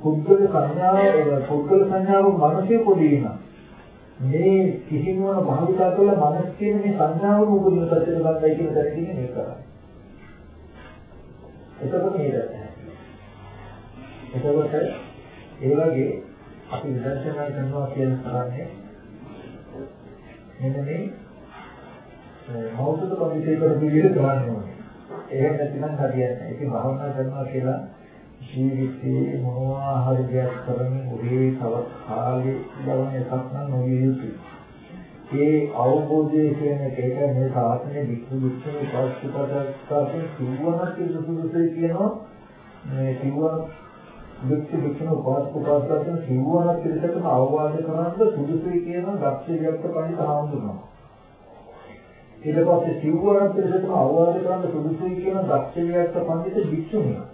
පුද්ගල සංඥාව පුද්ගල සංඥාව මනසේ පොඩි වෙනවා. මේ කිසිමවන භාවිතා කළ මනස කියන මේ සංඥාව උපදින පැත්තට ගන්නයි කියන දැනගන්නේ මේක කරන්නේ. එතකොට මේක. එතකොට ඒ වගේ අපි විදර්ශනා කරනවා කියන කරන්නේ මෙන්න මේ මෞතුක පරිදේ කරපු විදිහට කරන්න ඕනේ. එහෙම නැතිනම් හරියන්නේ නැහැ. ඒක භාවනා කරනවා කියලා ජීවිතේ මොනවා හරි දෙයක් කරමින් ඔහේ තව කාලෙ ගමන එකක් නම් නොවිය යුතුයි. ඒ අවබෝධය කියන එක ඒක මේ සාසනේ වික්ෂු වික්ෂු පස්තුපදස්කාරයෙන් සිවුවනක් සුදුසුයි කියනවා. මේ සිවුවන වික්ෂු වික්ෂු පස්තුපදස්කාරයෙන් සිවුවනක් පිළිසකම අවවාද කරන්න සුදුසුයි කියන දක්ෂ වික්ෂ පණිත හාමුදුරුවෝ. ඊට පස්සේ සිවුවනක් පිළිසකම අවවාද කරන්න සුදුසුයි කියන දක්ෂ වික්ෂ පණිත වික්ෂුණිය.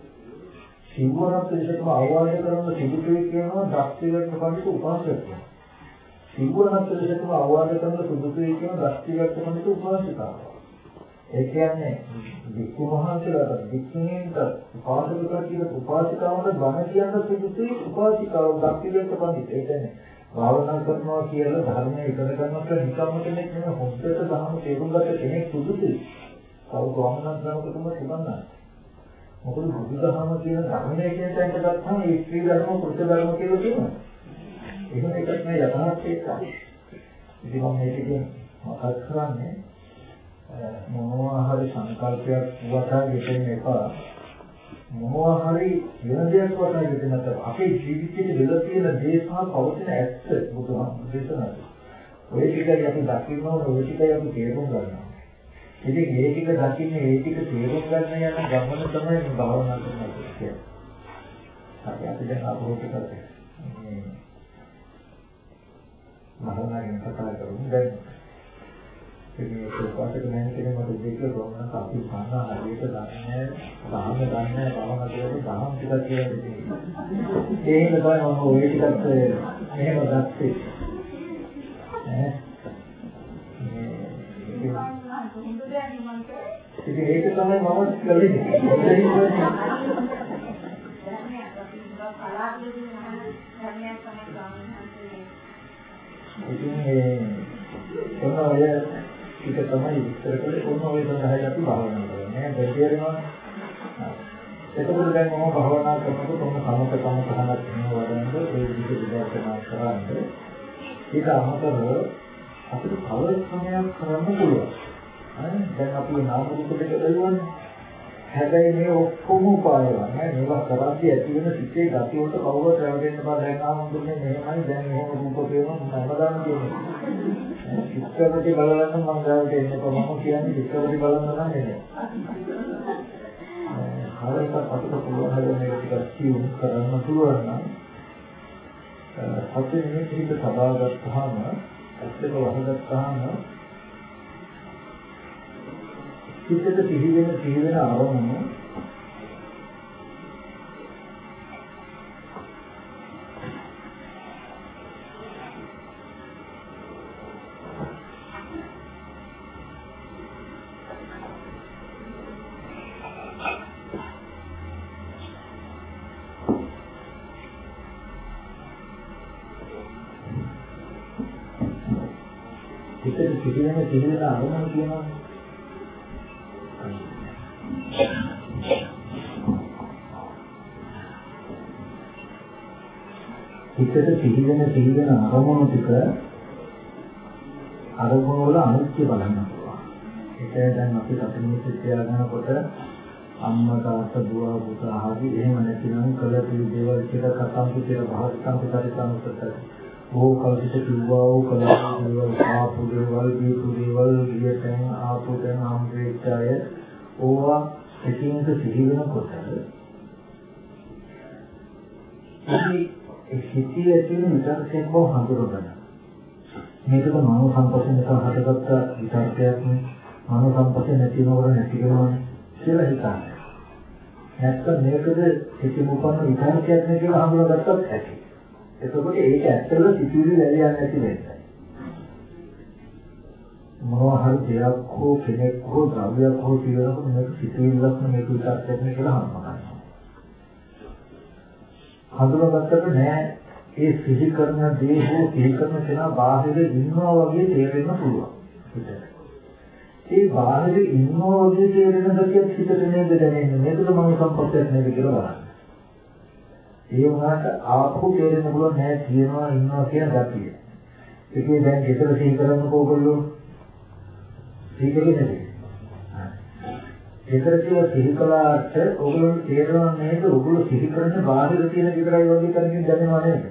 සිවුවනක් පිළිසකම අවවාද කරන්න සුදුසුයි කියනවා දක්ෂ වික්ෂ පණිත උපාසකයා. සිවුවනක් පිළිසකම අවවාද කරන සුදුසුයි කියන දස්තිගත පොනිත උපාසිකාව. ඒ කියන්නේ වික්ඛු මහන්සියලාට වික්ඛුණීන්ට උපාසකකා කියන උපාසිකාවට බණ කියන්න සුදුසුයි උපාසිකාව දස්තිගත පොනිත. ඒ කියන්නේ භාවනා කරනවා කියලා ධර්මයේ ඉගෙන ගන්නකොට නිකම්ම කෙනෙක් නෙමෙයි හොද්දට ධර්ම තේරුම් ගන්න කෙනෙක් සුදුසුයි. කවු ගමනක් කරනකොටම තිබන්නා. මොකද බුදුදහම කියන ධර්මයේ කියන තැනට ගත්තාම ඒ ස්ත්‍රී ධර්ම පුරුෂ ධර්ම කියලා කියනවා. එහෙම එකක් නෑ යථාර්ථයේ තමයි. ඉතින් මම මේකෙන් මතක් කරන්නේ මොනවා හරි සංකල්පයක් වටා ගෙතෙන්න එපා. මොනවා හරි වෙන දෙයක් වටා ගෙතෙන්නත් අපේ ජීවිතයේ වෙලා තියෙන දේ සහ පවතින ඇත්ත බුදුහාමුදුරුවෝ දේශනා ඔය ටිකයි අපි දකින්න ඕන ඔය ටිකයි අපි තේරුම් ගන්නවා. ඉතින් මේ ටික දකින්නේ මේ ටික තේරුම් ගන්න යන ගමන තමයි මේ භාවනා කරනවා කියන්නේ. අපි අපි දැන් අපරෝධ කරන්නේ. මහානායක කතා කරමු දැන් ඉතින් ඒකකට මම කියන්නේ මට දෙක ගොන්න අපි භාවනා හරියට දන්නේ නැහැ දහම දන්නේ නැහැ භාවනා කියලා දහම් ටිකක් කියලා දෙන්නේ ඒ හින්දා තමයි මම ওই ටිකත් එහෙම ගත්තේ ඈ ඉතින් ඒක තමයි මම කළේ. ඉතින් ඒ ඔන්න ඔය ටික තමයි විස්තර කළේ ඔන්න ඔය සඳහායි අපි භාවනා කරන්නේ? නේද තේරෙනවද එතකොට දැන් මම භාවනා කරනකොට ඔන්න සමත කම තහනක් වෙනවා වරන්ද ඒ විදිහට විදර්ශනා කරන්නේ ඒක අමතරව අපිට කවර සමයක් කරන්න පුළුවන් හරි? දැන් අපි නාම රූප දෙක බලන්නේ හැබැයි මේ ඔක්කොම උපායවා නෑ. මේවා කරද්දී ඇති වෙන සිිතේ ගති වලට කවුරුත් රැවටෙන්න බෑ. දැන් ආමුදුන්නේ මෙහෙමයි. දැන් එහෙම රූප පේනවා. මම හැමදාම කියන්නේ චිත්තපටි බලන්න මම ගාවට එන්න කොහොම කියන්නේ චිත්තපටි බලන්න නම් නෙමෙයි. හරියට අපිට පුළුවන් හැම මේක ටිකක් සියුම් කරන්න පුළුවන් නම් සත්‍ය නිමිති හිත සබාගත්තාම ඇත්තට වහගත්තාම සිතට සිහි වෙන සිහි වෙන අරමුණු හිතට පිළිවෙන පිළිවෙන අරමුණු කියනවා. හිතට පිළිවෙන පිළිවෙන අරමුණු ටික අරමුණු වල අනිත්‍ය බලන්න පුළුවන්. ඒක දැන් අපි කටුමිස් තියාගන්නකොට අම්මා තාත්තා දුව පුතා ආදී එහෙම නැතිනම් කළ යුතු දේවල් කියලා කතාන්තු කියලා භාවිතම් පිටරිතම් ඕ කල්පිත කිව්වා ඕ කළා දේවල් ආපු දේවල් දීපු දේවල් ගියතෙන් ආපු තැන් ආම්පේච්ඡය ඕවා එකිනෙක සිහි වෙනකොට ඒ සිටි ඇතුළේ විතරක් බව හඳුනගන්න. මේකද මනෝ සංපස්සනක හටගත්ත විතරකයක් නේ. මනෝ සංපස්සන නැති වෙනකොට නැති වෙනවනේ කියලා හිතන්නේ. නැත්නම් මේකද සිටි මුපන්න විතරකයක් නේ කියලා හඳුනගත්තත් ඇති. එතකොට ඒක ඇත්තටම සිතුවිලි වැලියක් නැති වෙන්නේ. මොනවා හරි දෙයක් හෝ කෙනෙක් හෝ ද්‍රව්‍යයක් හෝ කියනකොට මේක සිතුවිල්ලක් මේක විතරක් නෙවෙයි කියලා හඳුනගන්නවා. හඳුනාගත්තට නෑ ඒ සිහි කරන දේ හෝ සිහි කරන කෙනා බාහිර ඉන්නවා වගේ තේරෙන්න පුළුවන්. ඒ බාහිර ඉන්නවා වගේ තේරෙන දකියක් හිතට නේද දැනෙන්නේ. මේකද මම සම්පත්තයක් නේද කියලා බලන්න. ඒ වුණාට ආපහු තේරෙන්න පුළුවන් නෑ තියෙනවා ඉන්නවා කියන ගතිය. ඒකේ දැන් ගෙදර සිහි කරන්නකෝ ඔයගොල්ලෝ සිහි කරන්නේ නැති. ගෙදර කියලා සිහි කළාට ඔයගොල්ලෝ තේරෙනවා නේද ඔයගොල්ලෝ සිහි කරන්නේ බාහිර තියෙන විතරයි වගේ කරමින් දැනෙනවා නේද?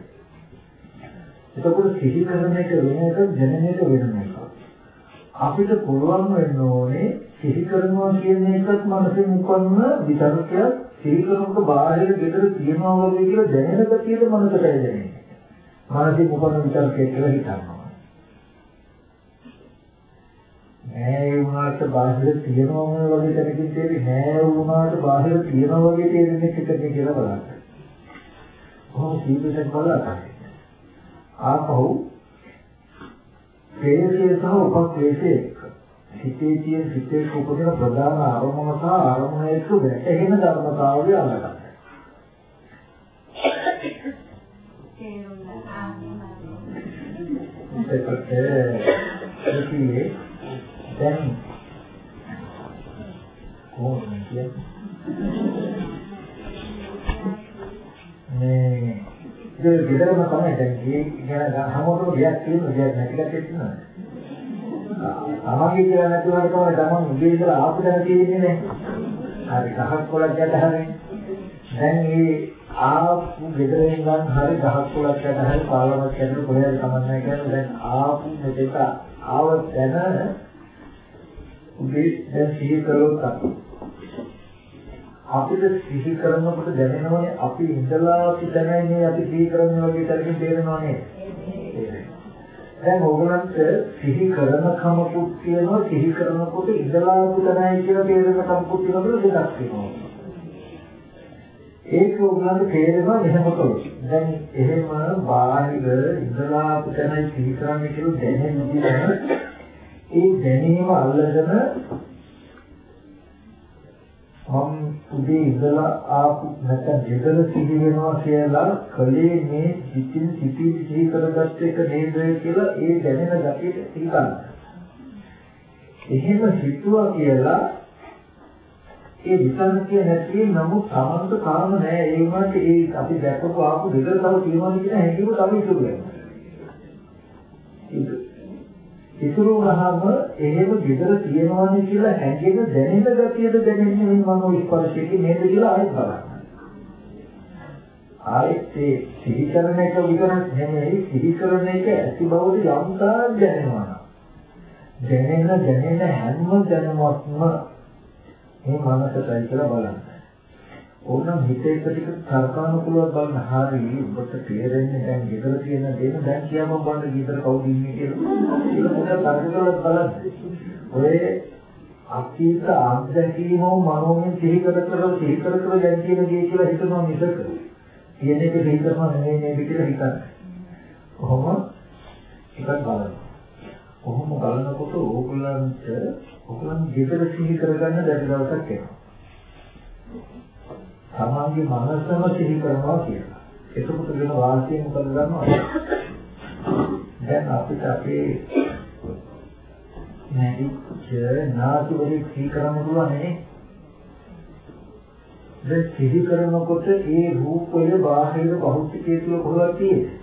එතකොට සිහි කරන එක වෙන එක දැනෙන එක වෙන එකක්. අපිට පුළුවන් වෙන්න ඕනේ සිහි කරනවා කියන එකත් මනසෙන් උපන්න විතරකයක් සිහි කරනකොට බාහිර ගෙදර තියනවා වගේ කියලා දැනෙන ගතියද මනසට දැනෙන්නේ. මානසික උපන්න විතරකේ කියලා හිතනවා. නෑ වුණාට බාහිර තියනවා වගේ තැනකින් තේරෙන්නේ නෑ වුණාට බාහිර තියනවා වගේ තේරෙන්නේ එකද කියලා බලන්න. කොහොම ජීවිතයක් බලන්න. ආපහු ප්‍රේසය සහ උපක්ලේශය හිතේ තියෙන හිතේ උපදින ප්‍රධාන අරමුණ සහ අරමුණ එක්ක වැටෙන ධර්මතාවය අල්ලගන්න. ඒකට ඉතියේ දැන් කොහොමද කියන්නේ මේ ඒක විතරම තමයි දැන් මේ ගැන හැමෝටම ගියක් තියෙන ගියක් නැති ගැටයක් තියෙනවා. තමන්ගේ කියලා නැතුවට තමයි තමන් උදේ ඉඳලා ආපු දැන තියෙන්නේ නේ. හරි ගහක් කොලක් ගැටහරේ. දැන් මේ ආපු ගෙදරින් ගන්න හරි ගහක් කොලක් ගැටහරි පාලමක් ගැටළු කොහෙද තමන්නේ කියන්නේ දැන් ආපු මෙතෙක් ආව දැන උදේ දැන් සිහි කළොත් අපිට සිහි කරනකොට දැනෙනවනේ අපි ඉඳලා අපි දැනන්නේ අපි සිහි කරන වගේ තරකින් තේරෙනවනේ. දැන් ඕගලන්ට සිහි කරන කමකුත් තියෙනවා සිහි කරනකොට ඉඳලා පුතනයි කියලා තේරෙන කමකුත් තියෙනවා දෙකක් තියෙනවා. ඒක ඕගලන්ට තේරෙනවා එහෙම කළොත්. දැන් එහෙම බාහිර ඉඳලා පුතනයි සිහි කරන්නේ කියලා දැනෙන විදිහ ඒ දැනීම අල්ලගෙන මම උදේ ඉඳලා ආපු නැත්නම් ගෙදර සිහි වෙනවා කියලා කලේ මේ සිතින් සිටි සිහි කරගත්ත එක නේද කියලා ඒ දැනෙන ගැටියට හිතන්න. එහෙම හිතුවා කියලා ඒ විසංකේ නැති නමුත් සමන්ත කාරණ නෑ ඒ වුණාට ඒ අපි දැකපු ආපු ගෙදර තව තියෙනවා කියන හැඟීම තමයි ඉතුරු වෙනවා. ඉතුරු වුණාම එහෙම විතර තියෙනවානේ කියලා හැඟෙන දැනෙන ගතියද දැනෙන්නේ මේ මනෝ ස්පර්ශයේ නේද කියලා ආයෙත් බලන්න. ආයෙත් ඒ සිහි කරන එක විතරක් නෙමෙයි සිහි කරන එක ඇති බවද යම්තා දැනෙනවා. දැනෙන දැනෙන හැම දැනුමක්ම මේ මනසටයි කියලා බලන්න. ඕනම් හිත එක ටික සර්කානුකූලව බලන හරිය ඔබට තේරෙන්නේ දැන් ගෙදර තියෙන දේ දැන් කියම බලන්න ගෙදර කවුද ඉන්නේ කියලා. ඒක පොඩ්ඩක් සර්කානුකූලව බලන්න. ඔය අතීත අත්දැකීම මනෝමය සිහි කර කර සිහි කර කර දැන් කියන දේ කියලා හිතනවා මිසක කියන එක සිහි කරනවා නෙමෙයි නේද කියලා හිතන්නේ. කොහොම එකක් බලන්න. කොහොම බලනකොට ඕගොල්ලන්ට ඕගොල්ලන් ගෙදර සිහි කරගන්න බැරි දවසක් එනවා. තමන්ගේ මනසම සිහි කරනවා කියලා. එතකොට වෙන වාසිය මොකද දන්නවද? දැන් අපිට අපේ නැදිච්ච නාසු වලින් සිහි කරන්න පුළුවන් නේ. දැන් සිහි කරනකොට ඒ රූපය බාහිර භෞතිකයේ තුල කොහොමද තියෙන්නේ?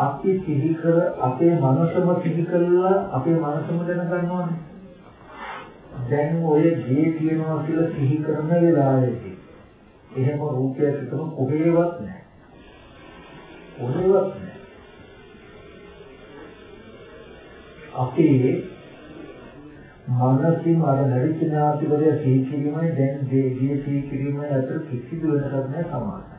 අපි සිහි කර අපේ මනසම සිහි කළා අපේ මනසම දැනගන්නවානේ. දැන් ඔය ගේ කියනවා කියලා සිහි කරන වෙලාවේදී එහෙම රූපයක් එකම කොහේවත් නැහැ. කොහේවත් නැහැ. අපේ මනසින් අර නරිචනාතිවරය සිහි කිරීමයි දැන් ගේ සිහි කිරීමයි අතර කිසිදු වෙනසක් නැහැ සමානයි.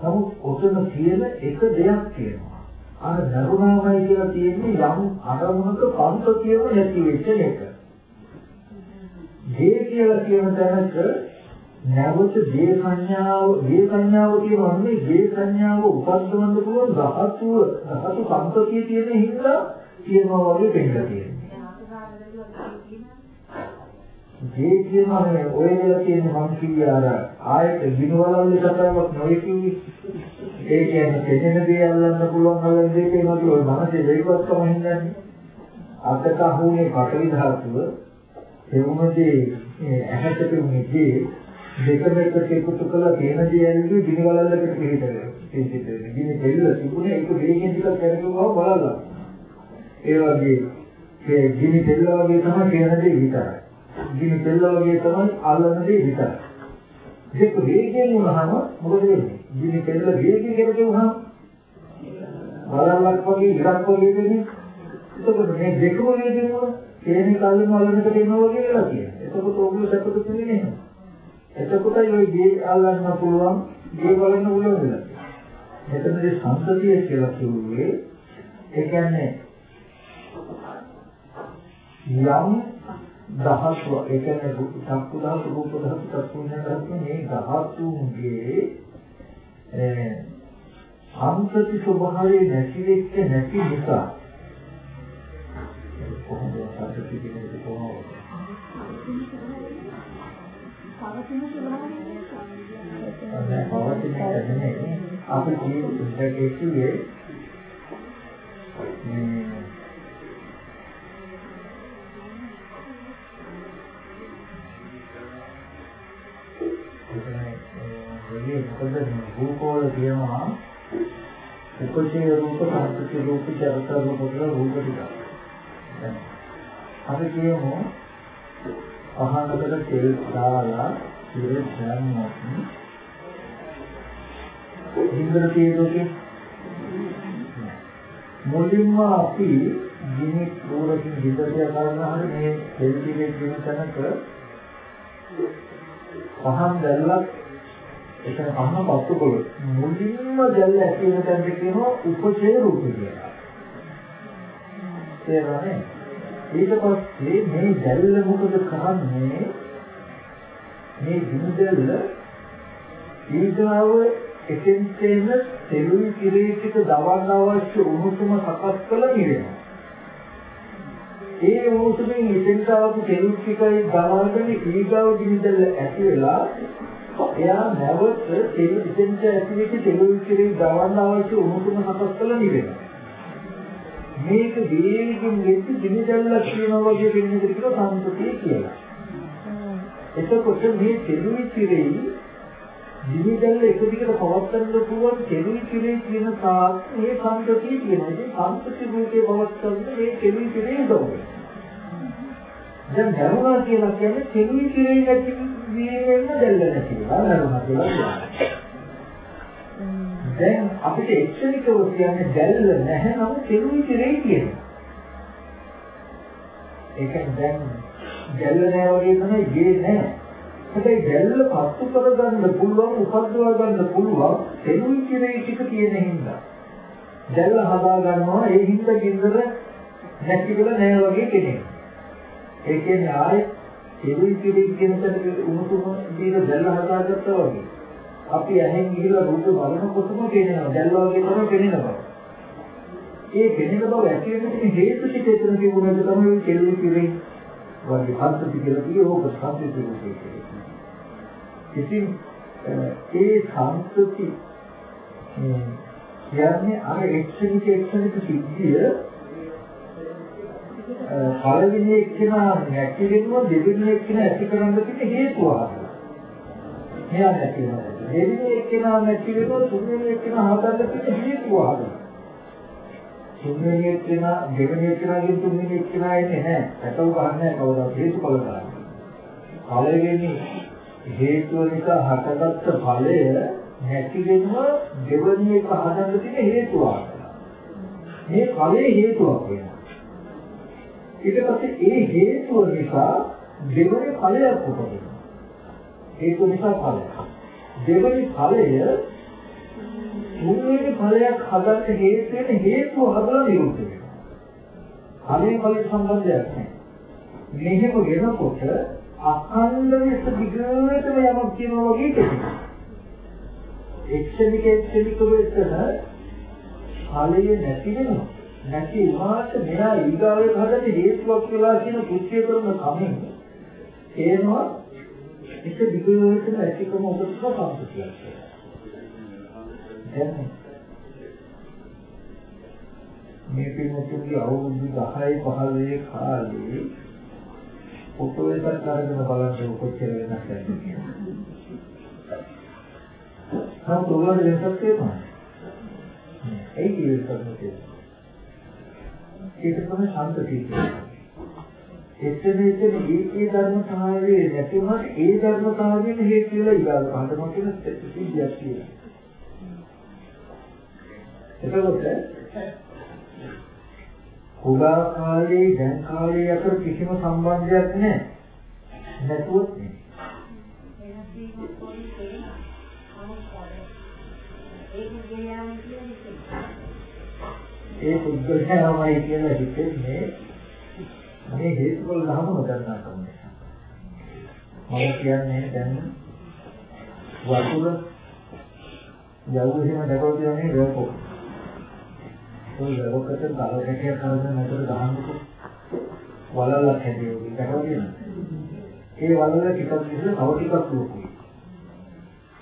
නමුත් ඔතන තියෙන එක දෙයක් තියෙනවා. අර දරුණාමයි කියලා තියෙන්නේ යම් අරමුණක පන්ත කියව නැති වෙච්ච එක. දේ කියලා කියන තැනක නැවත දේ සංඥාව දේ සංඥාව කියවන්නේ දේ සංඥාව උපද්දවන්න පුළුවන් ධාතු ධාතු සම්පතිය තියෙන හින්දා කියනවා වගේ දෙන්න තියෙනවා. දේ කියන්නේ ඔය වෙලා තියෙන මං කිව්වේ අර ආයෙත් දිනවලල්ලේ කතාවක් නොවේ කිව්වේ. ඒ කියන්නේ දෙදෙන දේ අල්ලන්න පුළුවන් අල්ලන දේ කියනවා ඔය මනසේ වේගවත්කම හින්දානේ. අතක අහුනේ පටවි ධාතුව එවුමදී ඇහැට පෙනුනේදී දෙකම එකට එකතු කළා තේන දේ ඇල්ලුවේ දිනවලල්ලකට පිළිතර. පිළිතර. දින දෙල්ල තිබුණේ ඒක වේගෙන් ටිකක් කරගෙනවා බලලා. ඒ වගේ ඒ දින දෙල්ල වගේ තමයි තේන දේ විතරයි. දින දෙල්ල වගේ තමයි අල්ලන දේ විතරයි. දෙක වේගෙන් වුණාම මොකද වෙන්නේ? දින දෙල්ල වේගෙන් කරගෙවුනහම බලලක් වගේ ඉරක් වගේ වෙන්නේ. එතකොට මේ දෙකම වේගෙන් වුණා තේනි කල්ලිම අල්ලන්නට දෙනවා වගේ වෙලා තියෙනවා. එතකොට ඕගොල්ලෝ සතුටු වෙන්නේ නැහැ. එතකොටයි ওই ගේ අල්ලන්න පුළුවන්, ගේ බලන්න පුළුවන් වෙලා. මෙතනදී සංසතිය කියලා කිව්වේ ඒ කියන්නේ යම් දහස්ව ඒ කියන්නේ චක්කු දහස් රූප දහස් චක්කු දහස් මේ ධාතුන්ගේ සංසති ස්වභාවය නැති වෙච්ච නැති නිසා කොහොමද සාධක කියන්නේ කොහොමද? පවතින ස්වභාවය පවතින කියන්නේ අපි ජීවිතයේ කියේ මේ මොකද රූපවල තියෙනවා උපචේ රූප සංස්කෘති රූප චරිත රූප කියලා රූප ටිකක්. අපි කියමු අහනකට තෙල් දාලා ඉර දැම්මොත් ඉන්ද්‍ර තේරුකේ මුලින්ම අපි ගිනි රෝරකින් විදර්ශය කරන හැම මේ තෙල් ටිකේ දින තැනක පහන් දැල්ලක් එතන පහන පත්තු කළොත් මුලින්ම දැල්ල ඇති වෙන තැනට කියනවා උපචේ රූප කියලා. තේරෙන්නේ? ඊට පස්සේ මේ දැල්ල මොකද කරන්නේ? මේ ගිනිදැල්ල ඊගාව එකෙන් තේන තෙලුයි කිරේ ටික දවන්න අවශ්‍ය උණුසුම සකස් කළ නිවෙනවා. ඒ උණුසුමින් ඉතින්ට ආපු තෙලු ටිකයි දවල්ගෙන ඊගාව ගිනිදැල්ල ඇති වෙලා එයා නැවත තෙලු ඉතින්ට ඇති වෙච්ච තෙලුයි කිරේ දවන්න අවශ්‍ය උණුසුම සකස් කළ නිවෙනවා. මේක වේගින් වෙච්ච ගිනිදැල්ලක් කියනවා වගේ වෙන එකට කියනවා සංස්කෘතිය කියලා. එතකොට මේ තෙලුයි කිරේ දිවිදැල්ල එක දිගට පවත්වන්න පුළුවන් කෙලි කිරේ කියන තාක් මේ සංගතිය කියනවා. ඉතින් සංස්කෘති රූපේ පවත්වන්න මේ කෙලි කිරේ උදව් දැන් දරුණා කියලා කියන්නේ කෙලි කිරේ නැති වීමෙන්ම දැල්ල නැති වෙනවා. දරුණා කියලා කියන්නේ. දැන් අපිට එක්ෂණිකව කියන්නේ දැල්ල නැහැ නම් කෙලි කිරේ කියනවා. ඒක දැන් දැල්ල නැහැ වගේ තමයි ගේ නැහැ. හැබැයි දැල්ල පත්තු කරගන්න පුළුවන් උපද්දවා ගන්න පුළුවන් තෙලුයි කිරේ ටික තියෙන හින්දා. දැල්ල හදා ගන්නවා ඒ හින්දා ගින්දර නැතිවල නෑ වගේ කෙනෙක්. ඒ කියන්නේ ආයේ තෙලුයි කිරේ කියන තැනක උණුසුම දීලා දැල්ල හදාගත්තා වගේ. අපි ඇහෙන් ගිහිල්ලා රූප බලනකොටම පේනවා දැල්ල වගේ තමයි පේනවා. ඒ පෙනෙන බව ඇති වෙන හේතු ටික එතන තිබුණාද තමයි තෙලුයි කිරේ වගේ පද්ධති කියලා කියේ ඕක සම්පූර්ණ රූපේ. ඉතින් ඒ සංස්කෘති කියන්නේ අර එක්ෂණික එක්ෂණික සිද්ධිය පළවෙනි එක්කෙනා නැති වෙනවා දෙවෙනි එක්කෙනා ඇති කරන්න තියෙන හේතුව ආකාරය. මෙයා නැති වෙනවා. දෙවෙනි එක්කෙනා නැති වෙනවා තුන්වෙනි එක්කෙනා හදන්න තියෙන හේතුව ආකාරය. තුන්වෙනි එක්කෙනා දෙවෙනි එක්කෙනාගෙන් තුන්වෙනි එක්කෙනා එන්නේ නැහැ. පැටව ගන්නෑ කවදාවත් හේතුඵල ගන්න. පළවෙනි හේතුව නිසා හටගත්ත ඵලය නැති වෙනවා දෙවෙනි එක හදන්න තියෙන හේතුව ආකාරය. මේ ඵලයේ හේතුවක් වෙනවා. ඊට පස්සේ ඒ හේතුව නිසා දෙවෙනි ඵලයක් උපදිනවා. හේතුව නිසා ඵලය. දෙවෙනි ඵලය තුන්වෙනි ඵලයක් හදන්න හේතු වෙන හේතුව හදලා නිරුද්ධ වෙනවා. ඵලයේ ඵල සම්බන්ධයක් නැහැ. මෙහෙම වෙනකොට අඛණ්ඩ ලෙස දිගටම යමක් කියනවා වගේ කෙනෙක්. එක්ෂණික එක්ෂණික වෙතන ඵලයේ නැති වෙනවා. නැති වුණාට මෙයා ඊගාවේ හදන්නේ හේතුවක් කියලා කියන කෘත්‍ය කරන කමින් එනවා එක දිගටම ඇතිකම ඔබට සම්පූර්ණයක්. දැන් මේ පින්වතුන්ගේ අවුරුදු 10 15 කාලේ ෆොටෝ එකක් අරගෙන බලන්න කොච්චර වෙනස් වෙනවද කියලා. හම් තෝරන වෙනසක් තියෙනවා. ඒ කියන්නේ ඒක තමයි ශාන්ත කියන්නේ. එතන එතන ඒකේ ධර්මතාවයේ නැති වුණාට ඒ ධර්මතාවයෙන් හේතු වෙලා ඊගාව පහදනවා කියන සිද්ධියක් තියෙනවා. එතකොට කුඩා කාලේ දැන් කාලේ අතර කිසිම සම්බන්ධයක් නැහැ. නැතුවත් නේ. ඒ පුද්ගලයාමයි කියලා හිතෙන්නේ මේ හේතුඵල ධර්ම නොදන්නා කම නිසා. මම කියන්නේ දැන් වතුර යවුව එහෙම දැකලා කියන්නේ රෝපෝ. ඔය ලෝකෙට ගලකැටිය කරගෙන නතර ගහන්නකො වලලක් හැදියෝ දැකලා තියෙනවා. ඒ වලල ටිකක් විතර තව ටිකක් ලොකුයි.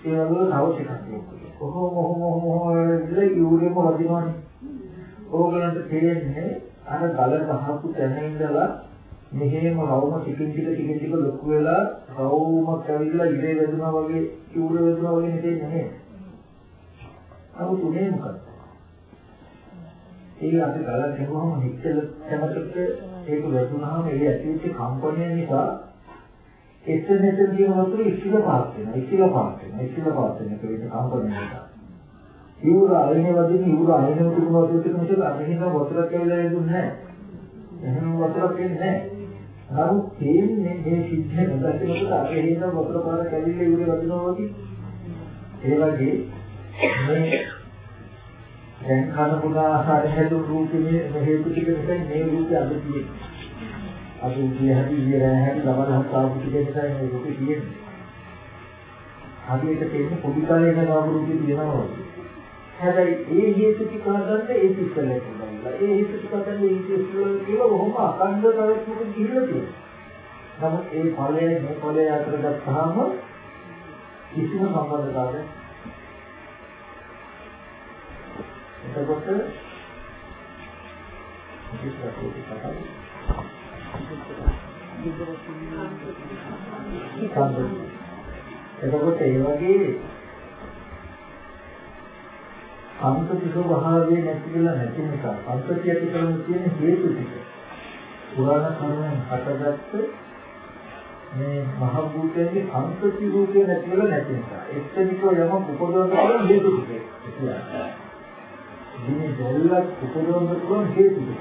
ඒ වලල තව ටිකක් ලොකුයි. කොහොම කොහොම කොහොම ඉඳලා යූරියම වදිනවනේ. ඕගලන්ට තේරෙන්නේ අර ගල ගහපු තැන ඉඳලා මෙහෙම රවුම ටිකින් ටික ටිකින් ටික ලොකු වෙලා රවුමක් ඇවිල්ලා ඉරේ වැදුනා වගේ යූරිය වැදුනා වගේ නෙදෙන්නේ නේද? නමුත් උනේ මොකක්ද? ඒ අපි ගලක් හැමුවම නිශ්චල තැනකට ඒක වැදුනහම ඒ ඇතිවෙච්ච කම්පනය නිසා එතන එතන තියෙන වතුර ඉස්සිල පාත් වෙනවා ඉස්සිල පාත් වෙනවා ඉස්සිල පාත් වෙන එක විදිහ කම්පනය නිසා ඉවුර අයිනේ වදින ඉවුර අයිනේ උතුම් වතුර ටික මිසක අරහින වතුරක් කියලා එදුන්නේ නැහැ එහෙම වතුරක් එන්නේ නැහැ නමුත් තේන්නේ මේ සිද්ධිය නොදැකනකොට අරහින වතුර පාර කැවිල්ල ඉවුර වදිනවා වගේ ඒ වගේ මේ දැන් කන පුන ආහාර හැදුණු රූපේ හේතු ටික නිසා මේ රූපය අද තියෙන්නේ. අද උදේ හැදි ඉරෑ හැදි ලබන හතාවු ටික නිසා මේ රූපේ තියෙන්නේ. හරියට තේරෙන පොඩි කාලේ ඉන්න නාම රූපේ තියෙනවා වගේ. හැබැයි ඒ හේතු ටික හදන්න ඒ ඉස්සෙල්ලා කියනවා. ඒ හේතු ටික හදන්න ඒ ඉස්සෙල්ලා කියලා කොහොම අකණ්ඩ තවස්තුක ගිහිල්ලා තියෙනවා. නමුත් ඒ ඵලය මේ ඵලය අතර ගත්තාම කිසිම සම්බන්ධතාවයක් එතකොට එතකොට ඒ වගේ සම්පති ස්වභාවයේ නැති කියලා නැති නිසා සම්පති ඇති කරන තියෙන හේතු ටික පුරාණ කර්මෙන් හටගත්ත මේ මහ භූතයේ සම්පති රූපේ නැති කියලා නැති නිසා එක්තනිකව යමක් උපදවන හේතු ටික කියන්නේ දිනේ දැල්ලක් උපදවන්න පුළුවන් හේතු ටික.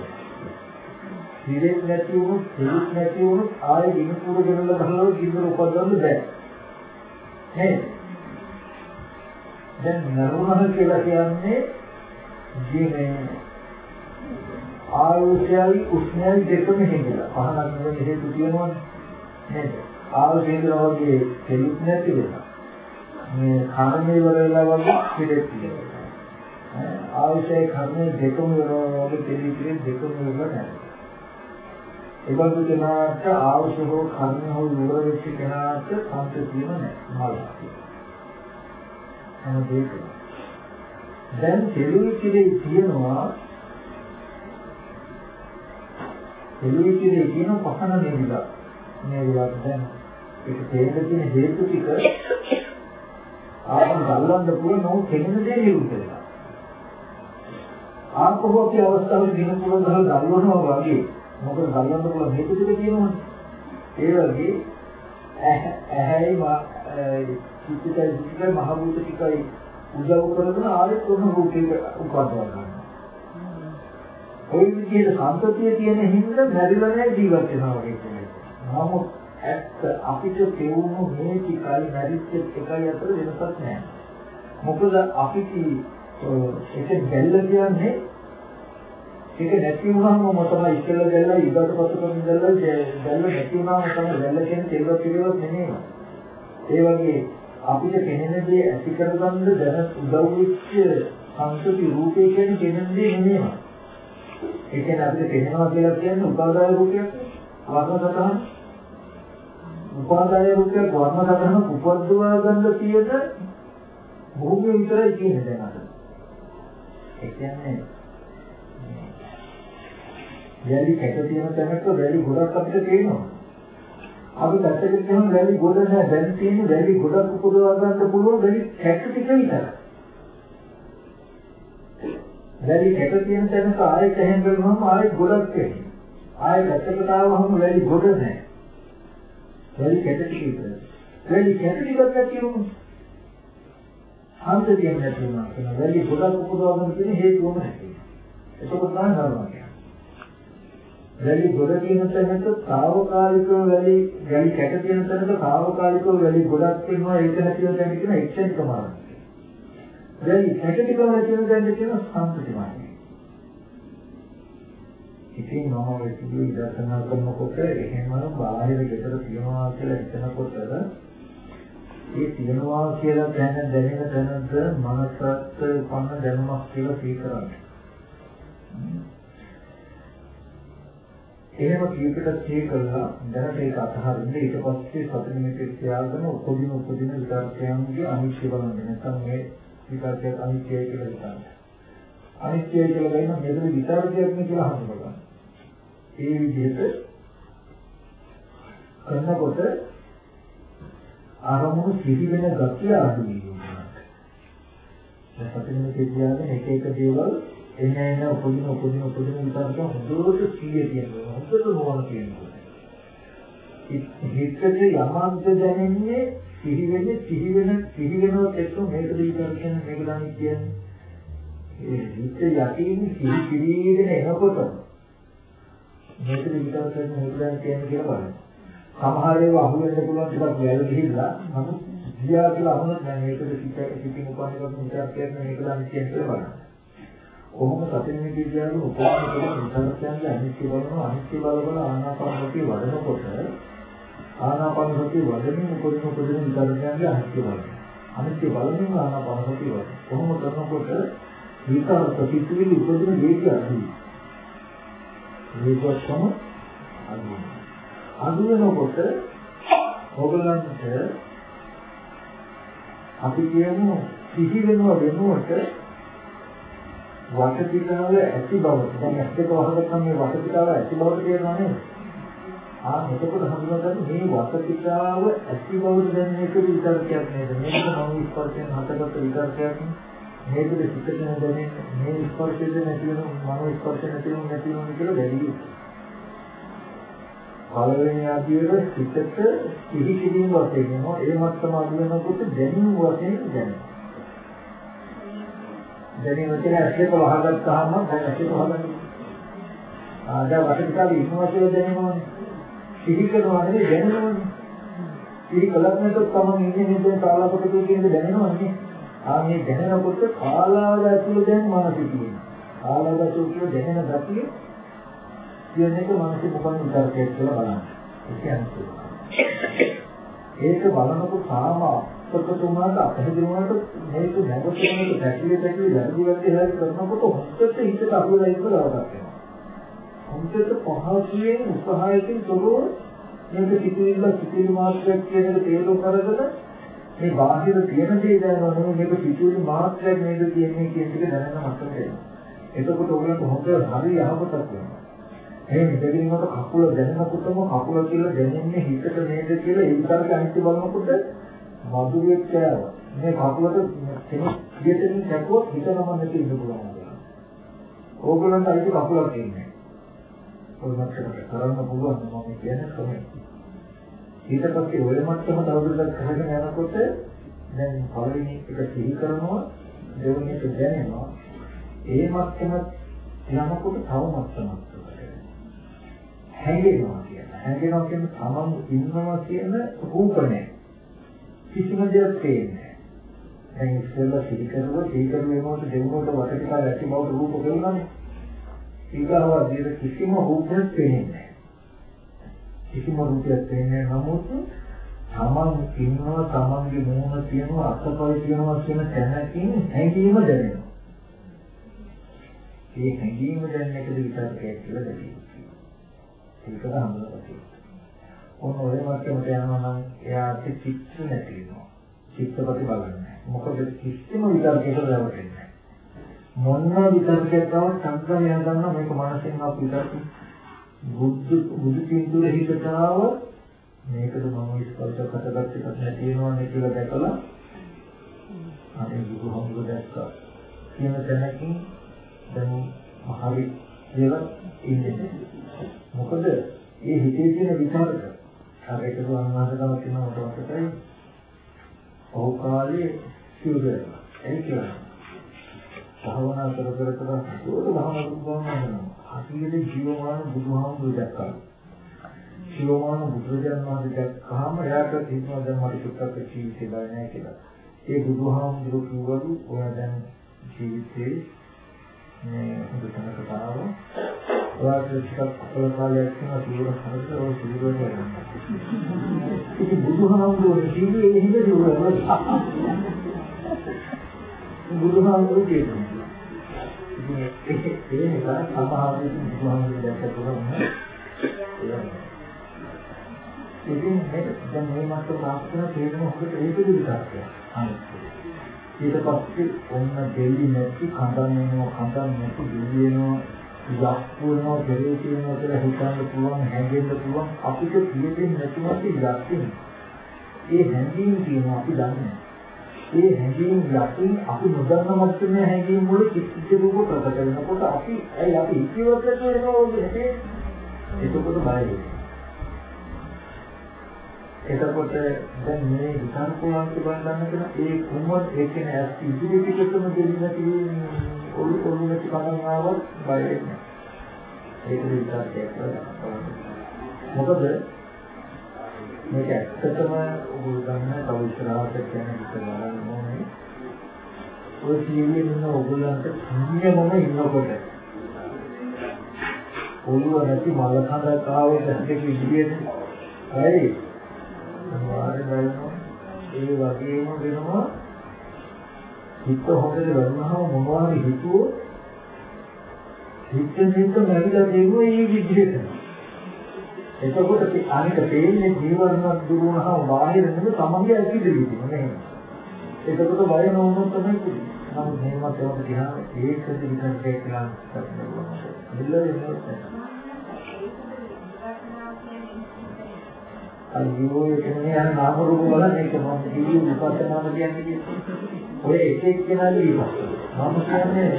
හිරෙත් නැති වුණොත්, හිරෙත් නැති වුණොත් ආයෙ දින පුර ගෙනල්ලා ගහනවා ගින්දර උපදවන්න බෑ. නේද? දැන් නරුණහ කියලා කියන්නේ ජීනේ ආයෝෂයයි උෂ්ණයයි දෙකම හේතුලා. පහනක් නෙවෙයි හේතු තියෙනවනේ නේද? ආයෝෂයෙන් වගේ කෙලුත් නැති වෙනවා. මේ කර්මයේ වල වෙලා වගේ පිළිත් තියෙනවා. ආයෝෂයේ කර්මයේ දෙකම වෙනවා වගේ පිළිත් දෙකම වෙනවා නැහැ. ඒබඳු කෙනාට ආවශ්‍ය හෝ කර්ම හෝ ඉවර වෙච්ච කෙනාට සම්පූර්ණ නැහැ මල්. හැම දෙයකම. දැන් කෙලුයි කිරේ තියෙනවා කෙලුයි කිරේ කියන පහන නේද? මේ විලාස දැන් ඒක තේරෙන්න තියෙන හේතු ටික ආපහු ගල්වන්න පුළුවන් නෝ කෙනෙන දේ නිරුද්ධ වෙනවා. ආපහුගේ අවස්ථාවේ දින පුරන ගල්වනවා වගේ මොකද ගන්නන්න පුළුවන් හේතු ටික තියෙනවනේ. ඒ වගේ ඇහැයි චිත්තයි චිත්තයි මහ භූත ටිකයි උදව් කරගෙන ආයෙත් උන රූපයක උපදවා ගන්නවා. ওই විදිහට සම්පතිය තියෙන හින්දා නැහැ ජීවත් වෙනවා වගේ කියනවා. නමුත් ඇත්ත අපිට තේරුණු මේ ටිකයි මැරිච්ච එකයි අතර වෙනසක් නැහැ. මොකද අපිට ඒක බැල්ල කියන්නේ ඒක නැති වුණාම තමයි ඉස්සෙල්ලා දැල්ලා ඊගොඩ පසු කරන දැල්ලා දැල්ල නැති වුණාම තමයි දැල්ල කියන්නේ තේරුම් පිළිවෙලක් නෙමෙයි. ඒ වගේ අපිට කෙනෙන දේ ඇති කරගන්න දැන උදව් වෙච්ච සංස්කෘති රූපේ කියන්නේ කෙනෙන දේ නෙමෙයි. ඒ කියන්නේ අපිට කෙනෙනවා කියලා කියන්නේ උපාදාය රූපයක් වර්ණ සතහන. උපාදාය රූපයක් වර්ණ සතහන උපද්දවා ගන්න තියෙන භූමිය විතරයි කියන්නේ දැන් අද. ඒ කියන්නේ වැලි කැට තියෙන තැනක වැලි ගොඩක් අපිට පේනවා. අපි දැක්කද කියන වැලි ගොඩ නෑ දැන් තියෙන වැලි ගොඩක් උපදවා ගන්න පුළුවන් වැලි කැට ටික විතරයි. වැලි කැට තියෙන තැනක ආයෙත් එහෙම කරනවම ආයෙත් ගොඩක් තියෙනවා. ආයෙත් ඇත්තකට ආවම වැලි ගොඩ නෑ. වැලි කැට ටික විතරයි. වැලි කැට ටිකක් නැතිවම හන්ද දෙන්නේ නැතිවම වැලි ගොඩක් උපදවා ගන්න තියෙන හේතුවම නැති. එතකොට තමයි නරනවා. වැලි ගොඩ තියෙන තැනක తాවකාලිකව වැලි වැලි කැට තියෙන තැනක తాවකාලිකව වැලි ගොඩක් තියෙනවා ඒක නැතිව දැන් කියන එක්ෂන් ප්‍රමාණය. වැලි කැට ටිකම තියෙන දැන් කියන සම්පතිමානයි. ඉතින් මම වෙච්චි දර්ශනා කරනකොට එහෙම බාහිර ගෙදර තියනවා කියලා හිතනකොට ඒ තියනවා කියලා දැන දැනෙන තැනද මනසත් පන්න දැනුමක් කියලා සීකරන්නේ. එහෙම කීපකට තේ කළා දැනට ඒක අතහරින්න ඊට පස්සේ සති නිමිති තියාගෙන උපදින උපදින විකාරයන්ගේ අනිත්‍ය බලන්නේ නැත්නම් මේ විකාරයක් අනිත්‍යයි කියලා හිතන්නේ. අනිත්‍යයි කියලා ගන්න මෙතන විකාරයක් නේ කියලා හඳුනගන්න. ඒ විදිහට කරනකොට ආරමුණු සිහි වෙන ගතිය අඩු වෙනවා. දැන් සති නිමිති තියාගෙන එක එක දේවල් එන්න එන්න උපදින උපදින උපදින විතරක හොඳට සිහිය තියෙනවා. හොඳට මොන තියෙනවා. හිතේ යමන්ත දැනෙන්නේ සිහි වෙන්නේ සිහි වෙන සිහි වෙනවත් එක්ක මේකද විතර කියන්නේ මේක දන්නේ කියන්නේ. ඒ හිත යටින් සිහි පිළිගෙන එනකොට මේකද විතර කියන්නේ මේක දන්නේ කියන්නේ කියලා බලන්න. සමහර ඒවා අහු වෙන්න පුළුවන් ටිකක් වැල ගිහිල්ලා නමුත් ගියා කියලා අහුනොත් නෑ මේකද සිත සිතින් උපන්නේ කොට විතරක් කියන්නේ මේක දන්නේ කියන්නේ කියලා බලන්න. කොහොම සතින් විද්‍යාවේ උපකාර කරන විතරයන්ගේ අනිත්‍ය බලනවා අනිත්‍ය බල බල ආනාපාන සතිය වඩනකොට ආනාපාන සතිය වඩමින් උපදින උපදින විතරයන්ගේ අනිත්‍ය බලනවා අනිත්‍ය බලමින් ආනාපාන සතිය වඩන. කොහොම කරනකොට විතර ප්‍රතිපිලි උපදින වේගය අඩුයි වේගයක්ම අඩුයි අඩු වෙනකොට ඔයගලන්ට අපි කියමු සිහි වෙනව වෙනුවට වටපිටාව ඇති බව. දැන් ඇස් දෙක වහගත්තම මේ වටපිටාව ඇති බවට තේරෙනවා නේද? ආ එතකොට හඳුනාගන්න මේ වටපිටාව ඇති බවට දැනෙන එක විතරකයක් නේද? මේක මම ස්පර්ශයෙන් හටගත්ත විතරකයක් මේකද සිතට දැනෙන්නේ මේ ස්පර්ශයෙන් නැති වෙන මනෝ ස්පර්ශ නැති වෙන නැති වෙන කියලා දැනෙන්නේ. පළවෙනි ආදියේ සිතට සිහි කිරීම වශයෙන් ඒ මට්ටම අඩු වෙනකොට දැනීම වශයෙන් දැනෙනවා. දැනීම කියන ඇස්ලක වහගත්තාම දැන් ඇස්ලක වහගන්නේ. ආ දැන් වටපිටාවේ ඉන්නවා කියලා දැනෙනවනේ. සිහි කරනවා නෙවෙයි දැනෙනවනේ. ඉහි කලක් නැතොත් තමයි ඉන්නේ නේද කාලාපකට කියන දැනෙනවන්නේ. ආ මේ දැනෙනකොට කාලාවද ඇතුළේ දැන් මානසික තියෙනවා. කාලාවද ඇතුළේ දැනෙන ගතිය කියන එක මානසික මොකක්ද විතරකයක් කියලා බලන්න. ඒ කියන්නේ ඒක බලනකොට සාම අපකතුමාට අපහැදිලි වුණාට මේක නැවතුනට පැකිලි පැකිලි වැඩි වැඩි හැරි කරනකොට හොත්තට හිතට අහුවෙලා ඉන්න දවසක් එනවා. හොත්තට පහසුවෙන් උත්සාහයකින් තොරව මේක සිතුවිල්ල සිතුවිලි මාත්‍රයක් කියන එක තේරුම් කරගෙන මේ බාහිර තියෙන දේ දැනනවා නෙමෙයි මේක සිතුවිලි මාත්‍රයක් නේද කියන්නේ කියන එක දැනන මට්ටමට එනවා. එතකොට ඔයගොල්ලෝ හොඳ හරි යහපතක් වෙනවා. මේ මෙතනින්කට කකුල දැනෙනකොටම කකුල කියලා දැනෙන්නේ හිතට නේද කියලා ඒ විතරක් අනිත්‍ය බලනකොට මధుරයක් කෑවා. මේ කකුලට කෙනෙක් පිටින් දැක්කොත් හිතනම නැති ඉන්න පුළුවන්. ඕගොල්ලන්ට අයිති කකුලක් ඉන්නේ. ඔය මට්ටමට කරන්න පුළුවන් මම කියන්නේ තමයි. ඊට පස්සේ ඔය මට්ටම තවදුරටත් කරගෙන යනකොට දැන් පළවෙනි එක සිහි කරනවා දෙවෙනි එක දැනෙනවා. ඒ මට්ටම යනකොට තව මට්ටමක් හැංගෙනවා කියන. හැංගෙනවා කියන්නේ තමන් ඉන්නවා කියන රූපණය. කිසිම දෙයක් පේන්නේ නැහැ. දැන් ඉස්සෙල්ලා සිහි කරුවා සිහි කරුව වෙනකොට දෙවොට වටපිට ඇති බව රූප පෙළුණානේ. ඊගාව දිර කිසිම රූපයක් පේන්නේ නැහැ. කිසිම රූපයක් පේන්නේ නමුත් තමන් ඉන්නවා තමන්ගේ මූණ තියෙනවා අත්පය තියෙනවා කියන තැනකින් හැඟීම දැනෙනවා. ඒ හැඟීම දැනෙන එකද විතරකයක් කියලා දැනෙනවා. ඒක තමයි ඔන්න ඔය මට්ටමට යනවා නම් එයාට චිත්ත නැති වෙනවා. චිත්තපති බලන්නේ. මොකද කිසිම විතරකයකට රැවටෙන්නේ නැහැ. මොන විතරකයක් තව සංකල්පය ගන්න මේක මානසික අප විතරක බුද්ධ බුදු පින්තුර හිතතාව මේකද මම ස්පර්ශ කටගත් එකක් නැති වෙනවනේ කියලා දැකලා අනේ බුදුහමෝ දැක්කා කියන තැනකින් දැන් හරි කියලා ඉන්නේ. මොකද ඒ හිතේ තියෙන විචාරක අර ඒක දුන්නාදකම තියෙන මොකටදයි ඔහු කාලේ සිවුර ඒ කියන්නේ භාවනා කර කර කර ඒක භාවනා කරනවා හරියට ජීවමාන බුදුහාමුදුරුවෝ දැක්කා ජීවමාන බුදුරජාණන් වහන්සේ දැක්කහම එයාට හිතනවා දැන් මට සුත්තක ජීවිතේ බය නැහැ කියලා. ඒ බුදුහාමුදුරුවෝ කිව්වලු ඔයා දැන් ජීවිතේ මේ හොඳ තැනකට ආවා. ඔයාට ටිකක් අපල කාලයක් තියෙනවා සිවුර හරිද ඔය සිවුර ගන්න. ඉතින් බුදුහාමුදුරුවෝ කිව්වේ එහෙම සිවුර බුදුහාමුදුරුවෝ කියනවා. ඉතින් ඒ නිසා සමහරවිට බුදුහාමුදුරුවෝ දැක්ක ඉතින් දැන් මේ මාස ප්‍රාර්ථනා තේරෙන හොකට ඒක විදිහට අනිත් ඊට පස්සේ ඔන්න දෙලි නැති කඳන් වෙනවා කඳන් නැති දෙලි වෙනවා යක් වෙනවා දෙලි වෙනවා කියලා හිතන්න පුළුවන් හැඟෙන්න පුළුවන්. අපිට කියෙන්නේ නැතුවත් යක්ින්. ඒ හැඟීම් කියනවා අපි දන්නේ ඒ හැඟීම් යකින් අපි නොදන්න මට්ටමේ හැඟීම් වල චිත්ත රූප ප්‍රකට වෙනකොට අපි ඇයි අපි ඉතිවත් වෙනවා වගේ එතකොට බය වෙනවා. එතකොට දැන් මේ විසංකෝණන්ත බලන්න කියන ඒ කුමත් ඒ කියන්නේ ඇස් ඉදිරි පිටකම දෙන්න තියෙන ඔලු ඔලු නැති කමක් ආවත් බය වෙන්නේ. ඒක විතරක් මොකද මේක ඇත්තටම ඔබ ගන්න තව ඉස්සරහට කියන විතර බලන්න ඕනේ. ඔය සීලේ ඉන්න ඔයගොල්ලන්ට සංයමම ඉන්නකොට ඔළුව නැති මල කඳක් ආවොත් ඇත්තට ඉදිරියට හරි අනිවාර්ය බලනවා ඒ වගේම වෙනවා. හිත හොඳට ගන්නවා මොනවාරි හිතුවෝ හිත හිත නැවිලා දෙන්නේ මේ විදිහට එතකොට අනික තේන්නේ ජීවරණක් දුරු වුණාම බාහිර නෙමෙයි තමන්ගේ ඇතිදෙවි නේ එතකොට බය නොවුනොත් තමයි කිව්වේ නම් මේවත් ඒවට දිහා ඒකද විතරක් කියලා හිතන්න අයියෝ එන්නේ යන නාම රූප බලන්න ඒක මම ජීවි විපස්සනාම කියන්නේ ඔය එක එක කෙනාගේ විපස්සනා මම කියන්නේ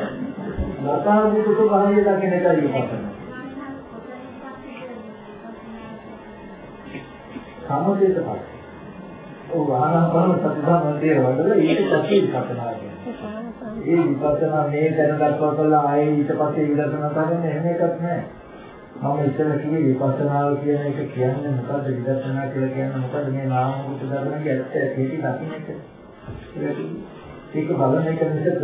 ලතාවුතු භාවය දකින්න එකයි විපස්සනා සමදේට පස්සේ ඔව් ආනාපාන සතිධාන දෙය වඩලා ඊට පස්සේ විපස්සනා ඒ විපස්සනා මේ දැන දක්වා කළා ආයේ ඊට පස්සේ විදර්ශනා කරන්නේ එහෙම එකක් නැහැ මම ඉස්සර කිව්වේ විපස්සනාව කියන එක කියන්නේ මොකද්ද විදර්ශනා කියලා කියන්නේ මොකද්ද මේ නාම රූප ධර්මයේ ඇත්ත ඇටි දකින්නට ඒක බලන එක මිසක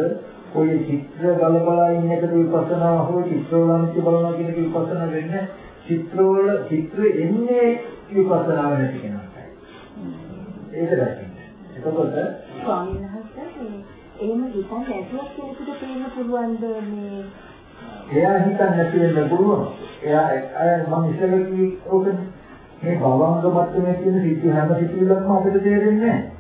ඔය චිත්‍ර බල බල ඉන්න එකට විපස්සනා හෝ චිත්‍රවලන්ති බලනවා කියන එක විපස්සනා වෙන්නේ චිත්‍රවල චිත්‍ර එන්නේ විපස්සනාව නැති කෙනාට ඒක දකින්න. එතකොට ස්වාමීන් වහන්සේ එහෙම හිතන්න ඇතුළත් කෙනෙකුට පේන්න පුළුවන්ද මේ එයා හිතන්නේ නැති වෙන්න පුළුවන්. එයා අය මම ඉස්සෙල්ලා කිව්වේ ඕකනේ. මේ භවංග මට්ටමේ තියෙන සිද්ධි හැම සිද්ධියක්ම අපිට තේරෙන්නේ නැහැ.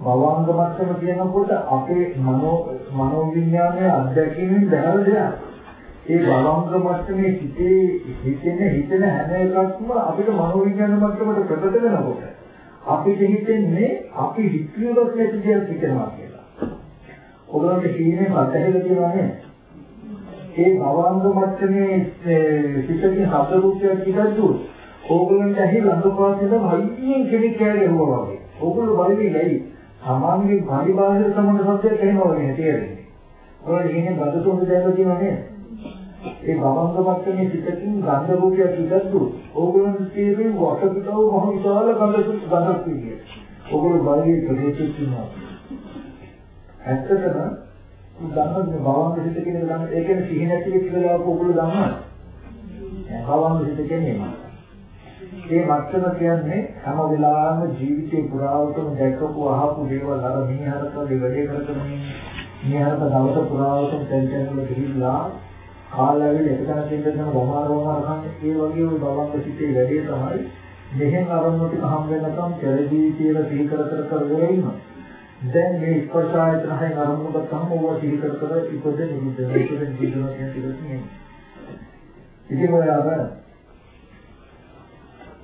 භවංග මට්ටම කියනකොට අපේ මනෝ මනෝ විඥානයේ අත්දැකීමෙන් දැනන දෙයක්. ඒ භවංග මට්ටමේ හිතේ හිතෙන හිතන හැම එකක්ම අපිට මනෝ විඥාන මට්ටමට ප්‍රකට වෙනකොට අපිට හිතෙන්නේ අපි හිතුවොත් නැති දෙයක් හිතනවා කියලා. ඔයගොල්ලන්ට සීනේ අත්දැකලා තියෙනවා නේද? ඒ භවංග මට්ටමේ සිතකින් හද රූපයක් කිව්වොත් ඕගොල්ලන්ට ඇහි ළඟපාතේද වයින් කෙනෙක් කෑගෙවුවා වගේ. ඕගොල්ලෝ බලන්නේ නැයි. සමාන්ගේ පරිබාහිර සම්බන්ධ සත්‍යයක් එහෙම වගේ තේරෙන්නේ. ඔයාලා ඉන්නේ බඩතුන් දැක්ක තියෙනවා නේද? ඒ භවංග මට්ටමේ සිතකින් ගන්ධ රූපයක් කිව්වොත් ඕගොල්ලන්ට තේරෙන්නේ වටපිටාව මහ විශාල ගන්ධ ගන්ධක් කියන්නේ. ඕගොල්ලෝ බලන්නේ ප්‍රදේශෙත් ඉන්නවා. ඇත්තටම දන්නවද භවංග සිත කියන එක දන්න ඒ කියන්නේ සිහි නැති වෙච්ච වෙලාවක ඔයගොල්ලෝ දන්නවද? භවංග සිත කියන්නේ මේ මට්ටම කියන්නේ හැම වෙලාවෙම ජීවිතේ පුරාවටම දැකපු අහපු දේවල් අර මිනිහරක වැඩේ කරගෙන මිනිහරක දවස පුරාවටම ටෙන්ෂන් වල ගිහිල්ලා කාලයවිල එකතන තියෙන වමාර වමාර කන්නේ ඒ වගේ ওই භවංග සිතේ වැඩේ තමයි මෙහෙන් අරමුණු ටික හම් වෙනකම් පෙරදී කියලා සිහි කර කර කර ඉන්නවා. දැන් මේ ස්පර්ශ ආයතන හයෙන් අරමුණු ගත්තම ඕවා සිහි කර කර ඉපද නිවිද ඉපද නිවිද කියන එක නෙමෙයි. ඉතින් ඔය අර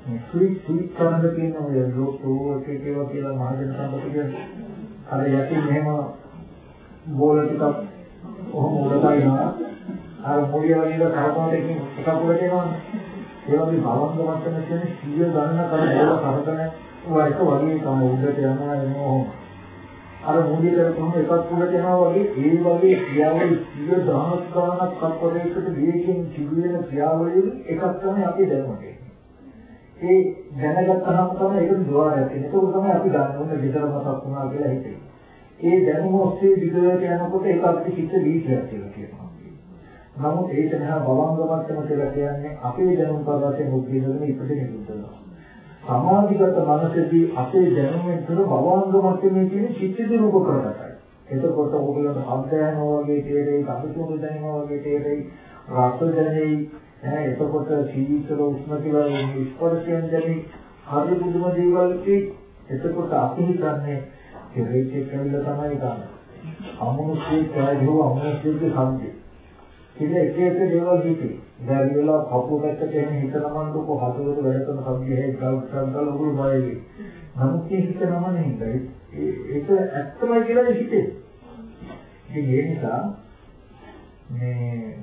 මේ සුයි සුයි කරන කියන ඔය ලෝකෝ ඒකේව කියලා මහජන සම්පත කියන්නේ අර යටි මෙහෙම බෝල ටිකක් ඔහොම උඩට යනවා අර මොළිය වගේ කරකවන එකකින් එකක් උඩට යනවනේ ඒ වගේ භවංග මට්ටම කියන්නේ සිය ගන්න කර බෝල කරකන වයික වගේ තමයි උඩට යනවා එනවා අර මුලිය කරපුවම එකක් උඩට යනවා වගේ ඒ වගේ ක්‍රියාවලිය සිය දහස් ගණනක් කප්පරයකට දීකින් සිදුවෙන ක්‍රියාවලිය එකක් තමයි අපි දැනුමට ඒ දැනගත්තාම තමයි ඒක ద్వාරයක්. ඒක තමයි අපි ගන්න ඕනේ විතර මතක් වුණා කියලා හිතේ. ඒ දැනුම ඔස්සේ විතරට යනකොට ඒක අපිට හිත දීක්‍රියක් කියලා කියනවා. නමුත් ඒක නහ බලංග මට්ටම කියලා කියන්නේ අපේ දැනුම් පරාසයෙන් මුක්තියදගෙන ඉපදෙන නිකුත්නවා. සමාධිගත මනසදී අපේ දැනුමෙන් තුර භවංග මට්ටමේ තියෙන චිත්ත රූප කරගතයි. එතකොට ඕගොල්ලන්ට අධ්‍යයනෝ වගේ තේරෙයි, අනුසුණු දැනීම වගේ තේරෙයි, රස දැනෙයි, ඈ එතකොට සීතල උෂ්ණ කියලා ස්පර්ශයෙන් දැනෙයි. හරි බුදුම දේවල් එතකොට අපි හිතන්නේ කෙරෙච්ච කියලා තමයි ගන්න. අමනුෂ්‍ය කායෝ අමනුෂ්‍යක සම්දේ. ඉතින් එක එක දේවල් හිතේ. දැන් වෙලා කපුව පැත්තට එන හිතනමන්ට කො හදවත වැඩ කරන සබ්ජෙහි ගල් ගල් උගුරු බයයි. නමුත් මේ හිතනම නෙමෙයි. ඒක ඇත්තමයි කියලා හිතේ. ඉතින් ඒ නිසා මේ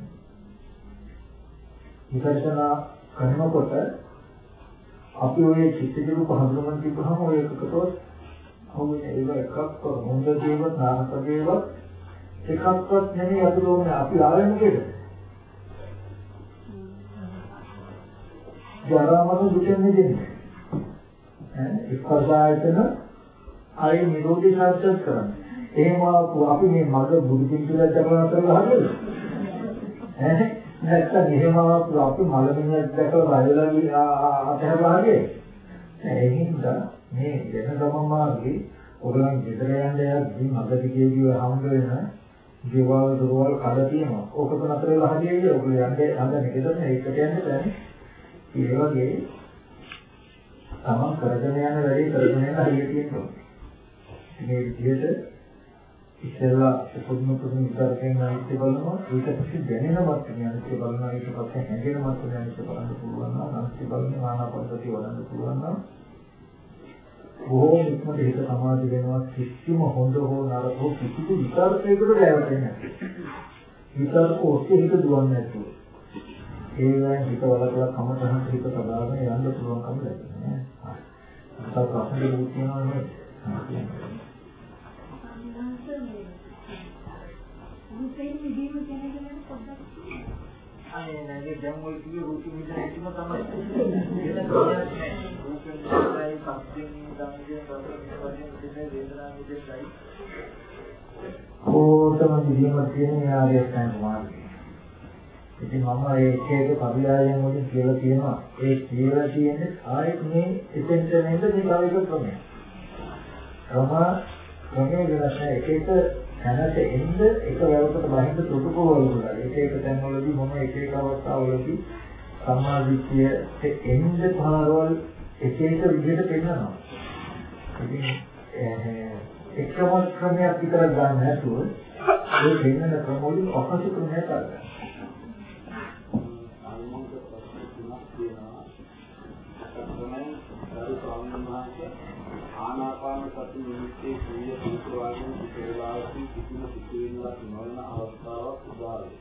විපස්සනා කරනකොට අපි ඔය චිත්තජ රූප හඳුනන තිබුණාම ඔය එකකටවත් හොුනේ ඒක එකක් හොඳ දේවත් නාමක දේවත් එකක්වත් නෙමෙයි අපි ඕනේ අපි ආවේ මොකේද? ජරා මරණ දුකෙන් මිදෙන්නේ. ඈ ස්පර්ශායතන ආයේ නිරෝධී සාර්ථක කරන්නේ. එහෙම අපි මේ මග බුදු පිළිතුරක් දක්වන කරලා හදන්නේ. ඈ නැත්තම් එහෙම අපි මලමිණියක් දැකලා බයලා අතහැරලා හරියේ. ඒ හින්දා මේ වෙන ගමන් මාර්ගේ ඔයගොල්ලන් ගෙදර යන්න යද්දී මග දිගේ ගිය හම්බ වෙන දේවල් දොරවල් කඩ තියෙනවා. ඕක තුන අතර වෙලා හරියයි ඔයගොල්ලෝ යන්නේ හදන්නේ ගෙදර ඒකට යන්න බෑනේ. ඒ වගේ තමන් කරගෙන යන වැඩේ කරගෙන යන හරිය තියෙනවා. මේ විදිහට ඉස්සෙල්ලා පුදුම පුදුම විතරකින් අනිත්‍ය බලනවා ඊට පස්සේ දැනෙන මට්ටමේ අනිත්‍ය බලනවා ඊට පස්සේ හැඟෙන මට්ටමේ අනිත්‍ය බලන්න පුළුවන් නම් අනිත්‍ය බලන ආනාපානසතිය වඩන්න පුළුවන් නම් බොහෝ ඉක්මනට හිත සමාධි වෙනවා කිසිම හොඳ හෝ නරක හෝ කිසිදු විතරකයකට දැවෙන්නේ නැහැ. විතරක ඔස්සේ හිත දුවන්නේ නැතුව. ඒවෙන් හිත වලකලා කමතහන් හිත සදාගෙන යන්න පුළුවන්කම ලැබෙනවා. හරි. අසල් ප්‍රශ්න දෙකක් තියෙනවා නේද? අනේ නේද දැන් ඔය කිව්ව රූප මිදෙන එකම තමයි. වෙන දෙයක් නෑ රූප මිදෙනයි පස්යෙන් ධම්මයෙන් රස මිදෙන වේදනා මිදෙනයි ඕතම දිවීම තියෙන ආර්ය අෂ්ටාංග මාර්ගය. ඉතින් මම ඒක එක පරියායන් වලින් කියලා කියනවා ඒ කියලා කියන්නේ ආයෙත් මේ එතෙන්ට නේද මේ කායික ක්‍රමය. ක්‍රම ක්‍රමයේ වෙනස එක එක තැනට එන්න එක වැවකට බහින්න ප්‍රොටෝකෝල් වල එක එක තැන්වලදී මොන එක එක අවස්ථාවලදී සම්මාදිට්ඨියට එන්න පාරවල් එක එක විදිහට පෙන්නනවා. ඉතින් එකම ක්‍රමයක් විතර ගන්න නැතුව ඒ පෙන්නන ක්‍රම වලින් අපහසු ක්‍රමයක් ගන්න. ආනාපාන සති නිමිත්තේ ක්‍රිය සූත්‍රවාදයෙන් සිතේලාවකින් කිසිම සිතුවිල්ලක් නොවන අවස්ථාවක් උදා වේ.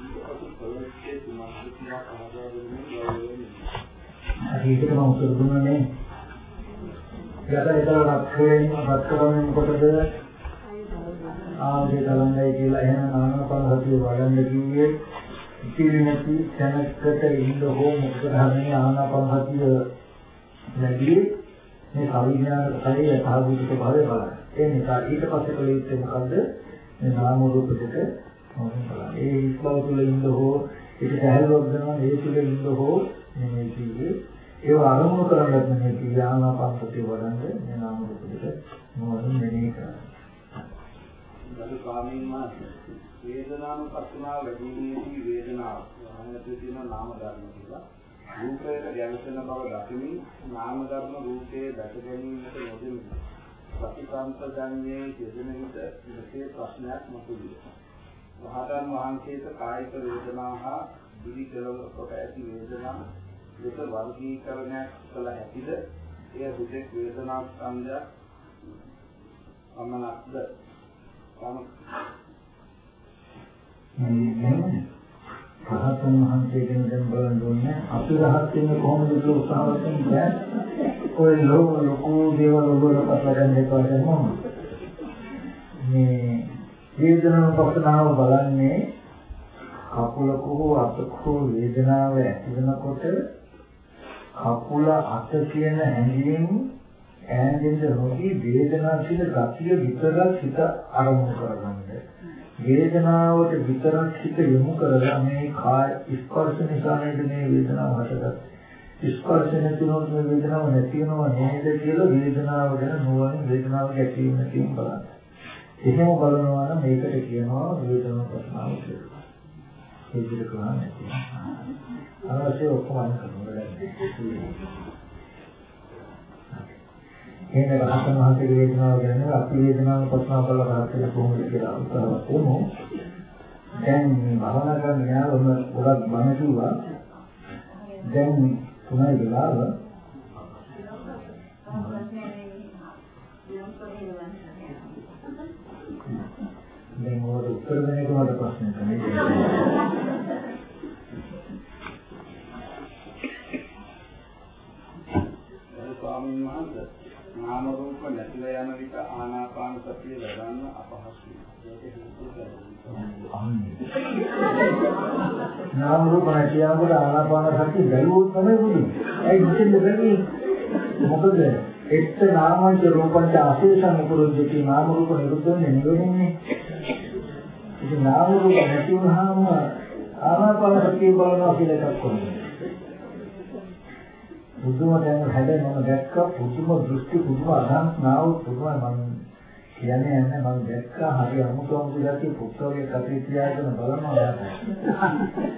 ඊට පසු ප්‍රවෘත්තියේ තුමස්තියක් ආදාය වෙනින් ගෞරවයෙන්. හරියට මම උත්තර දුන්නනේ. යකඩ රක්කේම රක්කවමින් කොටද ආවේ ගලන්නේ කියලා එහෙනම් ආනාපාන සතිය වඩන්න කිව්වේ ඉතිරි නැති තැනකට ඉන්න හෝ මොකද හන්නේ ආනාපාන සතිය ලැබී මේ සවිඥානික කයේ යථාභූත භාවය බලන්න. ඒ නිසා ඊට පස්සේ කළ යුත්තේ මොකද්ද? මේ නාම රූප දෙක මොකක්ද බලන්න. ඒ ඉස්ලාම තුළ ඉන්න හෝ ඒක සහැල්ලුවක් දෙනවා ඒ තුළ ඉන්න හෝ මේ කිව්වේ ඒව අරමුණු කරන්නත් නෙමෙයි කිව්වේ ආනාපානසතිය වඩන්න මේ නාම රූප දෙක මොනවද මෙනෙහි කරන්නේ. ගරු ස්වාමීන් වහන්සේ වේදනාන පස්සනාව වැඩිමේදී වේදනාව අහන්නට තියෙන නාම ධර්ම කියලා රූපයට ගැලපෙන බව දකිමින් නාම ධර්ම රූපයේ දැක ගැනීමට නොදෙමි. ප්‍රතිසංසගන්නේ යෙදෙන විට මෙසේ ප්‍රශ්නයක් මතුවේ. මහතන් වහන්සේට කායික වේදනා හා දිවි කෙලවර කොට ඇති වේදනා දෙක වර්ගීකරණයක් කළ හැකිද? එය හුදෙක් වේදනා ස්කන්ධයක් පමණක්ද? රහතන් වහන්සේගෙන් දැන් බලන්න ඕනේ. අපි රහත් වෙන්නේ කොහොමද කියලා උත්සාහවත් වෙන්නේ ඔය ලෝක ලොකු දේවල් වල පටලගන්න එපා දැන් මේ වේදනාව පස්සනාව බලන්නේ කකුලක හෝ අතක හෝ වේදනාව ඇති වෙනකොට කකුල අත කියන හැඟීම් ඈඳෙන්න නොදී වේදනාව කියන ගතිය විතරක් හිත අරමුණු කරගන්න. වේදනාවට විතරක් හිත යොමු කරලා මේ කාය ස්පර්ශ නිසා නේද මේ වේදනාව හටගත්තේ. ස්පර්ශ නැතිනොත් මේ වේදනාව නැති වෙනව නේද කියලා වේදනාව ගැන නුවණින් වේදනාව ගැටීම නැතිව බලන්න. එහෙම බලනවා නම් මේකට කියනවා වේදනාව ප්‍රශ්නාව කියලා. ඒ විදිහට කරන්නේ. අවශ්‍ය ඔක්කොම අයින් කරනවා. එහෙම රහතන් වහන්සේගේ වේදනාව ගැන අපි වේදනාව ප්‍රශ්න කරලා රහත් වෙන කොහොමද කියලා උත්තරයක් දෙමු. දැන් මේ භවනා කරන යාළුවම ගොඩක් බණ කිව්වා. දැන් තුනයි වෙලාව. දැන් ඔයාලට උත්තර දෙන්න එක මට ප්‍රශ්නයක් නෙමෙයි. ස්වාමීන් වහන්සේ නාම රූප නැතිලා යන විට ආනාපාන සතිය ලබන්න අපහසුයි. නාම රූප නැතිවම ආනාපාන සතිය බැලුවොත් තමයි බුදුනේ. ඒ මුලින්ම බැලුවේ මොකද එක්ත නාමංච රූපංච අශේෂං උපරොජ්ජති නාම රූප නිරුද්ධ වෙන්නේ නෙවෙන්නේ. ඉතින් නාම රූප නැති වුනහම ආනාපාන සතිය බලනවා කියලා එකක් කොහොමද? පුදුම දැන් හැබැයි මම දැක්ක පුදුම දෘෂ්ටි පුදුම අදහස් නාව පුදුම මම කියන්නේ නැහැ මම දැක්ක හරි අමුතු අමුතු ගැටි පුස්තකයේ කටේ තියාගෙන බලනවා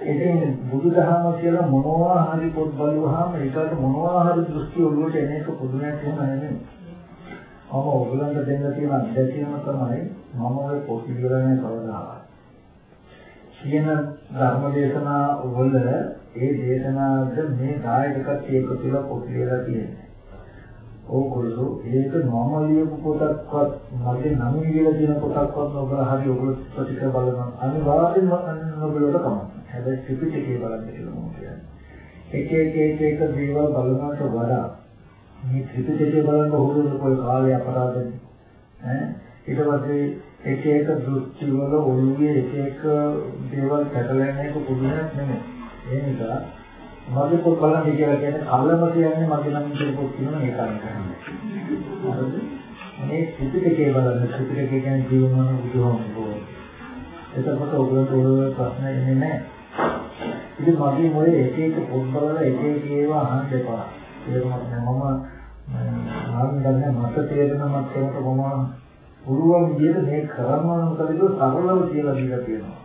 ඉතින් බුදුදහම කියලා මොනවා හරි පොත් බලුවාම ඒකට මොනවා හරි දෘෂ්ටි ඔළුවට එන එක පුදුමයක් එහෙම නෙමෙයි මම ඔයගලන්ට දෙන්න තියෙන අත්දැකීම තමයි මම ඔය පොත් ඉගෙනගෙන කවදාවත් කියන ධර්ම දේශනා වල ඒ දේශනාවද මේ දායකකත් ඒක තුල පොත් ලියලා තියෙනවා. ඕගොල්ලෝ ඒක මම ලියපු පොතක්වත් මගේ නම කියලා තියෙන පොතක්වත් නොබල හරි ඔයගොල්ලෝ ප්‍රතික්‍රියා බලනවා. අනිවාර්යෙන්ම නොබලවට කමක්. හැබැයි ත්‍රිපිටකය බලන්න කියලා මම කියන්නේ. එක එක එක එක දේවල් බලනවට වඩා මේ ත්‍රිපිටකය බලන්න හොරුන કોઈ කාලය අපරාධනේ. ඈ ඊට පස්සේ එක එක දෘෂ්ටි වල ඔළුවේ එක එක දේවල් පැටලෙන එක පුදුමයක් නෙමෙයි. ඒ නිසා මගේ පොත් බලන්න කියලා කියන්නේ කල්ලම කියන්නේ මගේ නම් කියන පොත් කියනවා ඒක අනිත් මේ ත්‍රිපිටකේ බලන්න ත්‍රිපිටකේ කියන්නේ ජීවමාන බුදුහමෝ. එතකොට ඔයගොල්ලෝ ඔය ප්‍රශ්න එන්නේ නැහැ. ඉතින් මගේ මොලේ එක එක පොත් බලලා එක එක ඒවා අහන්න එපා. ඒක මම මම දන්නේ මට තේරෙන මට්ටමට මම පුළුවන් විදිහට මේ කරන්න ඕන මොකද සරලව කියලා දීලා තියෙනවා.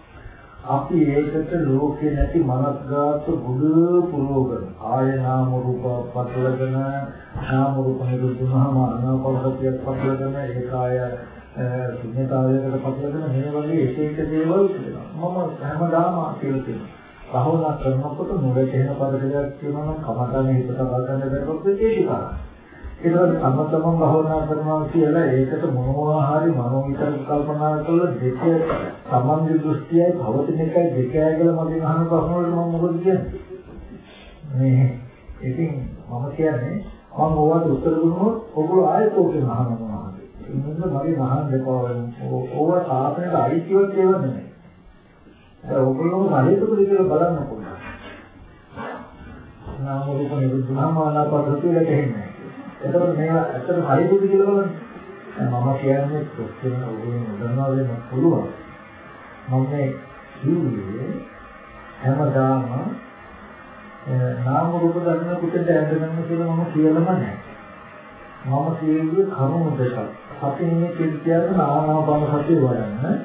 අපි ඒකට ලෝකේ නැති මනස්ගත බුදු පුරෝගන ආය නාම රූප පටලගෙන නාම රූප නිරුද්ධමහම අනාපවතියක් පටලගෙන ඒකාය ශුන්‍යතාවයකට පටලගෙන මේ වගේ එක එක දේවල් මම හැමදාම කියලා තියෙනවා. භවනා කරනකොට මොලේ තේන පදයක් කියනවා නම් කමතන හිතට ගන්න බැරකොට ඒක කරා. ඊට පස්සේ අමතමම භවනා කරනවා කියලා ඒකට මොනවා හරි මනෝ විතර කල්පනා කරලා දෙක සම්බන්ධ දෘෂ්ටියයි භවතින එකයි දෙකයි කියලා මගෙන් අහන ප්‍රශ්න වලට මම මොකද කියන්නේ? මේ ඉතින් මම කියන්නේ මම ඕවට උත්තර දුන්නොත් ඔයගොල්ලෝ ආයෙත් ඕකේ අහනවා ඉන්න මගේ අහන්න දෙපා ඕව සාසනයට අයිතිවත් ඒවා නෙමෙයි. ඒ ඔයගොල්ලෝම හරියට කියලා බලන්න පුළුවන්. නාම රූප නිරුද්ධම ආනාපාන සතිය දෙකෙන්නේ එතකොට මේවා ඇත්තට හරියද කියලා බලන්න. මම කියන්නේ කොච්චර ඔයගොල්ලෝ නොදන්නවා වෙන්න පුළුවන්. මම මේ කිව්වේ හැමදාම නාම රූප ධර්ම පිටට ඇඳගන්න කියලා මම කියලම නැහැ. මම කියන්නේ කරුණු දෙකක්. අපි මේ කිව්තියන ආනාපාන සතිය වඩන්න.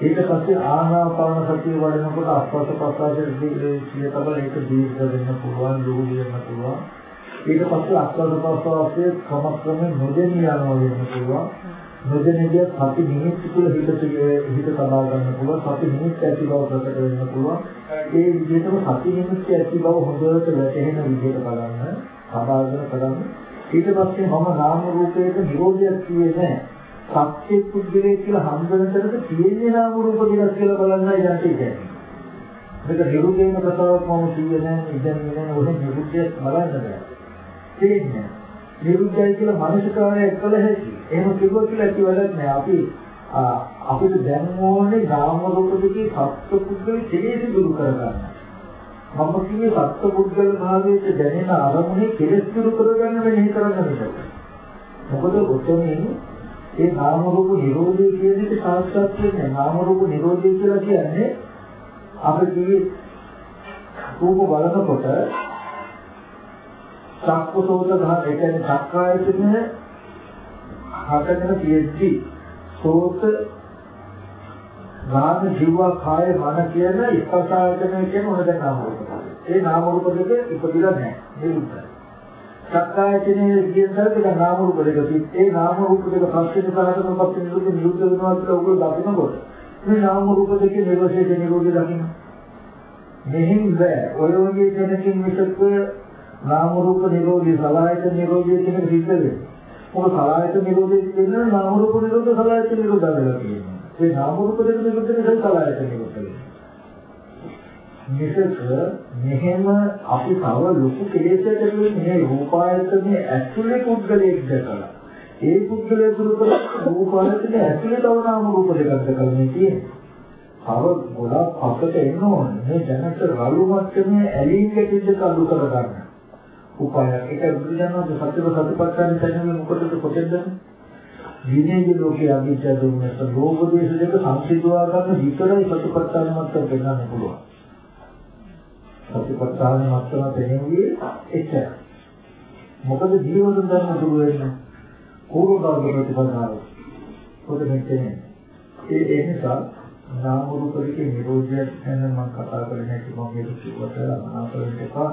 ඊට පස්සේ ආනාපාන සතිය වඩනකොට අස්වාද ප්‍රසආදයේ සියතබල ඒක දීර්ඝ වෙන්න පුළුවන්, ලොකු වෙන්න පුළුවන්. ඊට පස්සේ අස්වාද ප්‍රසවාසයේ ක්‍රමක්‍රමයෙන් නොදෙන යනවා වෙන්න පුළුවන්. නොදෙනදී සති නිමිති තුළ හිත හිත සබා ගන්න පුළුවන්. සති නිමිති ඇති බව ප්‍රකට වෙන්න පුළුවන්. ඒ විදිහටම සති නිමිති ඇති බව හොඳට වැටහෙන විදිහට බලන්න. සබාගෙන කරන්න. ඊට පස්සේ මම නාම රූපයක නිරෝධයක් කියේ නැහැ. සත්‍ය පුද්ගලයේ කියලා හම්බෙනතරට තියෙන්නේ නාම රූප දෙකක් කියලා බලන්නයි යන්නේ කියන්නේ. මේක නිරුද්ධේන ප්‍රසාවක් මම කියේ නැහැ. ඉතින් මෙන්න ඔය නිරුද්ධයක් බලන්න බෑ. තේින්නේ නිරුද්ධයි කියලා මානසිකාරය කළ හැකි. එහෙම කිව්වොත් කියලා ඇති වැඩක් නෑ. අපි අපිට දැන් ඕනේ නාම රූප දෙකේ සත්පුද්ගල කෙලෙස් දුරු කරගන්න. මම කිව්වේ සත්පුද්ගල භාවයට දැනෙන අරමුණේ කෙලෙස් දුරු කරගන්න වෙන්නේ කරන්න බෑ. මොකද ඔතනින් ඒ නාම රූප නිරෝධය කියන එක සාක්ෂාත් වෙන්නේ නාම රූප නිරෝධය කියලා කියන්නේ අපි කිව්වේ රූප බලනකොට චක්කසෝත ධා ඒ කියන්නේ චක්කායතන හටගෙන තියෙද්දි සෝත රාග ජීව කාය මන කියන එකසායතන කියන මොන දැන් නාම රූප. ඒ නාම රූප දෙක ඉපදිලා නැහැ. නිරුද්ධයි. චක්කායතනයේ කියන තරක නාම රූප දෙක ඒ නාම රූප දෙක පස්සේ සාධන පස්සේ නිරුද්ධ නිරුද්ධ වෙනවා කියලා උගල දකින්නකොට මේ නාම රූප දෙකේ නිරෝධයේ නිරෝධය දකින්න. මෙහින් බෑ. ඔය වගේ කෙනකින් මිසක නාම රූප නිරෝධය සලආයත නිරෝධය කියන එක සිද්ධ වෙනවා. මොකද සලආයත නිරෝධය කියන්නේ නාම රූප නිරෝධ සලආයත නිරෝධ වෙලා තියෙනවා. ඒ නාම රූප දෙක නිරෝධ නිසා සලආයත නිරෝධ වෙනවා. මිසක මෙහෙම අපි තව ලොකු කෙලෙසකට මේ රූපායතනේ ඇතුලේ පුද්ගලයෙක් දැකලා ඒ පුද්ගලයා දුරු කර රූපායතනේ ඇතුලේ තව නාම රූප දෙකක් දැකලා තියෙන්නේ. තව ගොඩක් අපට එන්න ඕනේ. මේ දැනට රළු මට්ටමේ ඇලීම් ගැටිද්ද අඩු කර ගන්න. උපායක්. ඒක බුදුදහමේ සත්‍යව සතිපට්ඨාන කියන්නේ මොකටද කොටෙන්ද? විනය ලෝකයේ අභිජ්ජා දුන්නස ලෝභ දේශ දෙක සංසිඳවා ගන්න විතරයි සතිපට්ඨාන මට්ටම පෙන්වන්න පුළුවන්. සතිපට්ඨාන මට්ටම තේන්නේ එච්චර. මොකද ජීවන ධර්ම දුර වෙන්නේ පූර්ව භාග ප්‍රතිපදාව. පොත මෙතනේ. ඒ ඒ නිසා නාම රූප දෙකේ නිරෝධය ගැන මම කතා කරන්නේ නැති මම මේක කිව්වට අනාපරෙන්න එපා.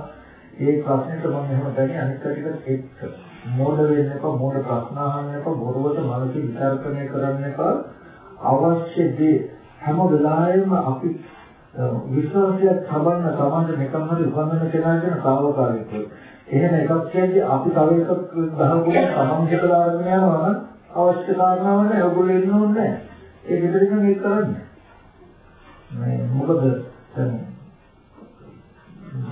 ඒ ප්‍රශ්නෙට මම එහෙම දැනේ අනිත් කටියට එක්ක මෝඩ වෙන්න එපා මෝඩ ප්‍රශ්න අහන්න එපා බොරුවට මානසික විචාරකණය කරන්න එපා. අවශ්‍ය දේ හැම වෙලාවෙම අපි විශ්වාසයක් තබන්න තමන්ට නිකන් හරි උගන්වන්න කෙනා කියන සාවකාලිකව. එහෙම එකක් කියන්නේ අපි තව එකක් ගහගුණ තමන් හිතලා අරගෙන යනවා නම් අවශ්‍ය කාරණාව නැහැ ඔයගොල්ලෝ එන්න ඕනේ නැහැ. ඒ විතරින් මේක කරන්නේ. මේ මොකද දැන්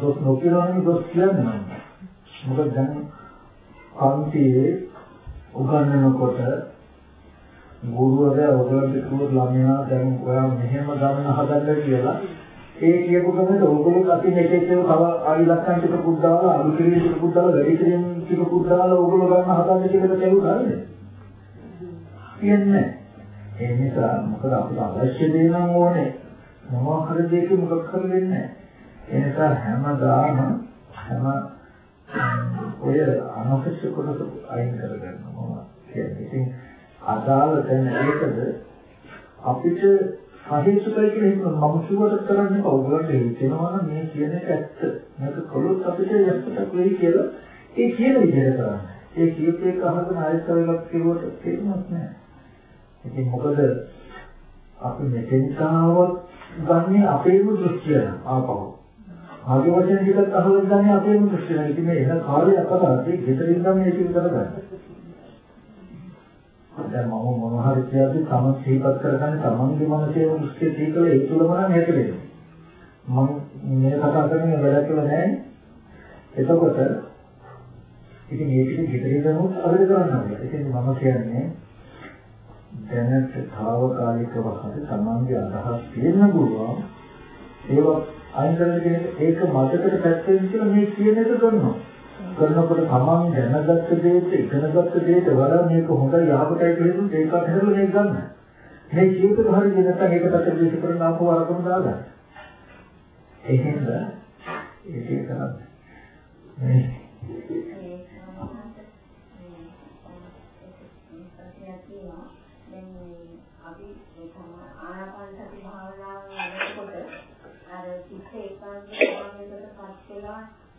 දොස් නොකියනවානේ දොස් කියන්නේ මොකද දැන් පන්තියේ උගන්වනකොට ගුරුවරයා ඔයගොල්ලන්ට කිව්වොත් ළමයා දැන් ඔයා මෙහෙම ගන්න හදන්න කියලා ඒ කියපු කෙනෙක් ඕගොල්ලෝ අතින් එක එක තව ආයිලක්කන් ටිකකුත් දාලා අලු කිරිය ටිකකුත් දාලා වැඩි කිරිය ටිකකුත් දාලා ඕගොල්ලෝ ගන්න හදන්න කියලා කියුවා නේද? කියන්නේ ඒ නිසා මොකද අපිට අවශ්‍ය දේ නම් ඕනේ. මොනවා හරි දෙයක මොකක් හරි වෙන්නේ ඒ නිසා හැමදාම හැම ඔය අනවශ්‍ය කොටස අයින් කරගන්න ඕන කියන්නේ. ඉතින් අදාළ දැන ඒකද අපිට සාහිත්‍යකයි කියලා හිතන මම කිව්වට කරන්නේ ඔයගොල්ලන්ට හිතෙනවා නම් මේ කියන එක ඇත්ත. මේක කළොත් අපිට යස්සටක් වෙයි කියලා ඒ කියන විදිහට කරන්න. ඒ කියපු එක අහගෙන ආයෙත් වෙලක් කිව්වට තේරුමක් නැහැ. ඉතින් මොකද අපි මෙතෙන් තාවත් ගන්නේ අපේම දෘෂ්ටිය ආපහු. ආගේ වචන ටිකක් අහලා ගන්නේ අපේම දෘෂ්ටිය. ඉතින් මේ එන කාලේ අපතරේ ගෙදරින් ගන්න මේක කරගන්න. දැන් මම මොන හරි කියද්දි තම සිහිපත් කරගන්න තමන්ගේ මනසේ දෘෂ්ටිය තීකල ඒ තුලම නම් හැදෙන්නේ. මම මේ කතා කරන්නේ වැඩ කියලා නෑ. එතකොට ඉතින් මේක ගෙදරින් ගන්නොත් අපිට කරන්න ඕනේ. ඉතින් මම කියන්නේ දැනට తాවකාලිකව හරි තමන්ගේ අදහස් තියෙන ගුරුවා ඒවා අයින් කරන කෙනෙක් ඒක මතකට පැත්තෙන් කියලා මේ කියන එක කරනවා. කරනකොට තමන් දැනගත්ත දේට ඉගෙනගත්ත දේට වඩා මේක හොඳයි යහපතයි කියලා ඒකත් හැදලා මේක ගන්න. මේ ජීවිත හරි නැත්නම් ඒක පැත්තට විශ්ව කරන ආපහු අරගෙන දාගන්න එහෙනම් ඒක කරන්නේ.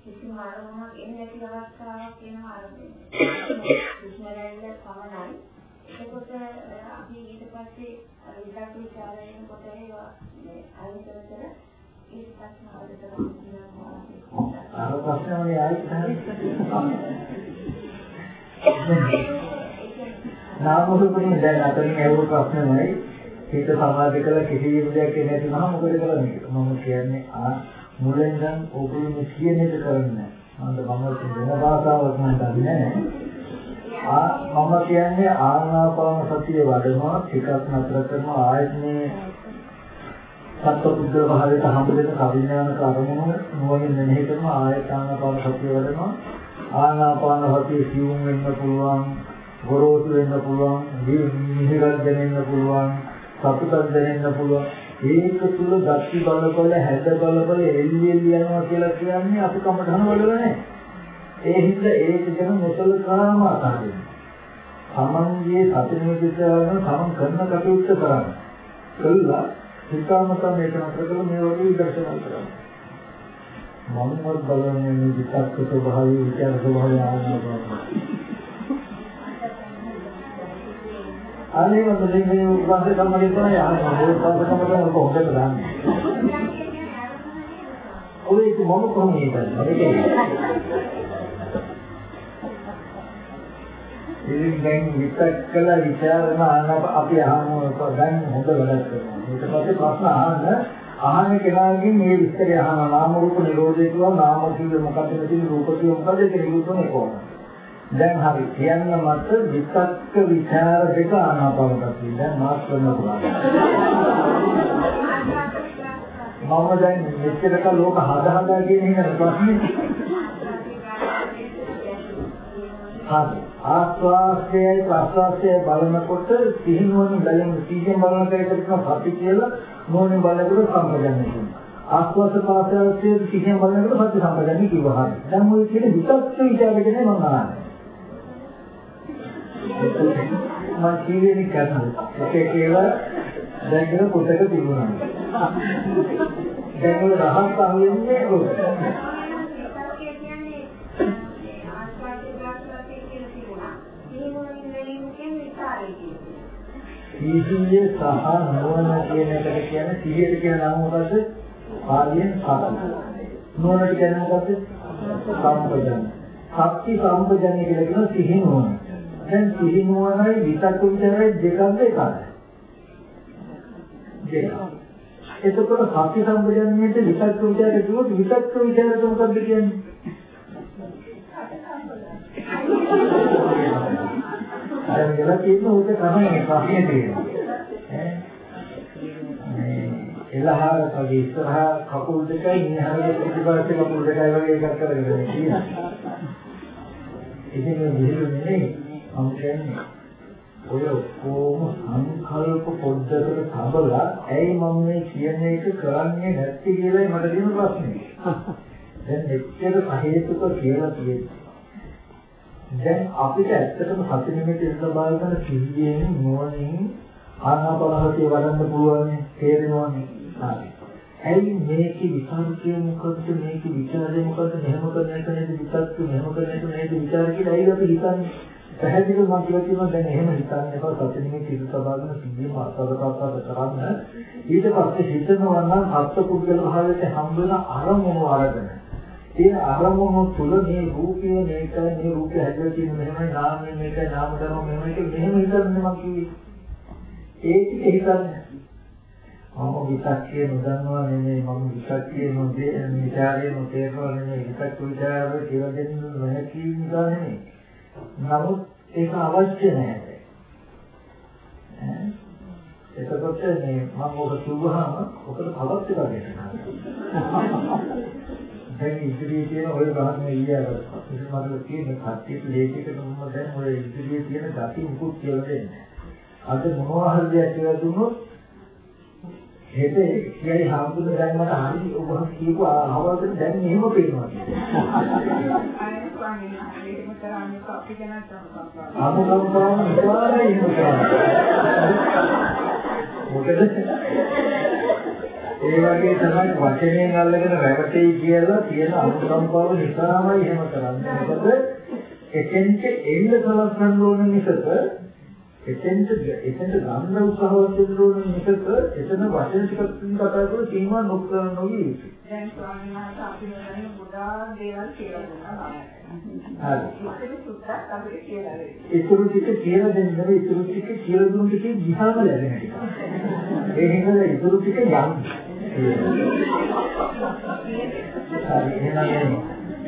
කිසිම අරමුණක් එන්නේ නැති අවස්ථාවක් වෙනවා අරමුණේ. කුෂ්ණරැල්ල පමණයි. එතකොට අපි ඊට පස්සේ අර විදක් විචාරයෙන් කොට ඒවා මේ අනිතරතර ඒ ප්‍රශ්න වලට අර ප්‍රශ්නවලින් ආයෙත් නාමරූපයෙන් දැන් අතරින් ඇහුව ප්‍රශ්නමයි හිත සමාධි කළ කිසිම දෙයක් නැති නම් මොකද කරන්නේ මම කියන්නේ ආ මුලින් නම් ඔබේ කියන එක කරන්නේ. මම මම වෙන භාෂාවක් නම් දන්නේ නැහැ ආ මම කියන්නේ ආනාපාන සතිය වඩනවා ටිකක් නතර කරනවා ආයෙත් මේ සත්පුද්ගල භාවයට හම්බ වෙන කවිඥාන කර්මම නුවණින් මෙනෙහි කරනවා ආයෙත් ආනාපාන සතිය වඩනවා. ආනාපාන සතිය සිවුම් වෙන්න පුළුවන් ගොරෝසු වෙන්න පුළුවන් නිහිරක් දැනෙන්න පුළුවන් සතුටක් දැනෙන්න පුළුවන්. ඒක තුල ගති බල බල හැද බල බල එල්ලි එල්ලි යනවා කියලා කියන්නේ අපි කමටහන වල නැහැ. ඒ හින්දා ඒක ගැන නොසලකාම අතාරින්න. තමන්ගේ සතිනිවිදයන් තමන් කරන කටයුත්ත කරන්න. කළා හිතාමතා මේක නතර කරලා මේ වගේ විදර්ශනා කරන්න. මමවත් බලන්නේ මේ විචක්ක ස්වභාවය විචාර ස්වභාවය ආවම අනේ මම දෙන්නේ උපවාස කම්මලේ තමයි ආන්නේ ඒ උපවාස කම්මලේ කොහොමද දාන්නේ. ඔය ඉත මම කොහොමද කරන්නේ ඉතින් දැන් විතක් කළා විචාරණ ආනප අපි අහමු. දැන් හොඳ වැඩක් කරනවා. ඊට පස්සේ ප්‍රශ්න අහන්න අහන කෙනාගෙන් මේ විස්තරය අහනවා. නාම රූප නිරෝධය කියලා නාම කිව්වේ මොකක්ද මෙතන රූප කිව්වේ මොකක්ද ඒක නිරූපණය කොහොමද? දැන් හරි කියන්න මට විතක්ක ਵਿਚාර දෙක ආනාපානසතිය දැන් මාස් කරන්න පුළුවන්. මම දැන් මෙච්චරක ලෝක හදා හදා කියන එක ප්‍රශ්නේ හරි. ආස්වාස්යයි ප්‍රස්වාස්යයි බලනකොට සිහිනුවන් බලන සිහියෙන් බලන කෙනෙක් සති කියලා මොනින් බලනකොට සම්බන්ධන්නේ කියනවා ආස්වාද පාසාවයේ සිහියෙන් බලනකොට සති සම්බන්ධන්නේ කිව්වා. හරි. දැන් මොකද කියන විතක්ක ਵਿਚාර දෙක නේ මම අහන්නේ. මම කීවෙනි කරනවා. ඒක කියලා දැන් කියන පොතක තිබුණා. දැන් ඔය රහස් අහුවෙන්නේ කොහොමද? සිහිය සහ නුවණ කියන එකට කියන්නේ සිහියට කියන නම මොකද්ද? පාලියෙන් සති. නුවණට කියන්නේ මොකද්ද? සම්පජන්‍ය. සත්‍ය සම්පජන්‍ය කියලා කියන සිහි නුවණ. දැන් සිහි නුවණයි විතක්ක විචාරයි දෙකක්ද එකද? දෙකක්. එතකොට සත්‍ය සම්පජන්‍යයට විතක්ක විචාරය කිව්වොත් විතක්ක විචාරය මොකද්ද කියන්නේ? දැන් වෙලා තියෙන උද තමයි ප්‍රශ්නේ තියෙන්නේ. ඈ මේ එලහාර වගේ ඉස්සරහා කකුල් දෙකයි ඉන්නහාරේ පිටිපස්සේ කකුල් දෙකයි වගේ එකක් කරගෙන තියෙනවා. ඉතින් මේ විදිහට නෙමෙයි මම කියන්නේ ඔය කොහොම සංකල්ප පොඩ්ඩකට සබලා ඇයි මම මේ කියන එක කරන්නේ නැත්තේ කියලායි මට තියෙන ප්‍රශ්නේ. දැන් මෙච්චර සහේතුක කියලා තියෙන්නේ. දැන් අපිට ඇත්තටම සති නිමිති ඉන්න බලන සිහියෙන් නුවණින් ආනාපානසතිය වඩන්න පුළුවන් තේරෙනවනේ. හරි. ඇයි මේකේ විචාරකය මොකද්ද මේකේ විචාරය මොකද්ද මෙහෙම කරන එක නේද විචක්ක මෙහෙම කරන එක නේද විචාර කියලා ඇයි අපි හිතන්නේ පැහැදිලිව මම කියලා තියෙනවා දැන් එහෙම හිතන්න එපා. සතිනිමේ කිසි සබාවන සිද්ධියම අත්දකප්පට කරන්න. ඊට පස්සේ හිතනවා නම් අත්පුද්ගල භාවයට හම්බ වෙන අරමුණු අරගෙන. ඒ අරමුණු තුල මේ රූපය මේකයි මේ රූපය හැදලා තියෙන මෙහෙමයි නාමය මේකයි නාම ධර්ම මෙහෙමයි කියලා මෙහෙම හිතන්නේ මම කිව්වේ. ඒ ටික හිතන්නේ. මම විචක්කේ නොදන්නවා නෙමෙයි මම විචක්කේ නොදේ විචාරේ නොතේරෙනවා නෙමෙයි විචක්ක විචාරේ කියලා දෙන්න නොහැකි නිසා නෙමෙයි. නමුත් ඒක අවශ්‍ය නැහැ. එතකොට මේ මම ඔබ කිව්වහම ඔකට තවත් එකක් දෙන්නවා. දැන් ඉදිරියේ තියෙන ඔය ගහන ඊයර මට තියෙන කට්ටියට ලේඛිකට මම දැන් ඔය ඉදිරියේ තියෙන gati මුකුත් කියලා දෙන්නේ. අද මොනවා හරි දෙයක් කියලා දුන්නොත් හෙට කියයි හම්බුනේ දැන් මට හරි ඔබ කියපු ආවල්ට දැන් මෙහෙම පේනවා අනුකම්පාව විතරයි එහෙම මොකද? ඒ වගේ තමයි වචනයෙන් අල්ලගෙන රැවටෙයි කියලා තියෙන අනුකම්පාව නිසාමයි එහෙම කරන්නේ. මොකද? එතෙන්ට එන්න සලස්වන්න ඕන මිසක එතෙන්ට එතෙන්ට ගන්න උත්සාහවත් වෙන්න ඕන මිසක එතන වචන ටිකක් කතා කරලා සීමා නොකරන නොවි යුතුයි. දැන් ස්වාමීන් වහන්සේ අපි මෙතන ගොඩාක් දේවල් කියලා දුන්නා. හරි. ඒක. ඉතුරු ටික කියලා දෙන්න ඉතුරු ටික කියලා දුන්න ටිකේ දිහාම ලැබෙන ටික. ඒ හින්දා ඉතුරු ටික යන්න. හරි එහෙනම්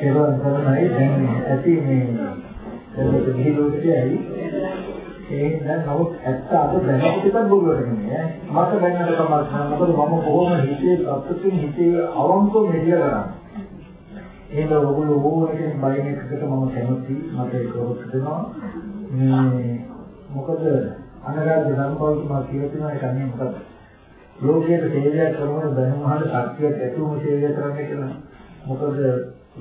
ඒවා කරනයි දැන් ඇති මේ එතකොට ගිහිලෝටයි ඒ දැන් නමුත් ඇත්ත අද දැනගන්න ටිකක් බොරුවට නෙමෙයි මට දැනගන්න කමක් නැහැ මොකද මම කොහොම හිතේ සතුටින් හිතේ අවංකව මෙහෙය කරන්නේ ඒක ඔයගොල්ලෝ ඕන කෙනෙක් බයින් එකකට මම කැමති. මට ඒක දෙනවා මේ මොකද අනගාද සම්පූර්ණ මා කියලා තියෙන එක අන්නේ මොකද? ලෝකයේ සේවය කරන දැනුම හරිය ශක්තියක් ඇතුළු සේවය කරන්න කියලා. මොකද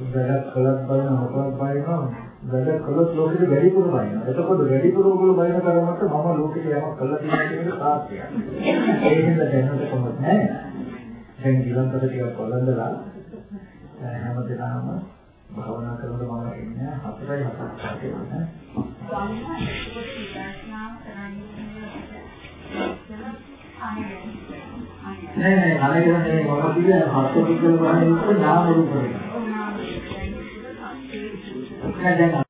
වැඩක් කළත් බලන මොකක්ද බලනවා වැඩ කළොත් ලෝකෙට වැඩිපුර බලනවා. එතකොට වැඩිපුර ඔයගොල්ලෝ බලන කරමත් මම ලෝකෙට යමක් කළා කියන එක සාක්ෂියක්. ඒ හින්දා දැනට කොහොමද නැහැ. දැන් ජීවිතය ටිකක් කොලඳලා හැමදේම භාවනා කරනකොට මම ඉන්නේ හතරයි හතරක් කියන්නේ. ස්වාමීන් වහන්සේ ඒක විදර්ශනාව කරන්නේ නෑ නෑ අනේ කියන්නේ මම කියන්නේ හත්තු පිටුල ගන්න නාම රූප වෙනවා. ඔන්නාම දැන්